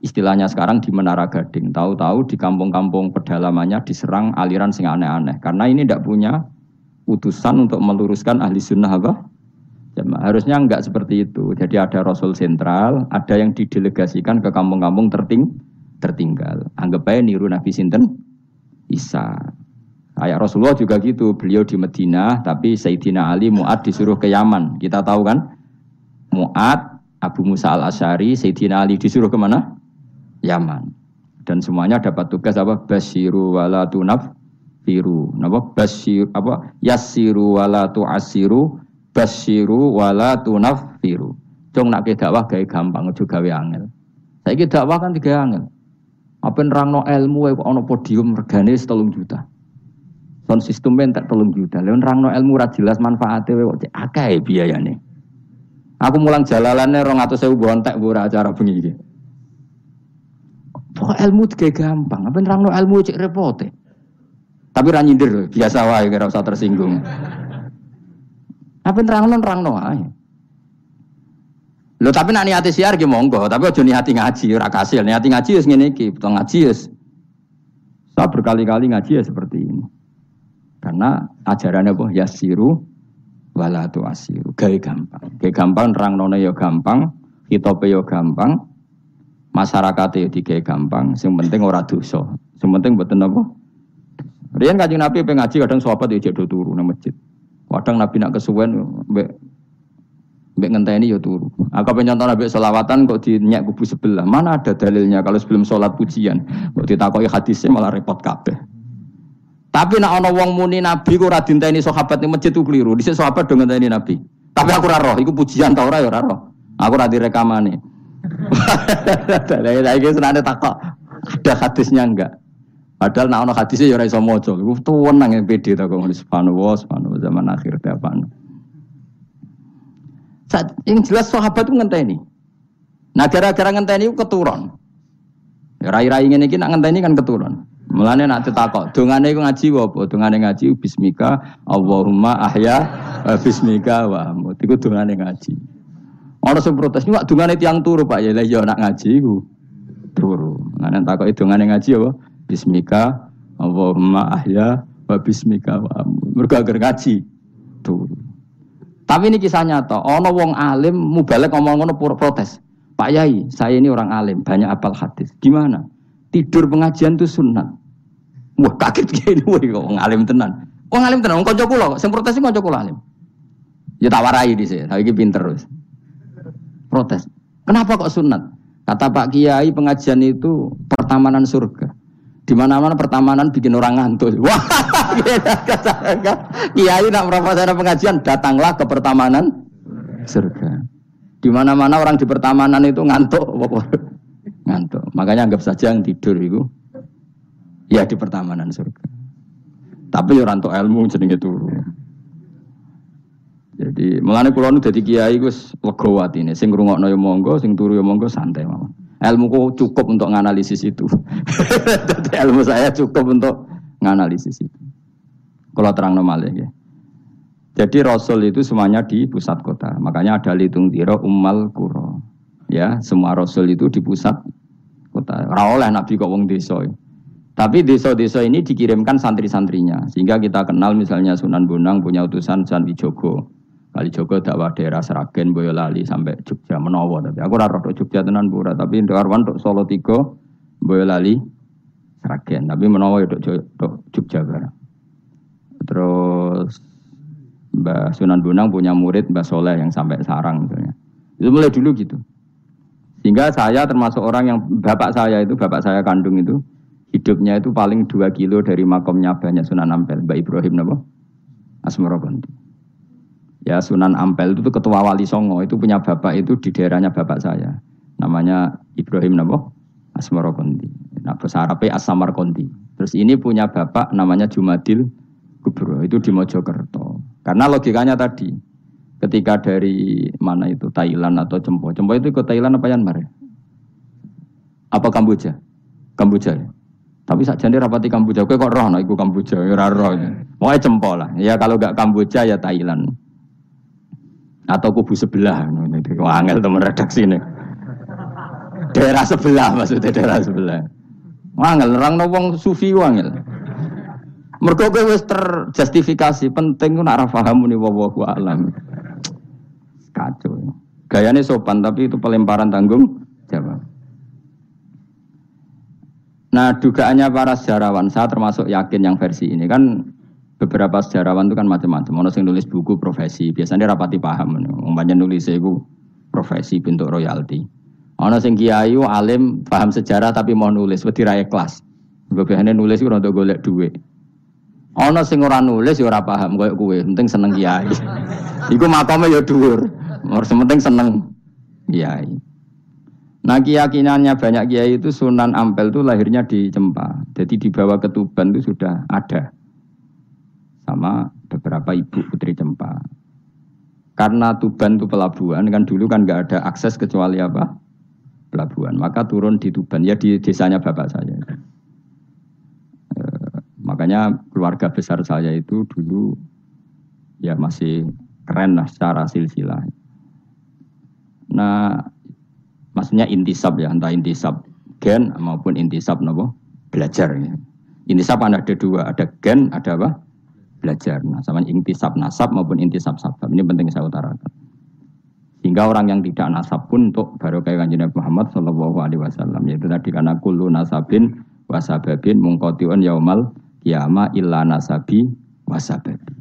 istilahnya sekarang di Menara Gading. Tahu-tahu di kampung-kampung pedalamannya diserang aliran sing aneh-aneh. Karena ini tidak punya utusan untuk meluruskan ahli sunnah apa? Harusnya enggak seperti itu. Jadi ada Rasul sentral, ada yang didelegasikan ke kampung-kampung terting tertinggal. Anggap aja niru Nabi Sinten Isa. Kayak Rasulullah juga gitu. Beliau di Medina, tapi Sayyidina Ali Mu'ad disuruh ke Yaman. Kita tahu kan? Mu'ad, Abu Musa al-Asyari, Sayyidina Ali disuruh ke mana? Yaman. Dan semuanya dapat tugas apa? Basiru wala tunaf firu. Napa? Basir apa? Yasiru wala tuasiru, basiru wala tunaf firu. Cung nak dakwah gawe gampang juga gawe angel. Saiki dakwah kan tiga angel. Apa nerangno ilmu kok ana podium regane 3 juta. Sound system tak tolong juta. Lalu no ilmu ra jelas manfaatnya kok akeh biayane. Aku mulang atau saya bontek gue acara bengi Pokok ilmu juga gampang. Apa no ilmu cek repot Tapi ra nyindir biasa wae kira usah tersinggung. Apa nerangno nerangno wae. Lho tapi nak niati siar ki monggo, tapi aja niati ngaji ora kasil. Niati ngaji wis ngene iki, betul ngaji wis. Saya berkali-kali ngaji ya seperti ini. Karena ajarannya apa? Yasiru wala tu asiru. Gampang. Gampang terang nona ya gampang, hitope ya gampang, masyarakat ya digawe gampang. Sing penting ora dosa. Sing penting mboten apa? Rian kajian Nabi pengaji kadang sahabat ya jadi turu nang masjid. Kadang Nabi nak kesuwen mbek mbek ngenteni ya turu. Aku pengen contoh Nabi selawatan kok dinyak kubu sebelah. Mana ada dalilnya kalau sebelum sholat pujian. Kok ditakoki hadisnya malah repot kabeh. Tapi nak ana wong muni nabi ku ora dinteni sahabat ning masjid ku keliru. Dhisik sahabat do ngenteni nabi. Tapi aku ora roh, pujian ta ora ya ora roh. Aku ora. (laughs) Lah iki senane takok. Ada hadisnya enggak? Padahal nak ana hadisnya ya ora iso maca. Iku tuwenang yang pede ta kok subhanallah, subhanallah zaman akhir ta apa. Saat yang jelas sahabat itu ngenteni. Nah gara-gara ngenteni itu keturun. Ya, rai-rai ini nak ngenteni kan keturun. Mulane nak ditakok, dongane iku ngaji apa? Dongane ngaji bismika Allahumma ahya bismika wa amut. Iku dongane ngaji. Ana sing protes, "Nek dongane tiang turu, Pak." Ya ya nak ngaji iku turu. Mulane takoki dongane ngaji apa? Bismika Allahumma ahya wa bismika wa amut. Mergo ngaji turu. Tapi ini kisah nyata, ono wong alim mubalek ngomong ngono protes. Pak Yai, saya ini orang alim, banyak apal hadis. Gimana? Tidur pengajian itu sunat. Wah kaget gini, wah kok ngalim tenan. Wong ngalim tenan, wong kanca kula, sing protes kanca kula alim. Ya tak warai di sini, tapi pinter terus. Protes. Kenapa kok sunat? Kata Pak Kiai pengajian itu pertamanan surga. Di mana-mana pertamanan bikin orang ngantuk. (laughs) Wah, Kiai nak profesor pengajian datanglah ke pertamanan surga. Di mana-mana orang di pertamanan itu ngantuk, (laughs) ngantuk. Makanya anggap saja yang tidur itu Ya di pertamanan surga. Tapi ya rantok ilmu jenenge turu. Jadi mulane kula nu dadi kiai wis lega atine. Sing ngrungokno ya monggo, sing turu ya monggo santai mawon. Ilmu ku cukup untuk nganalisis itu. (laughs) Jadi ilmu saya cukup untuk nganalisis itu. Kalau terang normal ya. Jadi Rasul itu semuanya di pusat kota. Makanya ada litung tiro ummal kuro. Ya, semua Rasul itu di pusat kota. Oleh Nabi kok wong desa. Ya. Tapi desa-desa ini dikirimkan santri-santrinya. Sehingga kita kenal misalnya Sunan Bonang punya utusan Sunan Wijogo. Kali Jogo dakwah daerah Seragen, Boyolali sampai Jogja Menowo. Tapi aku raro Jogja tenan pura. Tapi Darwan untuk Solo Tigo, Boyolali, Seragen. Tapi Menowo itu Jogja barang. Terus Mbah Sunan Bonang punya murid Mbah Soleh yang sampai sarang misalnya. Itu mulai dulu gitu. Sehingga saya termasuk orang yang bapak saya itu, bapak saya kandung itu, hidupnya itu paling dua kilo dari makomnya banyak Sunan Ampel, Mbak Ibrahim nabo Asmorogondi. Ya Sunan Ampel itu ketua wali Songo itu punya bapak itu di daerahnya bapak saya, namanya Ibrahim nabo Asmorogondi. Nah bahasa Arabnya Asamarkondi. Terus ini punya bapak namanya Jumadil Gubro itu di Mojokerto. Karena logikanya tadi, ketika dari mana itu Thailand atau Cempo, Cempo itu ke Thailand apa Myanmar? Apa Kamboja? Kamboja ya? Tapi saja rapati Kamboja, kok roh nah, iku Kamboja, ya roh. Mau cempol lah. Ya kalau gak Kamboja ya Thailand. Atau kubu sebelah. Wangel teman redaksi nih. Daerah sebelah maksudnya daerah sebelah. Wangel, orang wong sufi wangel. Mereka wis terjustifikasi penting ku nak paham nih wallahu alam. Kacau. Gayanya sopan tapi itu pelemparan tanggung jawab. Nah dugaannya para sejarawan, saya termasuk yakin yang versi ini kan beberapa sejarawan itu kan macam-macam. Ono sing nulis buku profesi, biasanya rapati paham. Umpamanya nulis itu profesi bentuk royalti. Ono sing kiai alim paham sejarah tapi mau nulis wedi raya kelas. Biasanya nulis itu untuk golek duit. Ono sing ora nulis ya ora paham koyo kue, penting seneng kiai. (laughs) Iku makamnya ya dhuwur. Harus penting seneng kiai. Nah keyakinannya banyak kiai itu Sunan Ampel itu lahirnya di Cempa. Jadi di bawah ketuban itu sudah ada. Sama beberapa ibu putri Cempa. Karena Tuban itu pelabuhan kan dulu kan nggak ada akses kecuali apa pelabuhan. Maka turun di Tuban ya di desanya bapak saya. E, makanya keluarga besar saya itu dulu ya masih keren lah secara silsilah. Nah, maksudnya intisab ya, entah intisab gen maupun intisab nopo belajar. Ya. Intisab ada dua, ada gen, ada apa? Belajar. Nah, sama intisab nasab maupun intisab sabab. Ini penting saya utarakan. Sehingga orang yang tidak nasab pun untuk baru kayak kanjeng Nabi Muhammad Shallallahu Alaihi Wasallam yaitu tadi karena kulu nasabin wasababin mungkotiun yaumal kiama illa nasabi wasababi.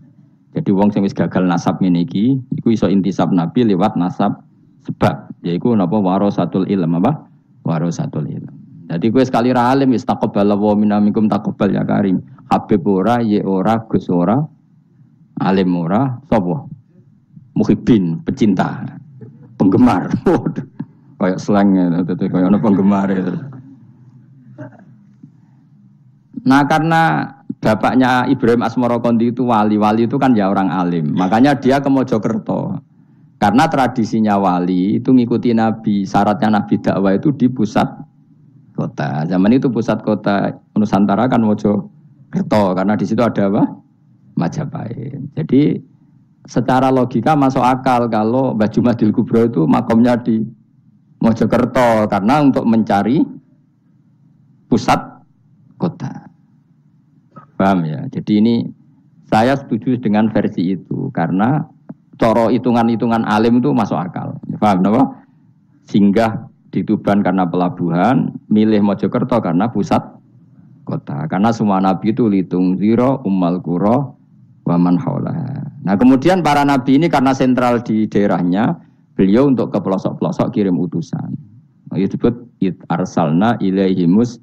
Jadi wong sing wis gagal nasab ngene iki iku iso intisab Nabi lewat nasab sebab yaiku napa warasatul ilm apa? Warasatul ilm. Jadi gue sekali ra alim wis taqabbal wa minamikum taqabbal ya karim. Habib ora, ye ora, Gus ora, alim ora, sapa? Muhibbin, pecinta, penggemar. (laughs) kayak slangnya, kayak ono penggemar itu. Nah karena bapaknya Ibrahim Asmoro Kondi itu wali, wali itu kan ya orang alim. Makanya dia ke Mojokerto. Karena tradisinya wali itu ngikuti Nabi. Syaratnya Nabi dakwah itu di pusat kota. Zaman itu pusat kota Nusantara kan Mojokerto Kerto karena di situ ada apa? Majapahit. Jadi secara logika masuk akal kalau Baju Madil Kubro itu makomnya di Mojokerto karena untuk mencari pusat kota. Paham ya? Jadi ini saya setuju dengan versi itu karena coro hitungan-hitungan alim itu masuk akal. Paham apa? Singgah di Tuban karena pelabuhan, milih Mojokerto karena pusat kota. Karena semua nabi itu litung ziro, ummal kuro, waman haula. Nah kemudian para nabi ini karena sentral di daerahnya, beliau untuk ke pelosok-pelosok kirim utusan. Nah, itu disebut it arsalna ilaihimus.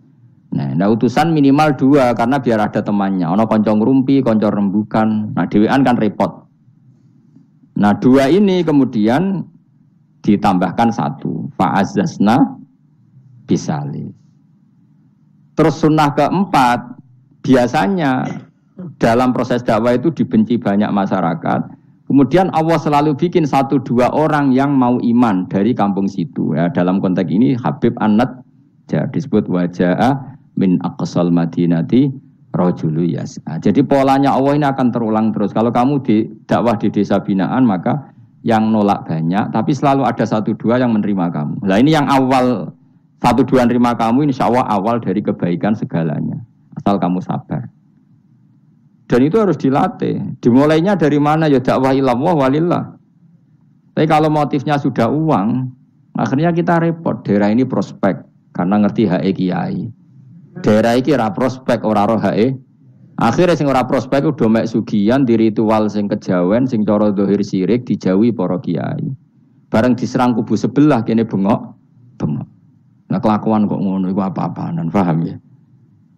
Nah, nah, utusan minimal dua karena biar ada temannya. Ono koncong rumpi, koncong rembukan. Nah, dewan kan repot. Nah, dua ini kemudian ditambahkan satu. Fa'azazna bisalis. Terus sunnah keempat, biasanya dalam proses dakwah itu dibenci banyak masyarakat. Kemudian Allah selalu bikin satu dua orang yang mau iman dari kampung situ. Ya, dalam konteks ini Habib Anat ya, disebut wajah min aqsal madinati rojulu yas'a. Jadi polanya Allah ini akan terulang terus. Kalau kamu di dakwah di desa binaan maka yang nolak banyak, tapi selalu ada satu dua yang menerima kamu. Nah ini yang awal satu dua nerima kamu insya Allah awal dari kebaikan segalanya. Asal kamu sabar. Dan itu harus dilatih. Dimulainya dari mana? Ya dakwah ilallah walillah. Tapi kalau motifnya sudah uang, akhirnya kita repot. Daerah ini prospek karena ngerti HE kiai. Daerah ini kira prospek ora roh HE. Akhirnya sing ora prospek udah mek sugian di ritual sing kejawen sing coro dohir sirik dijauhi para kiai. Bareng diserang kubu sebelah kene bengok, bengok. Nah kelakuan kok ngono itu apa dan paham ya?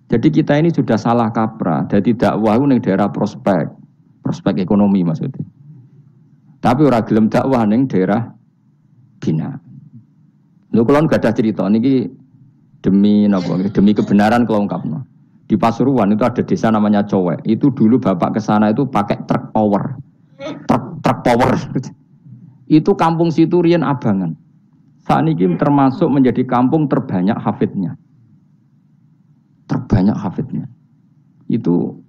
Jadi kita ini sudah salah kaprah. Jadi dakwah itu daerah prospek, prospek ekonomi maksudnya. Tapi orang gelem dakwah neng daerah bina. Lu kalau nggak ada cerita niki demi nopo demi kebenaran no. Di Pasuruan itu ada desa namanya Cowek. Itu dulu bapak ke sana itu pakai truk power. Truk, truk power. (laughs) Itu kampung situ rian abangan. Saat ini termasuk menjadi kampung terbanyak hafidnya. Terbanyak hafidnya. Itu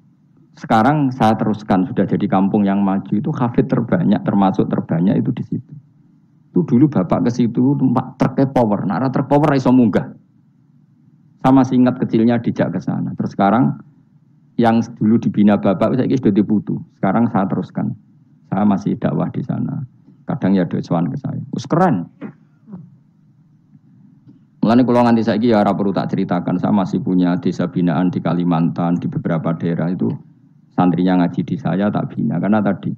sekarang saya teruskan sudah jadi kampung yang maju itu hafid terbanyak termasuk terbanyak itu di situ. Itu dulu bapak ke situ tempat truk power, nara truk power iso munggah. Sama singkat kecilnya dijak ke sana. Terus sekarang yang dulu dibina bapak saya sudah diputu. Sekarang saya teruskan. Saya masih dakwah di sana. Kadang ya doa ke saya. Us keren. Mulane kalau nganti saiki ya ora perlu tak ceritakan, saya masih punya desa binaan di Kalimantan, di beberapa daerah itu santrinya ngaji di saya tak bina karena tadi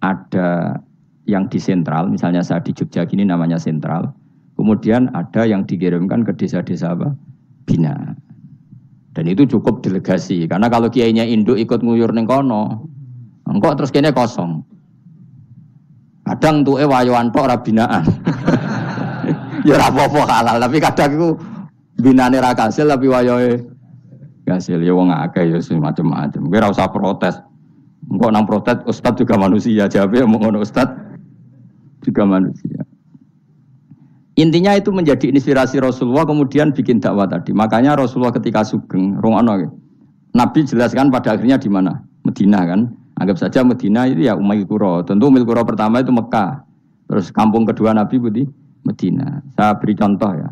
ada yang di sentral, misalnya saya di Jogja gini namanya sentral. Kemudian ada yang dikirimkan ke desa-desa apa? Bina. Dan itu cukup delegasi karena kalau kiainya induk ikut nguyur neng kono, engkau terus kene kosong. Kadang tuh eh wayoan tok rabinaan. (laughs) ya ora apa-apa halal, tapi kadang iku binane ra kasil tapi wayahe kasil ya wong akeh ya macam-macam. Kowe ora protes. Engkau nang protes ustad juga manusia. Jawabnya mau ngono ustad juga manusia. Intinya itu menjadi inspirasi Rasulullah kemudian bikin dakwah tadi. Makanya Rasulullah ketika sugeng, rungono Nabi jelaskan pada akhirnya di mana? Medina kan. Anggap saja Medina itu ya Umayyad Qura. Tentu Umayyad Qura pertama itu Mekah. Terus kampung kedua Nabi Budi Medina. Saya beri contoh ya.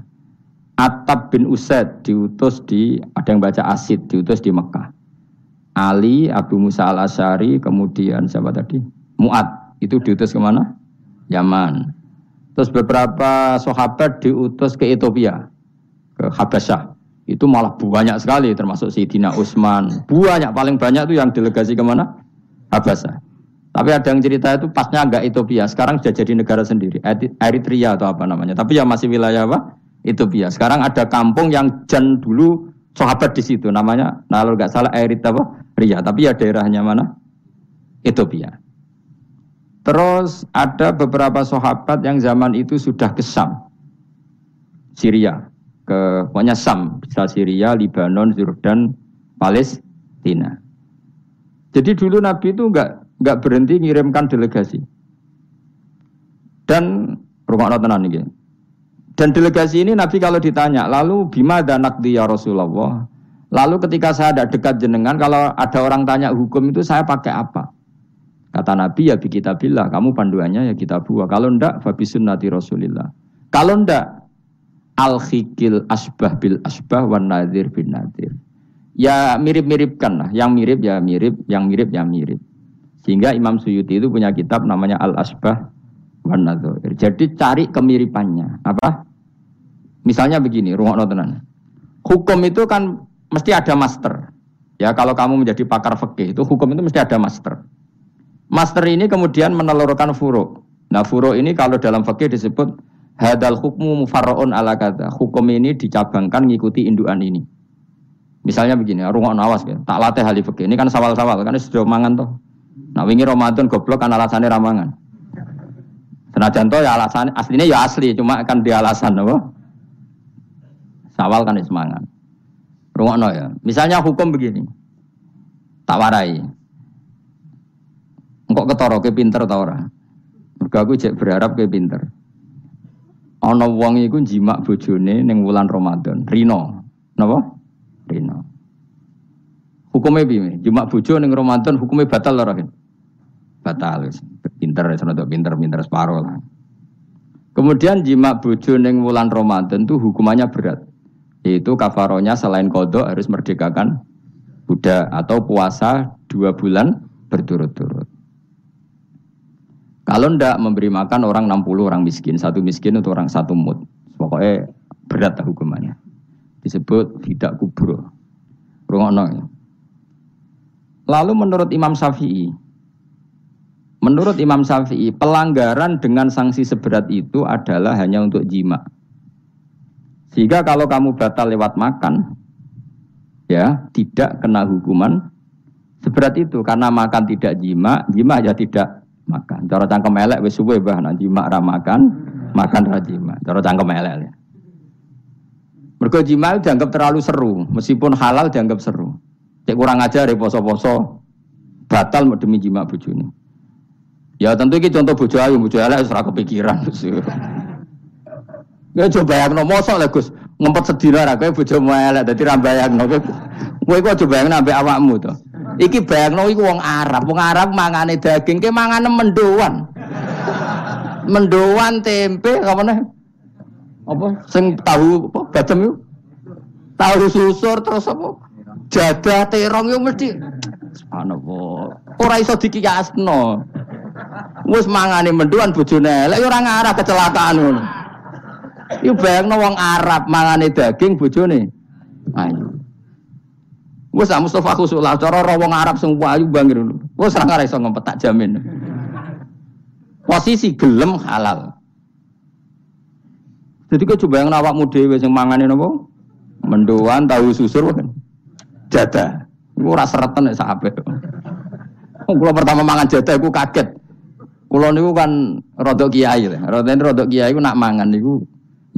Atab bin Usaid diutus di ada yang baca Asid diutus di Mekah. Ali, Abu Musa al Asyari, kemudian siapa tadi? Muat itu diutus ke mana? Yaman. Terus beberapa sahabat diutus ke Ethiopia, ke Habasyah. Itu malah banyak sekali, termasuk Sayyidina Utsman. Banyak, paling banyak itu yang delegasi ke mana? Habasyah. Tapi ada yang cerita itu pasnya agak Ethiopia, sekarang sudah jadi negara sendiri, Eritrea atau apa namanya. Tapi ya masih wilayah apa? Ethiopia. Sekarang ada kampung yang jan dulu sahabat di situ namanya, nah kalau nggak salah Erit apa? Ria, tapi ya daerahnya mana? Ethiopia. Terus ada beberapa sahabat yang zaman itu sudah ke Sam, Syria, ke pokoknya Sam, bisa Syria, Libanon, Jordan, Palestina. Jadi dulu Nabi itu nggak nggak berhenti ngirimkan delegasi. Dan rumah tenan nih, dan delegasi ini Nabi kalau ditanya, lalu bima dan nakdi ya Rasulullah. Lalu ketika saya ada dekat jenengan, kalau ada orang tanya hukum itu saya pakai apa? Kata Nabi ya kita bilang, kamu panduannya ya kita buah. Kalau ndak, fabi sunnati Rasulillah. Kalau ndak, al khikil asbah bil asbah wan nadir bin nadir. Ya mirip-miripkan lah, yang mirip ya mirip, yang mirip ya mirip. Sehingga Imam Suyuti itu punya kitab namanya Al Asbah wan nadir. Jadi cari kemiripannya. Apa? Misalnya begini, rumah tenan. Hukum itu kan mesti ada master. Ya, kalau kamu menjadi pakar fikih itu hukum itu mesti ada master. Master ini kemudian menelurkan furo. Nah, furo ini kalau dalam fikih disebut hadal hukmu mufarraun ala kata. Hukum ini dicabangkan ngikuti induan ini. Misalnya begini, rumah nawas ya. Tak latih hal fikih. Ini kan sawal-sawal kan sudah mangan toh. Nah, wingi Ramadan goblok kan alasannya ramangan. Senajan ya alasan aslinya ya asli, cuma kan dia alasan apa? Sawal kan semangat. Rungokno ya. Misalnya hukum begini. Tak warai. Engkok ke pinter tau ora? Mergo aku cek berharap ke pinter. Ana wong iku jimak bojone ning wulan Ramadan. Rino. Napa? Rino. Hukumnya piye? Jimak bojo ning Ramadan hukumnya batal ora kan? Batal. Pinter wis pinter-pinter separuh lah. Kemudian jimak bojo ning wulan Ramadan tuh hukumannya berat. Itu kafaronya selain kodok harus merdekakan budak atau puasa dua bulan berturut-turut. Kalau ndak memberi makan orang 60 orang miskin, satu miskin untuk orang satu mut. Pokoknya berat hukumannya. Disebut tidak. Ya. Lalu menurut Imam Syafi'i, menurut Imam Syafi'i, pelanggaran dengan sanksi seberat itu adalah hanya untuk jima. Sehingga kalau kamu batal lewat makan, ya tidak kena hukuman seberat itu karena makan tidak jima, jima aja tidak makan. Cara cangkem elek wis suwe bah nah jima ra makan, makan ra jima. Cara cangkem elek. Ya. Mergo jima dianggap terlalu seru, meskipun halal dianggap seru. Cek kurang ajar poso-poso batal demi jima bojone. Ya tentu ini contoh bojo ayu, bojo elek ora kepikiran. Ya coba yang no mosok lah Gus ngempet sedina ra kowe bojomu elek dadi ra bayangno kowe kowe kok coba yang nambah awakmu to. Iki bayangno iku wong Arab, wong Arab mangane daging ke mangane mendoan. mendoan tempe apa nih? Apa sing tahu apa badem yuk? Tahu susur terus apa? Jadah terong yuk mesti subhanallah. Ora iso dikiyasno. Wis mangane mendoan bojone elek ora ngarah kecelakaan ngono. Iku bayangno wong Arab mangane daging bojone. Ayo. Wes Mustafa khusulah cara wong Arab sing ayu bangir. Wes ora ngare iso ngempet tak jamin. Posisi gelem halal. Jadi kau coba yang awakmu dhewe sing mangane napa? Mendoan tahu susur kan. Jada. Iku ora seretan nek sahabat. Kula pertama mangan jada iku kaget. Kulo niku kan rodok kiai lah. Rodok rodok kiai ku nak mangan niku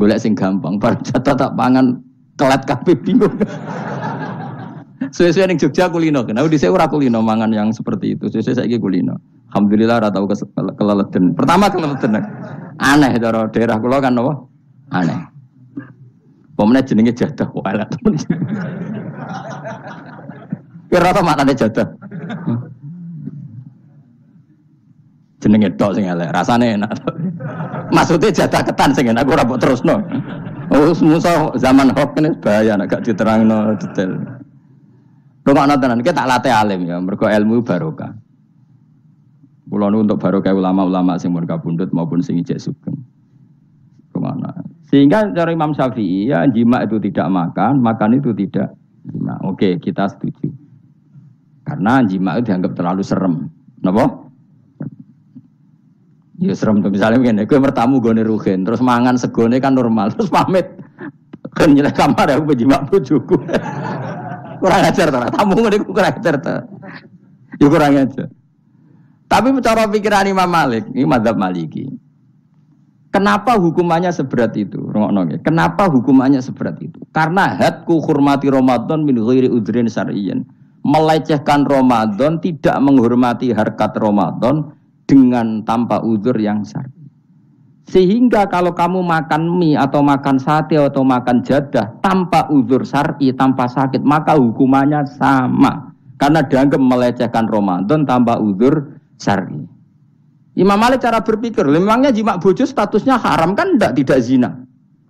Golek sing gampang, bar (laughs) jatah tak pangan kelat kabeh bingung. (laughs) Sesuai ning Jogja kulino. Kenapa di saya ora kulino mangan yang seperti itu. Sesuai saya kulino. Alhamdulillah ora tau keleleten. Pertama keleleten. Aneh cara daerah kula kan apa? Aneh. Pemene jenenge jadah kok elek temen. (laughs) Kira apa maknane jadah? Jenenge tok sing elek, rasane enak. Maksudnya jadah ketan sing enak ora mbok terusno. Oh, musuh zaman hoax ini bahaya, gak diterangno detail. Rungokno tenan, kita latih alim ya, mergo ilmu barokah. Kulo untuk barokah ulama-ulama sing mun kabundut maupun sing ijek sugeng. Ke mana? Sehingga cara Imam Syafi'i ya jima itu tidak makan, makan itu tidak jima. Oke, kita setuju. Karena jima itu dianggap terlalu serem. Napa? Ya serem tuh misalnya begini, gue bertamu gue rugen, terus mangan segone kan normal, terus pamit (laughs) kan kamar aku berjima bujuku. kurang ajar tuh, tamu gue kurang ajar tuh. Ya kurang ajar. Tapi cara pikiran Imam Malik, ini madhab Maliki. Kenapa hukumannya seberat itu? Kenapa hukumannya seberat itu? Karena hadku hormati Ramadan min ghairi udrin syar'iyyan. Melecehkan Ramadan, tidak menghormati harkat Ramadan dengan tanpa udur yang syar'i. Sehingga kalau kamu makan mie atau makan sate atau makan jadah tanpa udur syar'i, tanpa sakit, maka hukumannya sama. Karena dianggap melecehkan Ramadan tanpa udur syar'i. Imam Malik cara berpikir, memangnya jima bojo statusnya haram kan tidak tidak zina.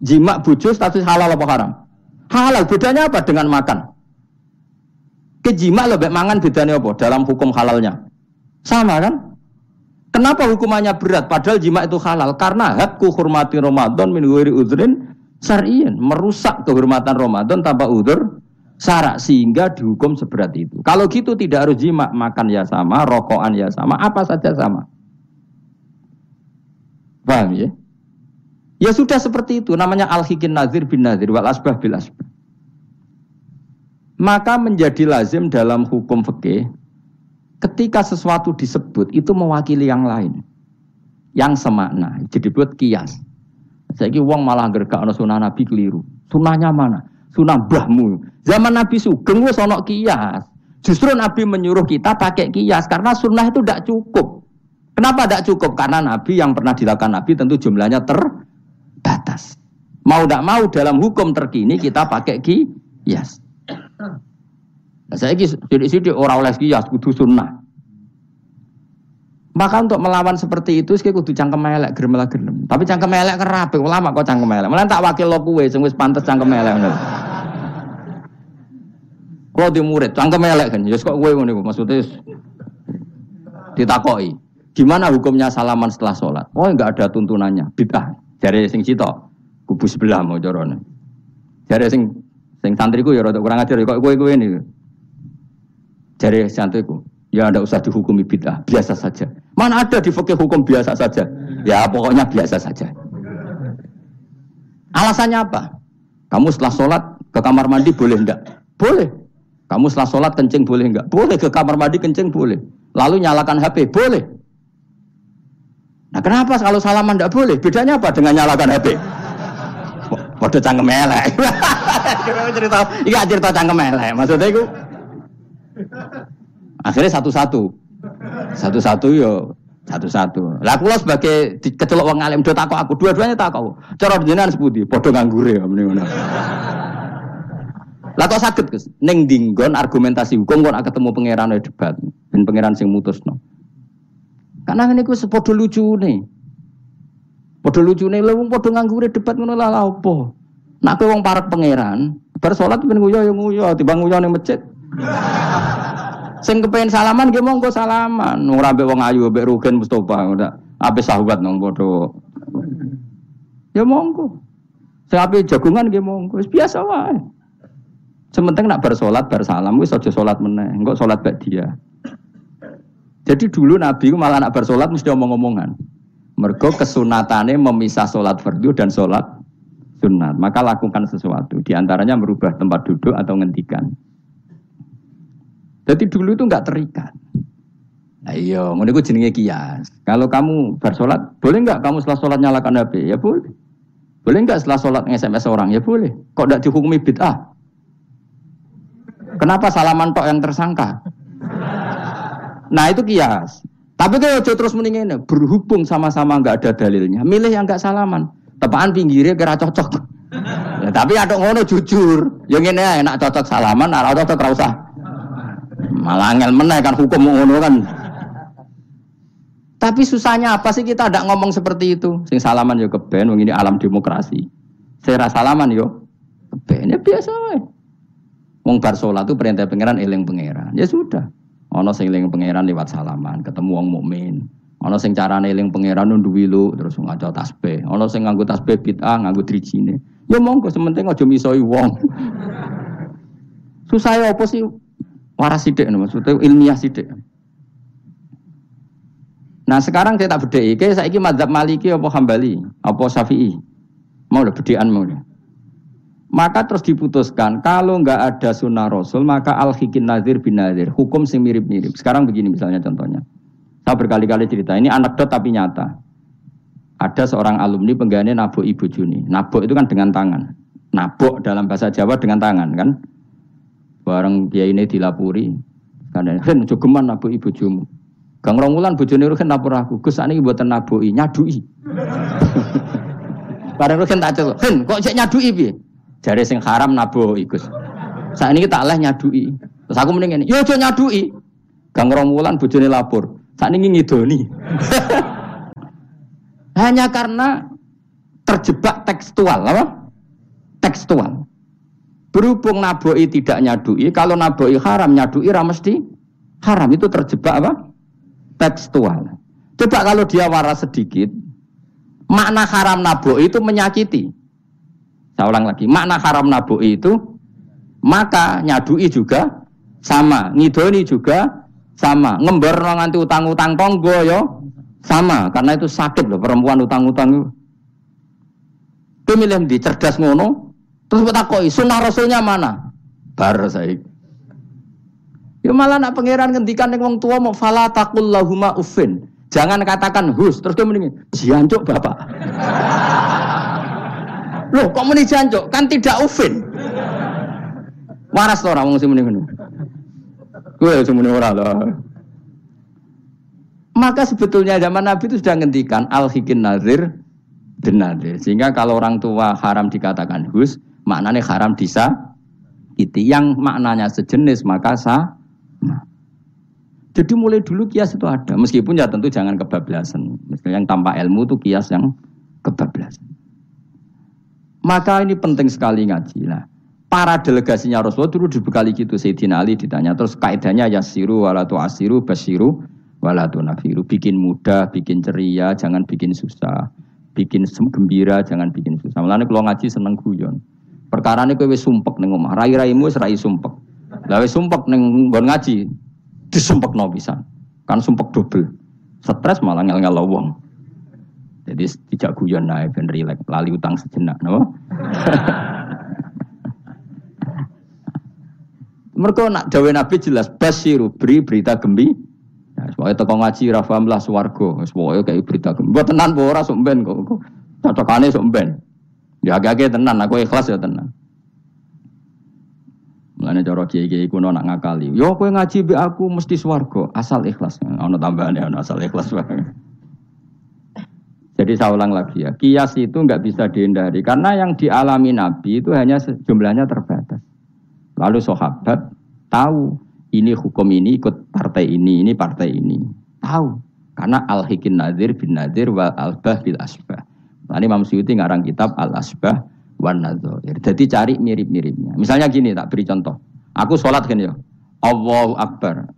Jima bojo status halal apa haram? Halal. Bedanya apa dengan makan? Kejima lebih mangan bedanya apa dalam hukum halalnya? Sama kan? Kenapa hukumannya berat? Padahal jima itu halal karena hakku hormati Ramadan min ghairi udhrin syar'iyyan, merusak kehormatan Ramadan tanpa udur syarak sehingga dihukum seberat itu. Kalau gitu tidak harus jima, makan ya sama, rokokan ya sama, apa saja sama. Paham ya? Ya sudah seperti itu, namanya al-hikin nazir bin nazir, wal asbah bil asbah. Maka menjadi lazim dalam hukum fikih ketika sesuatu disebut itu mewakili yang lain. Yang semakna, jadi buat kias. Saya uang malah gergak ono sunnah Nabi keliru. Sunnahnya mana? Sunnah bahmu. Zaman Nabi Sugeng wis ono kias. Justru Nabi menyuruh kita pakai kias karena sunnah itu tidak cukup. Kenapa tidak cukup? Karena Nabi yang pernah dilakukan Nabi tentu jumlahnya terbatas. Mau tidak mau dalam hukum terkini kita pakai kias. Saya ini sidik-sidik orang oleh kias kudu sunnah. Maka untuk melawan seperti itu, saya kudu cangkem elek, gerem gerem. Tapi cangkem elek kerapi, ulama kok cangkem elek. Malah tak wakil lo kue, sing wis pantes cangkem elek. Kalau di murid, cangkem elek kan, ya kok kue ngono maksudnya ditakoi. Gimana hukumnya salaman setelah sholat? Oh enggak ada tuntunannya, bid'ah. Dari sing cito, kubu sebelah mau jorone. Dari sing sing santriku ya kurang ajar kok kowe kowe ini. Dari santriku, ya ada usah dihukumi bid'ah, biasa saja. Mana ada di fikih hukum biasa saja? Ya pokoknya biasa saja. Alasannya apa? Kamu setelah sholat ke kamar mandi boleh enggak? Boleh. Kamu setelah sholat kencing boleh enggak? Boleh ke kamar mandi kencing boleh. Lalu nyalakan HP boleh. Nah kenapa kalau salaman tidak boleh? Bedanya apa dengan nyalakan HP? Waduh cangkem elek. (laughs) cerita, iya cerita cangkem elek. Maksudnya itu akhirnya satu-satu, satu-satu yo satu-satu. Lah kula sebagai kecelok wong alim do takok aku, dua-duanya takok. Cara jenengan sepundi? Padha nganggure ya mrene ngono. Lah kok saged Gus? Ning dinggon argumentasi hukum kok ketemu pangeran debat, ben pangeran sing mutusno. Karena ini ku sepodo lucu nih. Podo lucu nih, lu podo nganggure debat ngono lah apa? Nak kowe wong parek pangeran, bar salat ben nguyo ya nguyo, tiba nguyo ning masjid. Sing kepengen salaman nggih monggo salaman. Ora mbek wong ayu mbek Rugen Mustofa udah ape sahabat nang podo. Ya monggo. Ape jagungan nggih monggo, wis biasa wae. Sementing nak bersolat bersalam wis aja salat meneh, engko salat bak dia. Jadi dulu Nabi malah anak bersolat mesti omong-omongan. Mergo kesunatannya memisah solat fardu dan solat sunat. Maka lakukan sesuatu. Di antaranya merubah tempat duduk atau ngendikan. Jadi dulu itu nggak terikat. Ayo, iya, ngono iku jenenge kias. Kalau kamu bersolat, boleh nggak kamu setelah solat nyalakan HP? Ya boleh. Boleh nggak setelah solat nge-SMS orang? Ya boleh. Kok tidak dihukumi bid'ah? Kenapa salaman tok yang tersangka? Nah itu kias. Tapi kalau terus mendingin berhubung sama-sama nggak ada dalilnya, milih yang nggak salaman. Tepaan pinggirnya kira cocok. Ya, tapi ada ngono jujur. Yang ini enak cocok salaman, arah cocok usah. Malah angel meneh kan hukum ngono kan. Tapi susahnya apa sih kita tidak ngomong seperti itu? Sing salaman yo keben, wong ini alam demokrasi. Saya salaman yo keben ya biasa wae. Wong bar salat itu perintah pangeran eling pangeran. Ya sudah. Ono sing eling pangeran lewat salaman, ketemu wong mukmin. Ono sing carane eling pangeran nundu wilu terus ngaco tasbih. Ono sing nganggo tasbih bid'ah, nganggo drijine. Ya monggo sementing aja misoi wong. (laughs) Susah ya apa sih? Waras sithik maksudnya ilmiah sithik. Nah sekarang tak bedai, kayak saya ini madzhab maliki apa hambali, apa syafi'i. Mau udah bedean mau udah. Maka terus diputuskan, kalau nggak ada sunnah rasul, maka al hikin nazir bin nazir, hukum sing mirip-mirip. Sekarang begini misalnya contohnya. Saya berkali-kali cerita, ini anekdot tapi nyata. Ada seorang alumni pengganti nabok ibu Juni. Nabok itu kan dengan tangan. Nabok dalam bahasa Jawa dengan tangan kan. Bareng dia ini dilapuri. Karena kan jogeman nabok ibu Jumu. Gang Romulan bojone Ruhin lapor aku, Gus sakniki mboten nabuki, nyadui. (laughs) Bareng Ruhin tak celuk, "Hen, kok cek nyadui piye?" Jare sing haram nabuki, Gus. Sakniki tak leh nyadui. Terus aku mending ngene, "Yo aja nyadui." Gang Romulan bojone lapor, sakniki ngidoni. (laughs) Hanya karena terjebak tekstual, apa? Tekstual. Berhubung naboi tidak nyadui, kalau naboi haram nyadui ra mesti haram itu terjebak apa? tekstual. Coba kalau dia waras sedikit, makna haram nabo itu menyakiti. Saya ulang lagi, makna haram nabo itu maka nyadui juga sama, ngidoni juga sama, ngember nganti utang-utang tonggo yo sama, karena itu sakit loh perempuan utang-utang. Itu milih di cerdas ngono, terus koi, sunnah rasulnya mana? Bar saya Ya malah nak pangeran ngendikan ning wong tua mau fala taqul lahuma uffin. Jangan katakan hus, terus dia mendingin jancuk bapak. (laughs) Loh, kok muni jancuk? Kan tidak ufin. Waras orang sing muni ngono. Kowe sing muni ora Maka sebetulnya zaman Nabi itu sudah ngendikan al hikin nazir dan nazir. Sehingga kalau orang tua haram dikatakan hus, maknanya haram disa itu yang maknanya sejenis maka sah. Jadi mulai dulu kias itu ada, meskipun ya tentu jangan kebablasan. Misalnya yang tanpa ilmu itu kias yang kebablasan. Maka ini penting sekali ngaji. Nah, para delegasinya Rasulullah dulu dibekali gitu. Sayyidina Ali ditanya, terus kaidahnya yasiru walatu asiru basiru walatu nafiru. Bikin mudah, bikin ceria, jangan bikin susah. Bikin gembira, jangan bikin susah. Malah kalau ngaji seneng guyon. Perkara ini kowe sumpek ning omah, rai-raimu rai sumpek. Lawe sumpek neng nggon ngaji, disumpekno pisan. Kan sumpek double. Stres malah ngel-ngel. Jadi tidak guyon naik ben rilek, lali utang sejenak, no? (laughs) Mereka nak dawe Nabi jelas basiru beri berita gembi. Ya, semuanya teko ngaji rafam lah swargo. Semuanya kayak berita gembi. Buat tenan bora sumben kok. Cocokane sumben. Ya agak-agak tenan, aku ikhlas ya tenan. Mulane cara kiai-kiai kuno nak ngakali. Yo kowe ngaji be aku mesti swarga, asal ikhlas. Ono tambahane ono asal ikhlas (laughs) Jadi saya ulang lagi ya, kias itu nggak bisa dihindari karena yang dialami Nabi itu hanya jumlahnya terbatas. Lalu sahabat tahu ini hukum ini ikut partai ini, ini partai ini. Tahu karena al hikin nadir bin nadir wal albah bil asbah. Tadi Imam Suyuti ngarang kitab al asbah wan Jadi cari mirip-miripnya. Misalnya gini, tak beri contoh. Aku sholat kan ya, Allahu Akbar.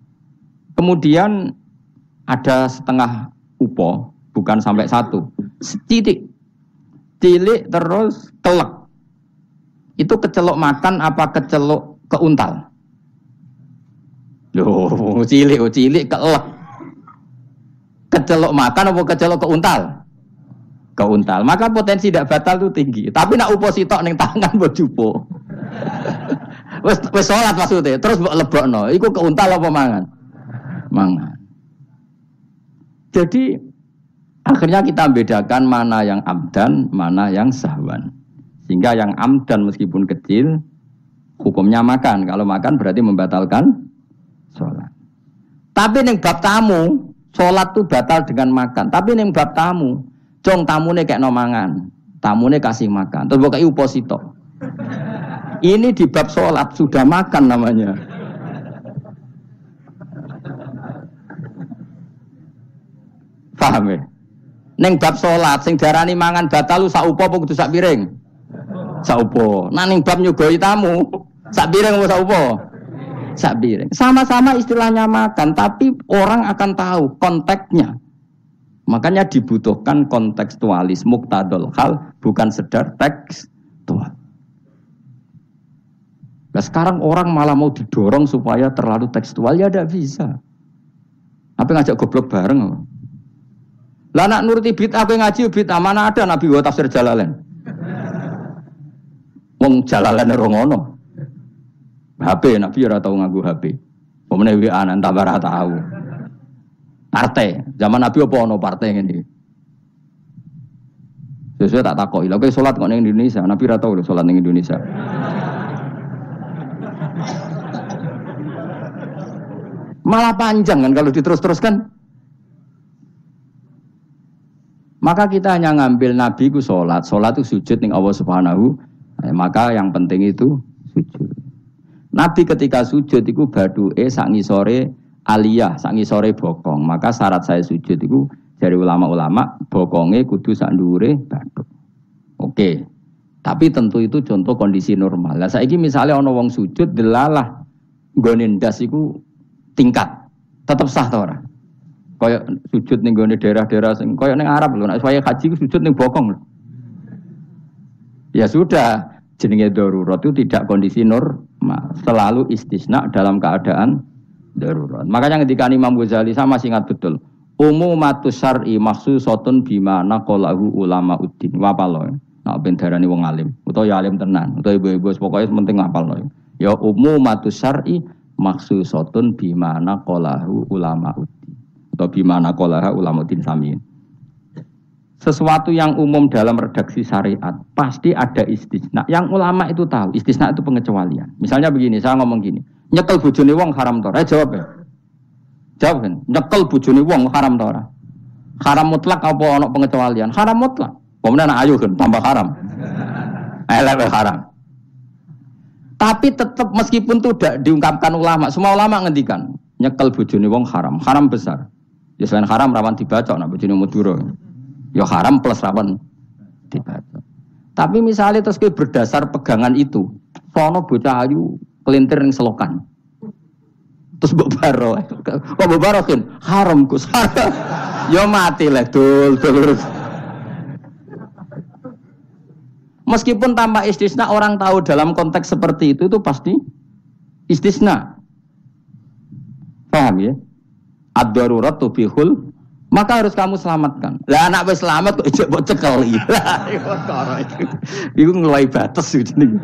Kemudian ada setengah upo, bukan sampai satu, titik, tilik terus telek. Itu kecelok makan apa kecelok keuntal? Loh, (laughs) cilik, oh cilik, kelek. Kecelok makan apa kecelok keuntal? Keuntal. Maka potensi tidak batal itu tinggi. Tapi nak upo sitok neng tangan buat jupo. (laughs) wes wes sholat maksudnya. Terus buat no. Iku keuntal apa mangan? Mangan. Jadi akhirnya kita bedakan mana yang amdan, mana yang sahwan. Sehingga yang amdan meskipun kecil Hukumnya makan. Kalau makan berarti membatalkan sholat. Tapi neng bab tamu, sholat tuh batal dengan makan. Tapi neng bab tamu, cong nih kayak nomangan, nih kasih makan. Terus buka uposito. Ini di bab sholat sudah makan namanya. Paham ya? Neng bab sholat, sing darani mangan batal lu saupo apa kudu sak piring? Saupo. Nah neng bab nyugoi tamu, sak piring apa saupo? Sak piring. Sama-sama istilahnya makan, tapi orang akan tahu konteksnya. Makanya dibutuhkan kontekstualis muktadol hal, bukan sedar tekstual. Nah sekarang orang malah mau didorong supaya terlalu tekstual, ya tidak bisa. Apa ngajak goblok bareng? Lah nak nuruti bid'ah kowe ngaji bid'ah mana ada Nabi wa tafsir Jalalain. Wong Jalalain ora. HP Nabi ora tau nganggo HP. Pemene WA nang tambah ora tau. Partai, zaman Nabi apa ono partai ngene Sesuai tak takoki. Lha kowe salat kok Indonesia, Nabi ora tau lho salat ning Indonesia. Malah panjang kan kalau diterus-teruskan. Maka kita hanya ngambil Nabi ku sholat, sholat itu sujud ning Allah Subhanahu. Eh, maka yang penting itu sujud. Nabi ketika sujud itu badu e sore aliyah, sangi sore bokong. Maka syarat saya sujud itu dari ulama-ulama bokongnya kudu sak ndure badu. Oke. Tapi tentu itu contoh kondisi normal. Lah saiki misalnya ono wong sujud delalah gonin das iku tingkat. Tetap sah ta ora? Kaya sujud ning gone daerah-daerah sing kaya ning Arab nek saya haji sujud ning bokong lho. Ya sudah, jenenge darurat itu tidak kondisi normal, selalu istisna dalam keadaan darurat. Makanya ketika Imam Ghazali sama ingat betul. Umumatu syar'i maksusatun bimana qalahu ulama uddin. Wapalo. Nak ben darani wong alim, utawa ya alim tenan, utawa ibu-ibu pokoknya penting ngapal loh. Ya umumatu syar'i maksusatun bimana qalahu ulama uddin atau bimana kolaha ulama din samin. Sesuatu yang umum dalam redaksi syariat pasti ada istisna. Yang ulama itu tahu, istisna itu pengecualian. Misalnya begini, saya ngomong gini, nyekel bujuni wong haram tora. Eh jawab ya. Jawab kan, nyekel bujuni wong haram tora. Haram mutlak apa ono pengecualian? Haram mutlak. Kemudian ayo kan tambah haram. Elek haram. Tapi tetap meskipun itu tidak diungkapkan ulama, semua ulama ngendikan nyekel bujuni wong haram, haram besar. Ya selain haram rawan dibaca nak bojone Madura. Ya haram plus rawan dibaca. Tapi misalnya terus berdasar pegangan itu, sono bocah ayu kelintir yang selokan. Terus mbok baro. Kok mbok baro kan? Haram Gus. (laughs) ya mati lah dul dul. Meskipun tanpa istisna orang tahu dalam konteks seperti itu itu pasti istisna. Paham ya? ad-darurat tubihul maka harus kamu selamatkan. Lah anak wis selamat kok ijek mbok cekel (laughs) iki. Iku batas ini.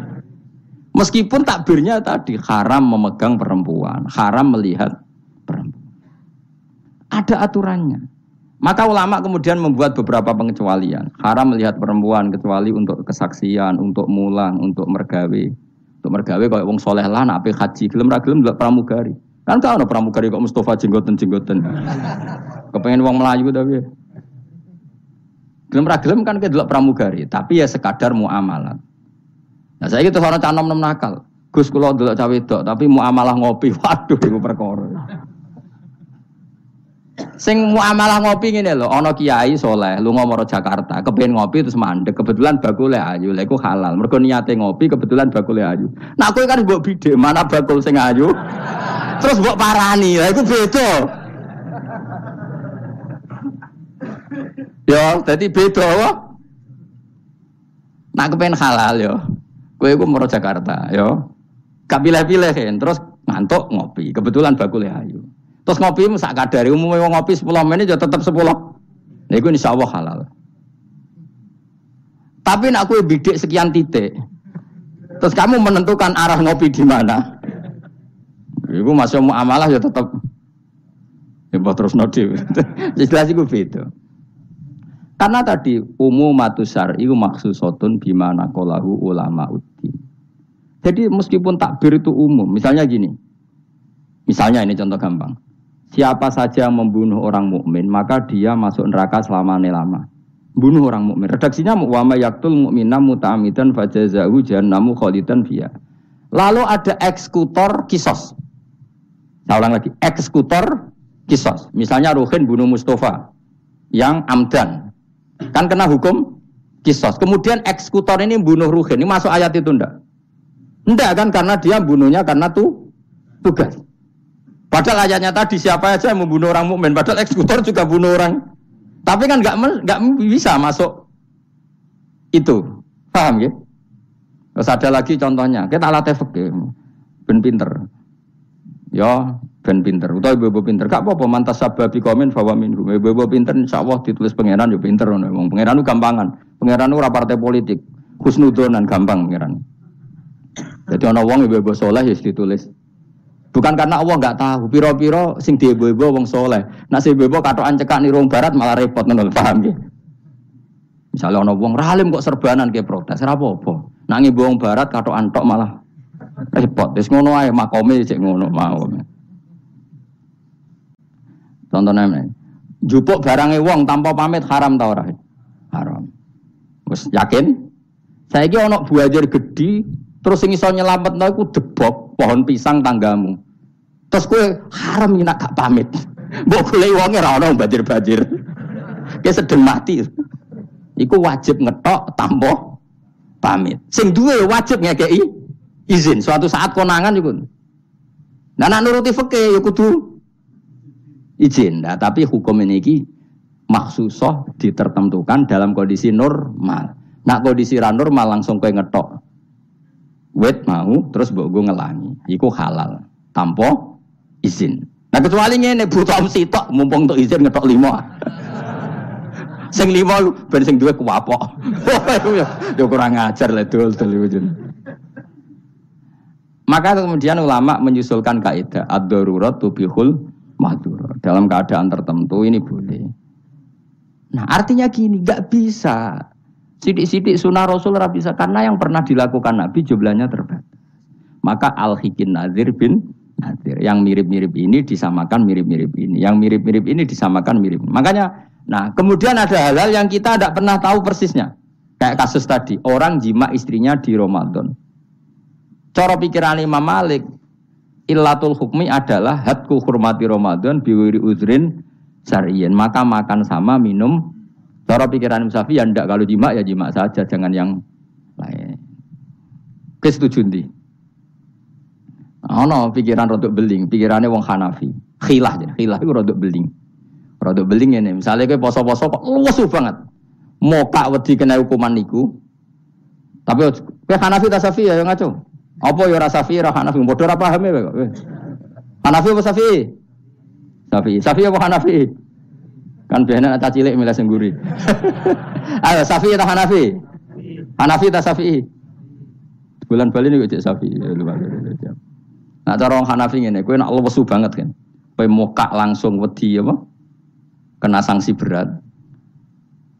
Meskipun takbirnya tadi haram memegang perempuan, haram melihat perempuan. Ada aturannya. Maka ulama kemudian membuat beberapa pengecualian. Haram melihat perempuan kecuali untuk kesaksian, untuk mulang, untuk mergawe. Untuk mergawe kalau wong soleh lah nak haji, gelem ra gelem pramugari. Kan kau ada pramugari kok Mustafa jenggoten jenggoten. Kepengen uang Melayu tapi. Gelem gelem kan ke delok pramugari, tapi ya sekadar muamalah. Nah saya gitu orang canom nem nakal. Gus kulo delok cawe wedok, tapi muamalah ngopi. (laughs) Waduh iku perkara. Sing muamalah ngopi ngene lho, ana kiai soleh, lu ngomong Jakarta, kepengen ngopi terus mandek, kebetulan bakule ayu, lha iku halal. Mergo niate ngopi kebetulan bakule ayu. Nah kowe kan mbok bidhe, mana bakul sing ayu? (laughs) Terus buat parani, itu beda. (laughs) Ya, jadi beda wah. Nak kepen halal yo. Kowe iku mau Jakarta, yo. Gak pilih-pilih kan, terus ngantuk ngopi. Kebetulan bakul ayu. Terus ngopi sak kadari umumnya ngopi 10 menit ya tetap 10. Nah, itu insya Allah halal. Tapi nak kue bidik sekian titik. Terus kamu menentukan arah ngopi di mana? Iku masuk muamalah ya tetap ya terus nodi. (laughs) Jelas itu beda. Karena tadi umum matusar itu sotun bimana kolahu ulama uti. Jadi meskipun takbir itu umum, misalnya gini. Misalnya ini contoh gampang. Siapa saja yang membunuh orang mukmin, maka dia masuk neraka selama lama. Bunuh orang mukmin. Redaksinya wa may yaktul mu'mina muta'amidan fajazahu jahannamu khalidan fiha. Lalu ada eksekutor kisos. Saya lagi, eksekutor kisos. Misalnya Ruhin bunuh Mustafa yang amdan. Kan kena hukum kisos. Kemudian eksekutor ini bunuh Ruhin. Ini masuk ayat itu enggak? Enggak kan karena dia bunuhnya karena tuh tugas. Padahal ayatnya tadi siapa aja yang membunuh orang mukmin, padahal eksekutor juga bunuh orang. Tapi kan nggak nggak bisa masuk itu. Paham ya? Terus ada lagi contohnya, kita alat efek ben pinter. Ya, ben pinter. Utawa ibu-ibu pinter. Gak apa-apa mantas sababi komen bahwa minhu. Ibu-ibu pinter insya Allah ditulis pangeran ya pinter. Wong pangeran gampangan. Pangeran itu partai politik. Husnudonan gampang pangeran. Jadi orang wong ibu-ibu soleh ya ditulis Bukan karena Allah nggak tahu, piro-piro sing diebo-ebo wong soleh. Nak si bebo katokan cekak nih barat malah repot nol paham ya? Misalnya ono wong ralim kok serbanan kayak protes, apa-apa. Nangi wong barat katokan tok malah repot. Terus ngono ae makome cek ngono mau. Contohnya ini, jupuk barangnya wong tanpa pamit haram tau ora? Haram. Wes yakin? Saya ini ono buajar gede, terus sing iso nyelametno iku debok pohon pisang tanggamu. Terus kue haram ini gak pamit. (laughs) Mbok kule wonge ora ono banjir-banjir. (laughs) Kayak sedeng mati. Iku wajib ngetok tampo pamit. Sing duwe wajib ngekei izin. Suatu saat konangan iku. Nah, nak nuruti fikih ya kudu izin. Nah, tapi hukum ini ki maksusoh ditertentukan dalam kondisi normal. Nak kondisi normal langsung kue ngetok. Wet mau terus mbok gue ngelangi. Iku halal tanpa izin. Nah kecuali ini butuh sitok mumpung untuk izin ngetok lima. (laughs) Sing lima ben sing duwe kuwapok (laughs) yo kurang ajar lah dul dul maka kemudian ulama menyusulkan kaidah ad-darurat tubihul mahdur dalam keadaan tertentu ini boleh nah artinya gini nggak bisa Sidik-sidik sunnah Rasul bisa karena yang pernah dilakukan Nabi jumlahnya terbatas. Maka al hikin nazir bin nazir. Yang mirip-mirip ini disamakan mirip-mirip ini. Yang mirip-mirip ini disamakan mirip. Makanya, nah kemudian ada hal-hal yang kita tidak pernah tahu persisnya. Kayak kasus tadi, orang jima istrinya di Ramadan. Cara pikiran Imam Malik, illatul hukmi adalah hadku hurmati Ramadan biwiri uzrin syariyin. Maka makan sama minum Cara pikiran Musafi ya ndak kalau jima ya jima saja, jangan yang lain. Kesetuju di. Oh no, pikiran rodok beling, pikirannya wong Hanafi. Khilah ya, khilah itu rodok beling. Rodok beling ini, misalnya kayak poso-poso kok luwes banget. Moka wedi kena hukuman niku. Tapi kayak Hanafi tak Safi ya yang ngaco. Apa ya rasa Safi, ra Hanafi, bodoh apa paham ya kok. Hanafi apa Safi? Safi. Safi apa Hanafi? Kan biasanya anak cilik milih sengguri. (laughs) Ayo Safi atau Hanafi? Hanafi atau Safi? Bulan Bali ini cek Safi. Nah cara orang Hanafi ini, kue nak lesu banget kan. Kue muka langsung wedi apa? Kena sanksi berat.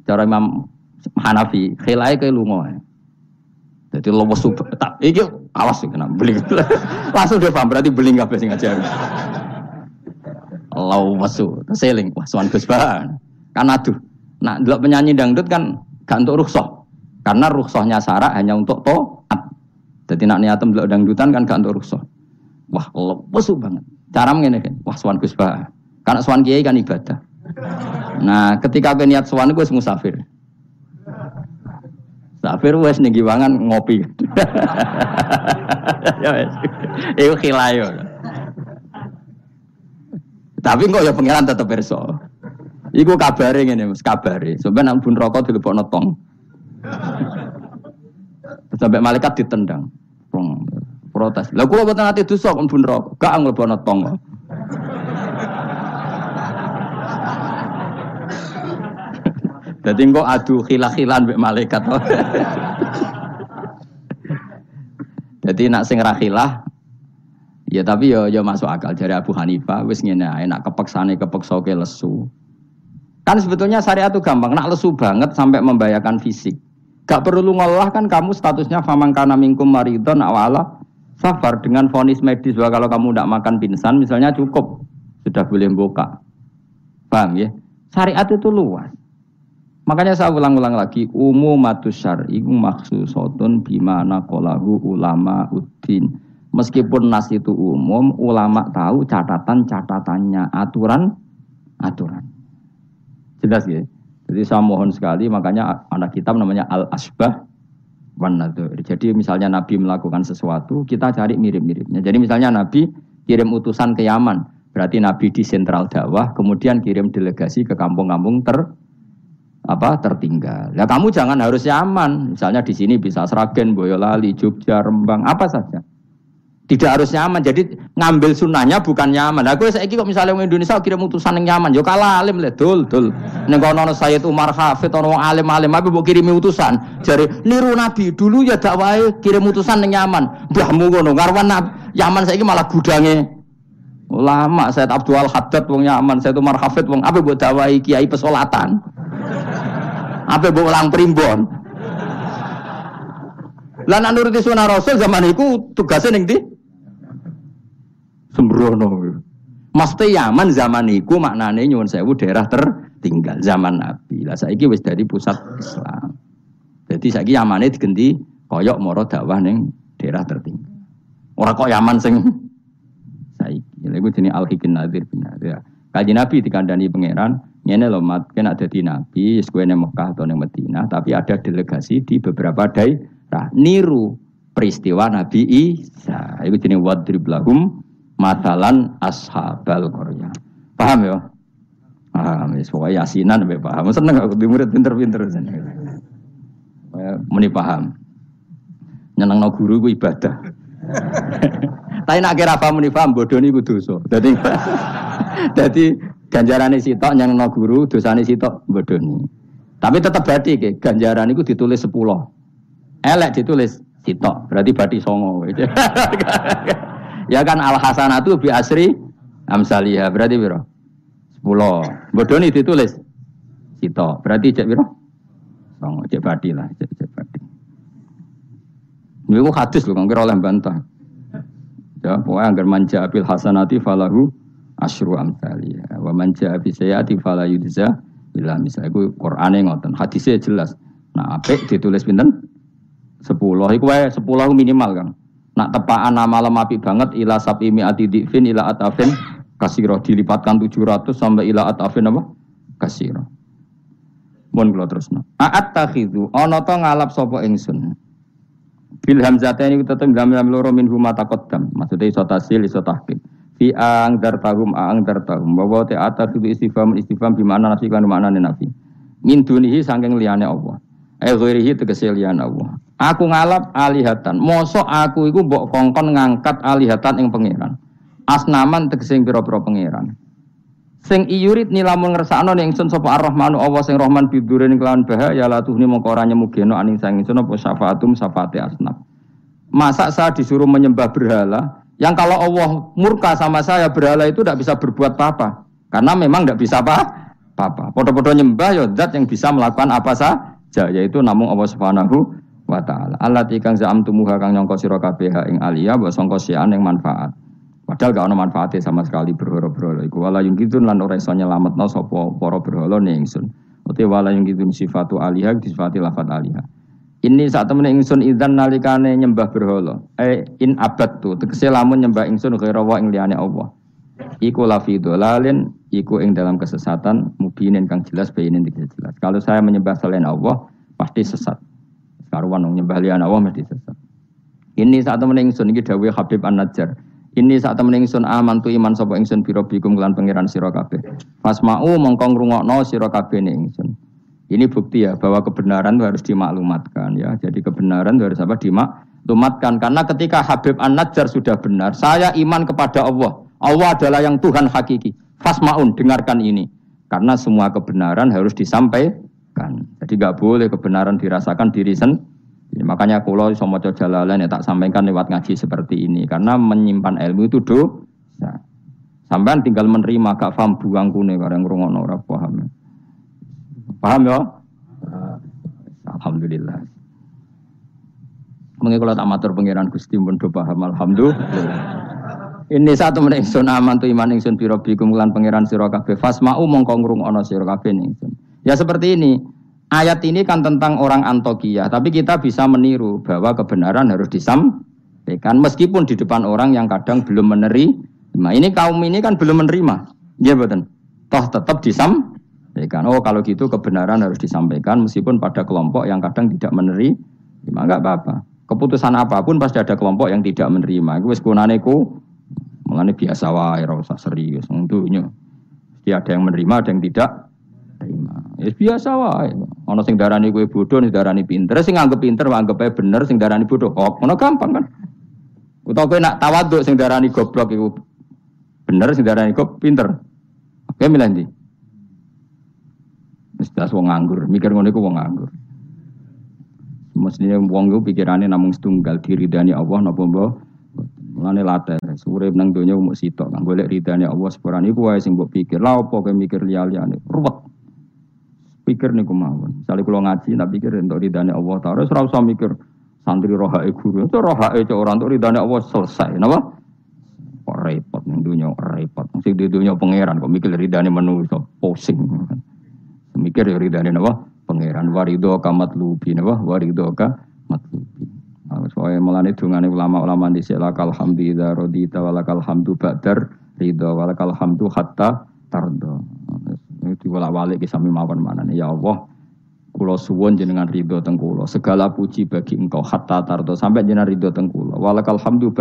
Cara Imam Hanafi, khilai ke lungo. Jadi lesu tak iki awas kena beling. (laughs) Langsung dia paham berarti beling apa sih ngajar. lau wasu seling wah suan Gus kan aduh nah dua penyanyi dangdut kan gak untuk rukhsah. Karena rukhsahnya syarat hanya untuk toat. Jadi nak niatem dua dangdutan kan gak untuk rukhsah. Wah wasu banget. Cara mengenai kan. Wah suan Gus karena suan kiai kan ibadah. Nah ketika aku niat suan gue musafir Safir wes nih giwangan ngopi. (laughs) ya wes. Iku khilayo. Tapi kok ya pangeran tetep perso. Iku kabare ngene Mas, kabare. Sampai nang bun rokok dilebokno tong. Sampai malaikat ditendang. Protes. Lah kula boten ate dosa kon bun rokok. Gak nglebokno tong. Jadi kok adu khilah-khilan mbek malaikat. Jadi nak sing rakhilah Ya tapi ya ya masuk akal dari Abu Hanifah wis ngene ae nak kepeksane kepeksa ke lesu. Kan sebetulnya syariat itu gampang, nak lesu banget sampai membahayakan fisik. Gak perlu ngolah kan kamu statusnya famangkana minkum maridon awala safar dengan vonis medis bahwa kalau kamu tidak makan pingsan misalnya cukup sudah boleh buka. Paham ya? Syariat itu luas. Makanya saya ulang-ulang lagi, umumatus syar'i maksusotun bimana kolahu ulama uddin. Meskipun nas itu umum, ulama tahu catatan-catatannya, aturan-aturan. Jelas ya? Jadi saya mohon sekali, makanya anak kitab namanya Al-Asbah Jadi misalnya Nabi melakukan sesuatu, kita cari mirip-miripnya. Jadi misalnya Nabi kirim utusan ke Yaman, berarti Nabi di sentral dakwah, kemudian kirim delegasi ke kampung-kampung ter apa tertinggal. Ya kamu jangan harus nyaman. Misalnya di sini bisa Sragen, Boyolali, Jogja, Rembang, apa saja. Tidak harus nyaman. Jadi ngambil sunnahnya bukan nyaman. Aku saya kok misalnya Indonesia kirim utusan yang nyaman, yo kalah alim le dul dul. Neng kono Sayyid Umar Hafid orang alim alim apa mau kirimi utusan. Jadi niru Nabi dulu ya dakwai kirim utusan yang nyaman. Mbahmu ngono ngarwan Yaman saya malah gudange ulama saya Abdul Haddad wong nyaman saya Umar Hafid wong apa buat dakwai kiai pesolatan. Apa mbok ulang primbon? Lah nak nuruti sunah Rasul zaman itu tugasnya ndi? Sembrono. Mesti Yaman zaman itu maknane nyuwun sewu daerah tertinggal zaman Nabi. Lah saiki wis dari pusat Islam. Jadi saiki Yamane digenti koyok moro dakwah ning daerah tertinggal. Ora kok Yaman sing saiki. Lha iku jenenge Al-Hikin Nadir bin Nadir. Kaji Nabi dikandani pangeran, ini loh mat, kena di Nabi, sekue Mekah atau neng Medina, tapi ada delegasi di beberapa daerah niru peristiwa Nabi Isa. Itu jenis wadrib lahum matalan ashabal Korea. Paham ya? Paham ya, yasinan sampai paham. Seneng aku di murid pinter-pinter. Muni paham. Nyenang no guru gue ibadah. (laughs) Tapi nak kira paham muni paham bodoh ini gue dosa. Jadi, jadi (laughs) Ganjaran sitok yang no guru, dosane sitok bodoni. Tapi tetap berarti ke ganjaran itu ditulis sepuluh. Elek ditulis sitok, berarti berarti songo. (laughs) ya kan al hasanatu bi asri amsalia, berarti biro sepuluh. Bodoni ditulis sitok, berarti cek biro songo, cek berarti lah, cek cek berarti. Ini hadis loh, kira oleh bantah. Ya, pokoknya agar manja bil hasanati falahu asyru amsali wa man jaa bi sayati fala yudza illa misal. Iku Qur'ane ngoten hadisnya jelas. Nah apik ditulis pinten? 10 iku wae 10 minimal Kang. Nak tepaan malam api banget ila sabi ati difin ila atafin kasiro. Dilipatkan 700 sampai ila atafin apa? Kasiro. Mun kula terusno aat takhidu ana to ngalap sapa ingsun? Bil hamzataini tetep gamil loro min huma taqaddam. Maksudnya iso tasil iso tahqiq fi ang dartahum ang dartahum. Bahwa te atas itu istifham istifham di mana nafi kan mana nafi. Min dunihi sangking liane Allah. Eh ghairihi tegese liane Allah. Aku ngalap alihatan. Mosok aku iku mbok kongkon ngangkat alihatan ing pangeran. Asnaman tegese pira-pira pangeran. Sing iyurit nilamun ngersakno ning ingsun sapa ar-rahmanu Allah sing rahman bidurin kelawan bahaya la tuhni mongko ora aning sang ingsun apa syafaatum syafaate asnab masa saya disuruh menyembah berhala yang kalau Allah murka sama saya berhala itu tidak bisa berbuat apa-apa. Karena memang tidak bisa apa-apa. Podo-podo nyembah ya zat yang bisa melakukan apa saja. Yaitu namun Allah subhanahu wa ta'ala. Allah tikang za'am tumuha kang nyongko siro kabeh ing aliyah wa songko sian yang manfaat. Padahal gak ada manfaatnya sama sekali berhala-berhala. Iku wala yung gitu lan ora iso nyelametno sapa para berhala ning ingsun. Uti wala yung gitu sifatu alihah disifati lafat alihah. Ini saat temen ingsun idan nalikane nyembah berhala. Eh in abad tu tegese lamun nyembah ingsun kira ing liyane Allah. Iku lafi dolalin, iku ing dalam kesesatan mubinin kang jelas bayinin tidak jelas. Kalau saya menyembah selain Allah pasti sesat. Karuan nyembah liyane Allah mesti sesat. Ini saat temen ingsun iki dawuh Habib An-Najjar. Ini saat temen ingsun aman tu iman sapa ingsun biro bikum kelan pangeran sira kabeh. Fasma'u mongko ngrungokno sira kabeh ingsun. Ini bukti ya bahwa kebenaran itu harus dimaklumatkan ya. Jadi kebenaran itu harus apa? Dimaklumatkan. Karena ketika Habib An-Najjar sudah benar, saya iman kepada Allah. Allah adalah yang Tuhan hakiki. Fasmaun, dengarkan ini. Karena semua kebenaran harus disampaikan. Jadi nggak boleh kebenaran dirasakan diri sendiri. Makanya kalau sama jalalan ya tak sampaikan lewat ngaji seperti ini. Karena menyimpan ilmu itu dosa. Sampai tinggal menerima gak paham buang kune karena ngurungono ora paham. Paham ya? Alhamdulillah. Mungkin kalau tak matur pangeran Gusti pun do paham alhamdulillah. Ini satu menit ingsun aman tu iman ingsun piro bikum lan pangeran sira kabeh fasma'u mongko ngrungokno sira kabeh ingsun. Ya seperti ini. Ayat ini kan tentang orang Antokia, tapi kita bisa meniru bahwa kebenaran harus disampaikan meskipun di depan orang yang kadang belum menerima. Ini kaum ini kan belum menerima. Ya betul. Toh tetap disampaikan. Oh kalau gitu kebenaran harus disampaikan meskipun pada kelompok yang kadang tidak menerima. Enggak apa-apa keputusan apa pun pasti ada kelompok yang tidak menerima. Iku wis kunane ku mengenai biasa wae ora serius untuknya. Mesti ada yang menerima, ada yang tidak menerima. Ya biasa wae. Ana sing darani kowe bodoh, sing darani pinter, sing nganggep pinter nganggep ae bener, sing darani bodoh kok. Ngono gampang kan. Utawa kowe nak tawaduk sing darani goblok iku bener, sing darani kok pinter. Oke milih ndi? Mesti wong nganggur, mikir ngono iku wong nganggur. Mestinya wong itu pikirannya namung setunggal diridani Allah napa mbok. Mulane latar, urip nang donya umuk sitok kang golek ridane Allah sepurane iku wae sing mbok pikir. Lah apa kowe mikir liya-liyane? Ruwet. Pikir niku mawon. Misale kula ngaji tak pikir entuk ridane Allah taala ora usah mikir santri rohake guru. Itu rohake cok ora entuk ridane Allah selesai, napa? Kok repot ning donya repot. Sing di donya pangeran kok mikir ridane manusa, pusing. Mikir ya ridane napa? pangeran warido kamat lubi napa warido ka matlubi. Soalnya mulane dungane ulama-ulama di lakal hamdu idza radita walakal hamdu ridho walakal hamdu hatta tardo itu wala walik sami mawon mana ya Allah kulo suwon jenengan ridho teng segala puji bagi engkau hatta tardo sampai jenengan ridho teng walakal hamdu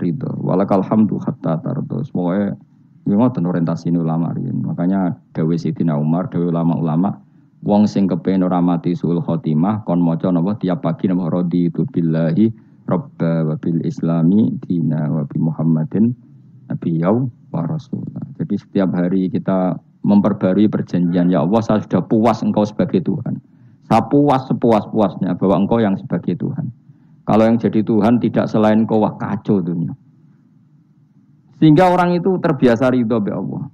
ridho walakal hamdu hatta tardo ini ngoten orientasi ulama ini makanya dawe Sidina Umar dawe ulama-ulama Wong sing kepen ora mati sul khotimah kon maca napa tiap pagi napa raditu billahi robba wa islami dina wa bi Muhammadin nabiyau wa rasulah. Jadi setiap hari kita memperbarui perjanjian ya Allah saya sudah puas engkau sebagai Tuhan. Saya puas sepuas-puasnya bahwa engkau yang sebagai Tuhan. Kalau yang jadi Tuhan tidak selain engkau wah kacau dunia. Sehingga orang itu terbiasa ridho be Allah.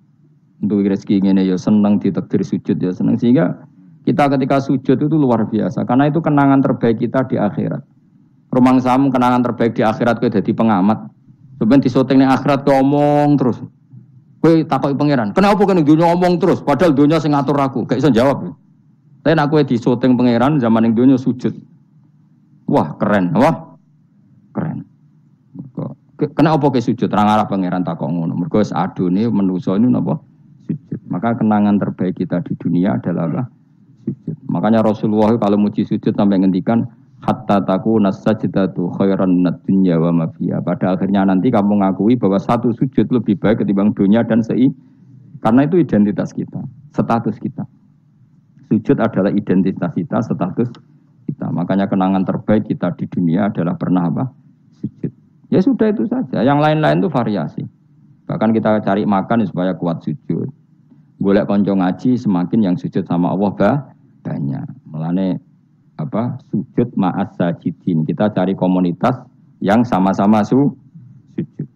Untuk rezeki ini ya senang ditakdir sujud ya senang sehingga kita ketika sujud itu luar biasa karena itu kenangan terbaik kita di akhirat. Rumang samu kenangan terbaik di akhirat kue jadi pengamat. Sebenarnya di syuting di akhirat kue omong terus. Kue takut pangeran. Kenapa kan dunia omong terus? Padahal dunia sing ngatur aku. Gak bisa jawab. Tapi nak kue di syuting pangeran zaman yang dunia sujud. Wah keren, wah. Kenapa kue sujud? Terang arah pangeran takut ngono. Mergo adune menuso ini napa sujud. Maka kenangan terbaik kita di dunia adalah apa? sujud. Makanya Rasulullah kalau muji sujud sampai ngendikan hatta taku nasajdatu khairan minad dunya wa ma Pada akhirnya nanti kamu ngakui bahwa satu sujud lebih baik ketimbang dunia dan sei karena itu identitas kita, status kita. Sujud adalah identitas kita, status kita. Makanya kenangan terbaik kita di dunia adalah pernah apa? Sujud. Ya sudah itu saja. Yang lain-lain itu variasi. Bahkan kita cari makan supaya kuat sujud. Boleh konco ngaji semakin yang sujud sama Allah bah, banyak. Melane apa sujud ma'as sajidin. Kita cari komunitas yang sama-sama su sujud.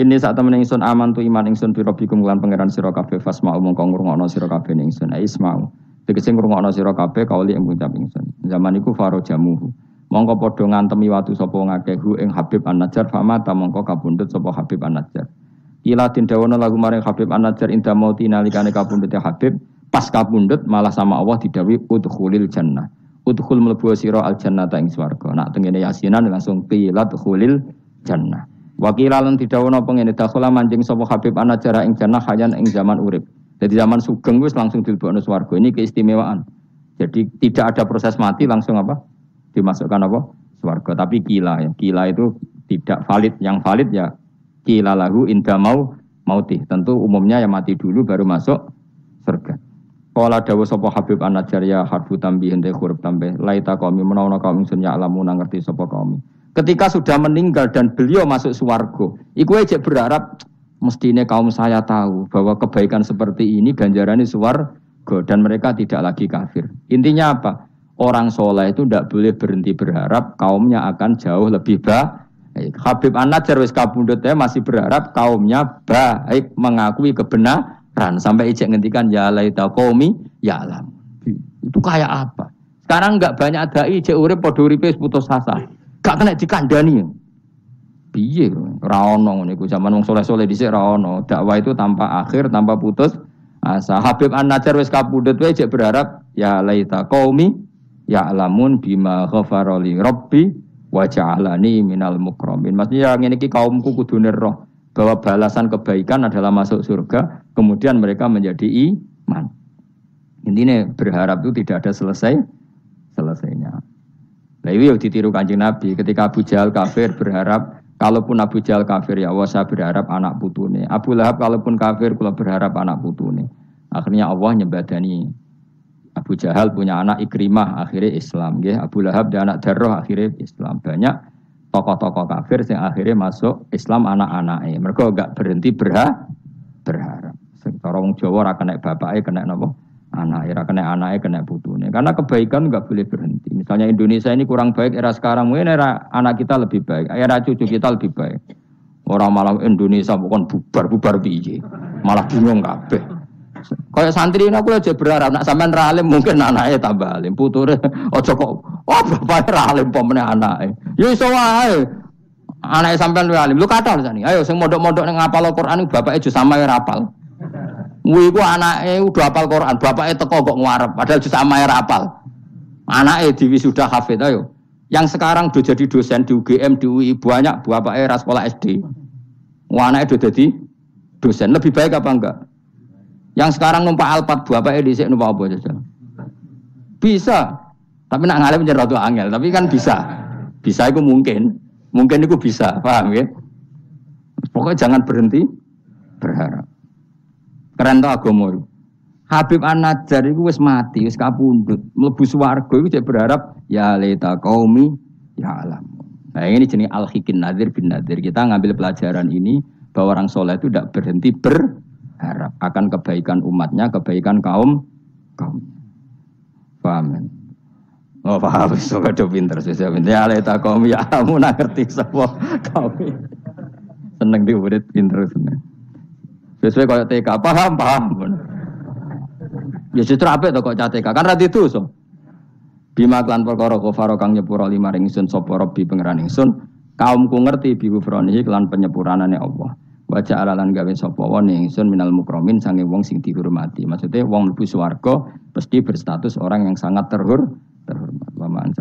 Ini saat temen ingsun aman tu iman ingsun biro bikum lan pangeran sira kabeh fasma umum kang ngrungokno sira kabeh ingsun ismau. Tegese ngrungokno sira kabeh kauli ing ngucap ingsun. Zaman iku faro jamuhu. Mongko padha ngantemi watu sapa ngakehu ing Habib An-Najjar fama ta mongko kabundut sapa Habib An-Najjar. Ila tindawono lagu maring Habib An-Najjar inda mauti nalikane kabundut Habib Pas kapundut malah sama Allah didawi udkhulil jannah. Udkhul mlebu sira al jannata ing swarga. Nak tengene yasinan langsung qilat khulil jannah. Wakila lan didhawuhna pengene dakhala manjing sapa Habib anajara ing jannah hayan ing zaman urip. Jadi zaman sugeng wis langsung dilebokno swarga. Ini keistimewaan. Jadi tidak ada proses mati langsung apa? Dimasukkan apa? Swarga. Tapi kila ya. Kila itu tidak valid. Yang valid ya kila lahu inda mau mauti. Tentu umumnya yang mati dulu baru masuk surga. Kala dawa sapa Habib An-Najjar ya harfu tambih hente huruf tambah laita kami menawa kaum ingsun ya alamu ngerti kami. Ketika sudah meninggal dan beliau masuk swarga, iku aja berharap mestinya kaum saya tahu bahwa kebaikan seperti ini ganjarannya swarga dan mereka tidak lagi kafir. Intinya apa? Orang soleh itu tidak boleh berhenti berharap kaumnya akan jauh lebih baik. Habib An-Najjar wis kabundut masih berharap kaumnya baik mengakui kebenaran sampai ijek ngendikan ya laita qaumi ya alam. Itu kayak apa? Sekarang nggak banyak dai cek urip padha uripe putus asa. Gak kena dikandani. Piye ra ono ngene zaman wong soleh-soleh dhisik ra ono. Dakwah itu tanpa akhir, tanpa putus asa. Habib An-Najjar wis kapundhut wae cek berharap ya laita qaumi ya alamun bima ghafara li rabbi wa ja'alani minal mukramin. Maksudnya ngene iki kaumku kudu roh bahwa balasan kebaikan adalah masuk surga, kemudian mereka menjadi iman. Intinya berharap itu tidak ada selesai selesainya. Nah ini ditiru kanjeng Nabi ketika Abu Jahal kafir berharap kalaupun Abu Jahal kafir ya Allah saya berharap anak putune. Abu Lahab kalaupun kafir kalau berharap anak putune. Akhirnya Allah nyebadani Abu Jahal punya anak Ikrimah akhirnya Islam ya. Abu Lahab dan anak Darroh akhirnya Islam. Banyak tokoh-tokoh kafir yang akhirnya masuk Islam anak-anaknya. Mereka gak berhenti berha berharap. Sekarang Jawa akan naik bapaknya kena nopo anak era kena anaknya kena putune karena kebaikan nggak boleh berhenti misalnya Indonesia ini kurang baik era sekarang mungkin era anak kita lebih baik era cucu kita lebih baik orang malah Indonesia bukan bubar bubar biji malah bingung kabeh kayak santri ini aku aja berharap. Nak sampean ralim mungkin anaknya tambah alim. Puture (laughs) ojo kok oh bapaknya ralim pemene anaknya. Ya iso anaknya sampean alim. Lu kata sani. Ayo sing modok-modok ning ngapal Al-Qur'an bapaknya juga sama ya rapal Wih, ku anaknya udah hafal Quran, bapaknya teko kok ngarep, padahal justru sama ya rapal. Anaknya di sudah hafid, ayo. Yang sekarang udah jadi dosen di UGM, di UI, banyak bapaknya ras sekolah SD. Wah, anaknya udah jadi dosen, lebih baik apa enggak? Yang sekarang numpak alpat, bapaknya di sini numpak apa saja? Bisa, tapi nak ngalim jadi ratu angel, tapi kan bisa. Bisa itu mungkin, mungkin itu bisa, paham ya? Pokoknya jangan berhenti berharap. Keren tuh agama itu. Habib An-Najjar itu wis mati, wis kapundut. Mlebu swarga iku cek berharap ya leta qaumi ya alam. Nah ini jenis al-hikin nadir bin nadir. Kita ngambil pelajaran ini bahwa orang soleh itu tidak berhenti berharap akan kebaikan umatnya, kebaikan kaum kaum. Paham kan? Oh paham, (laughs) so ada pinter sih. Ya leta kaum ya kamu ngerti semua kaum. Seneng diurit pinter seneng. Sesuai kaya TK, paham, paham. Ya justru apa itu kok TK, kan rati itu so. Bima klan perkara kufaro kang nyepuro lima ringsun sopo robi pengeran ingsun. Kaumku ngerti bi kufronihi klan penyepuraannya Allah. Baca alalan gawe sopo wong ingsun minal mukromin sange wong sing dihormati. Maksudnya wong lebih swarga pasti berstatus orang yang sangat terhur terhormat. Waman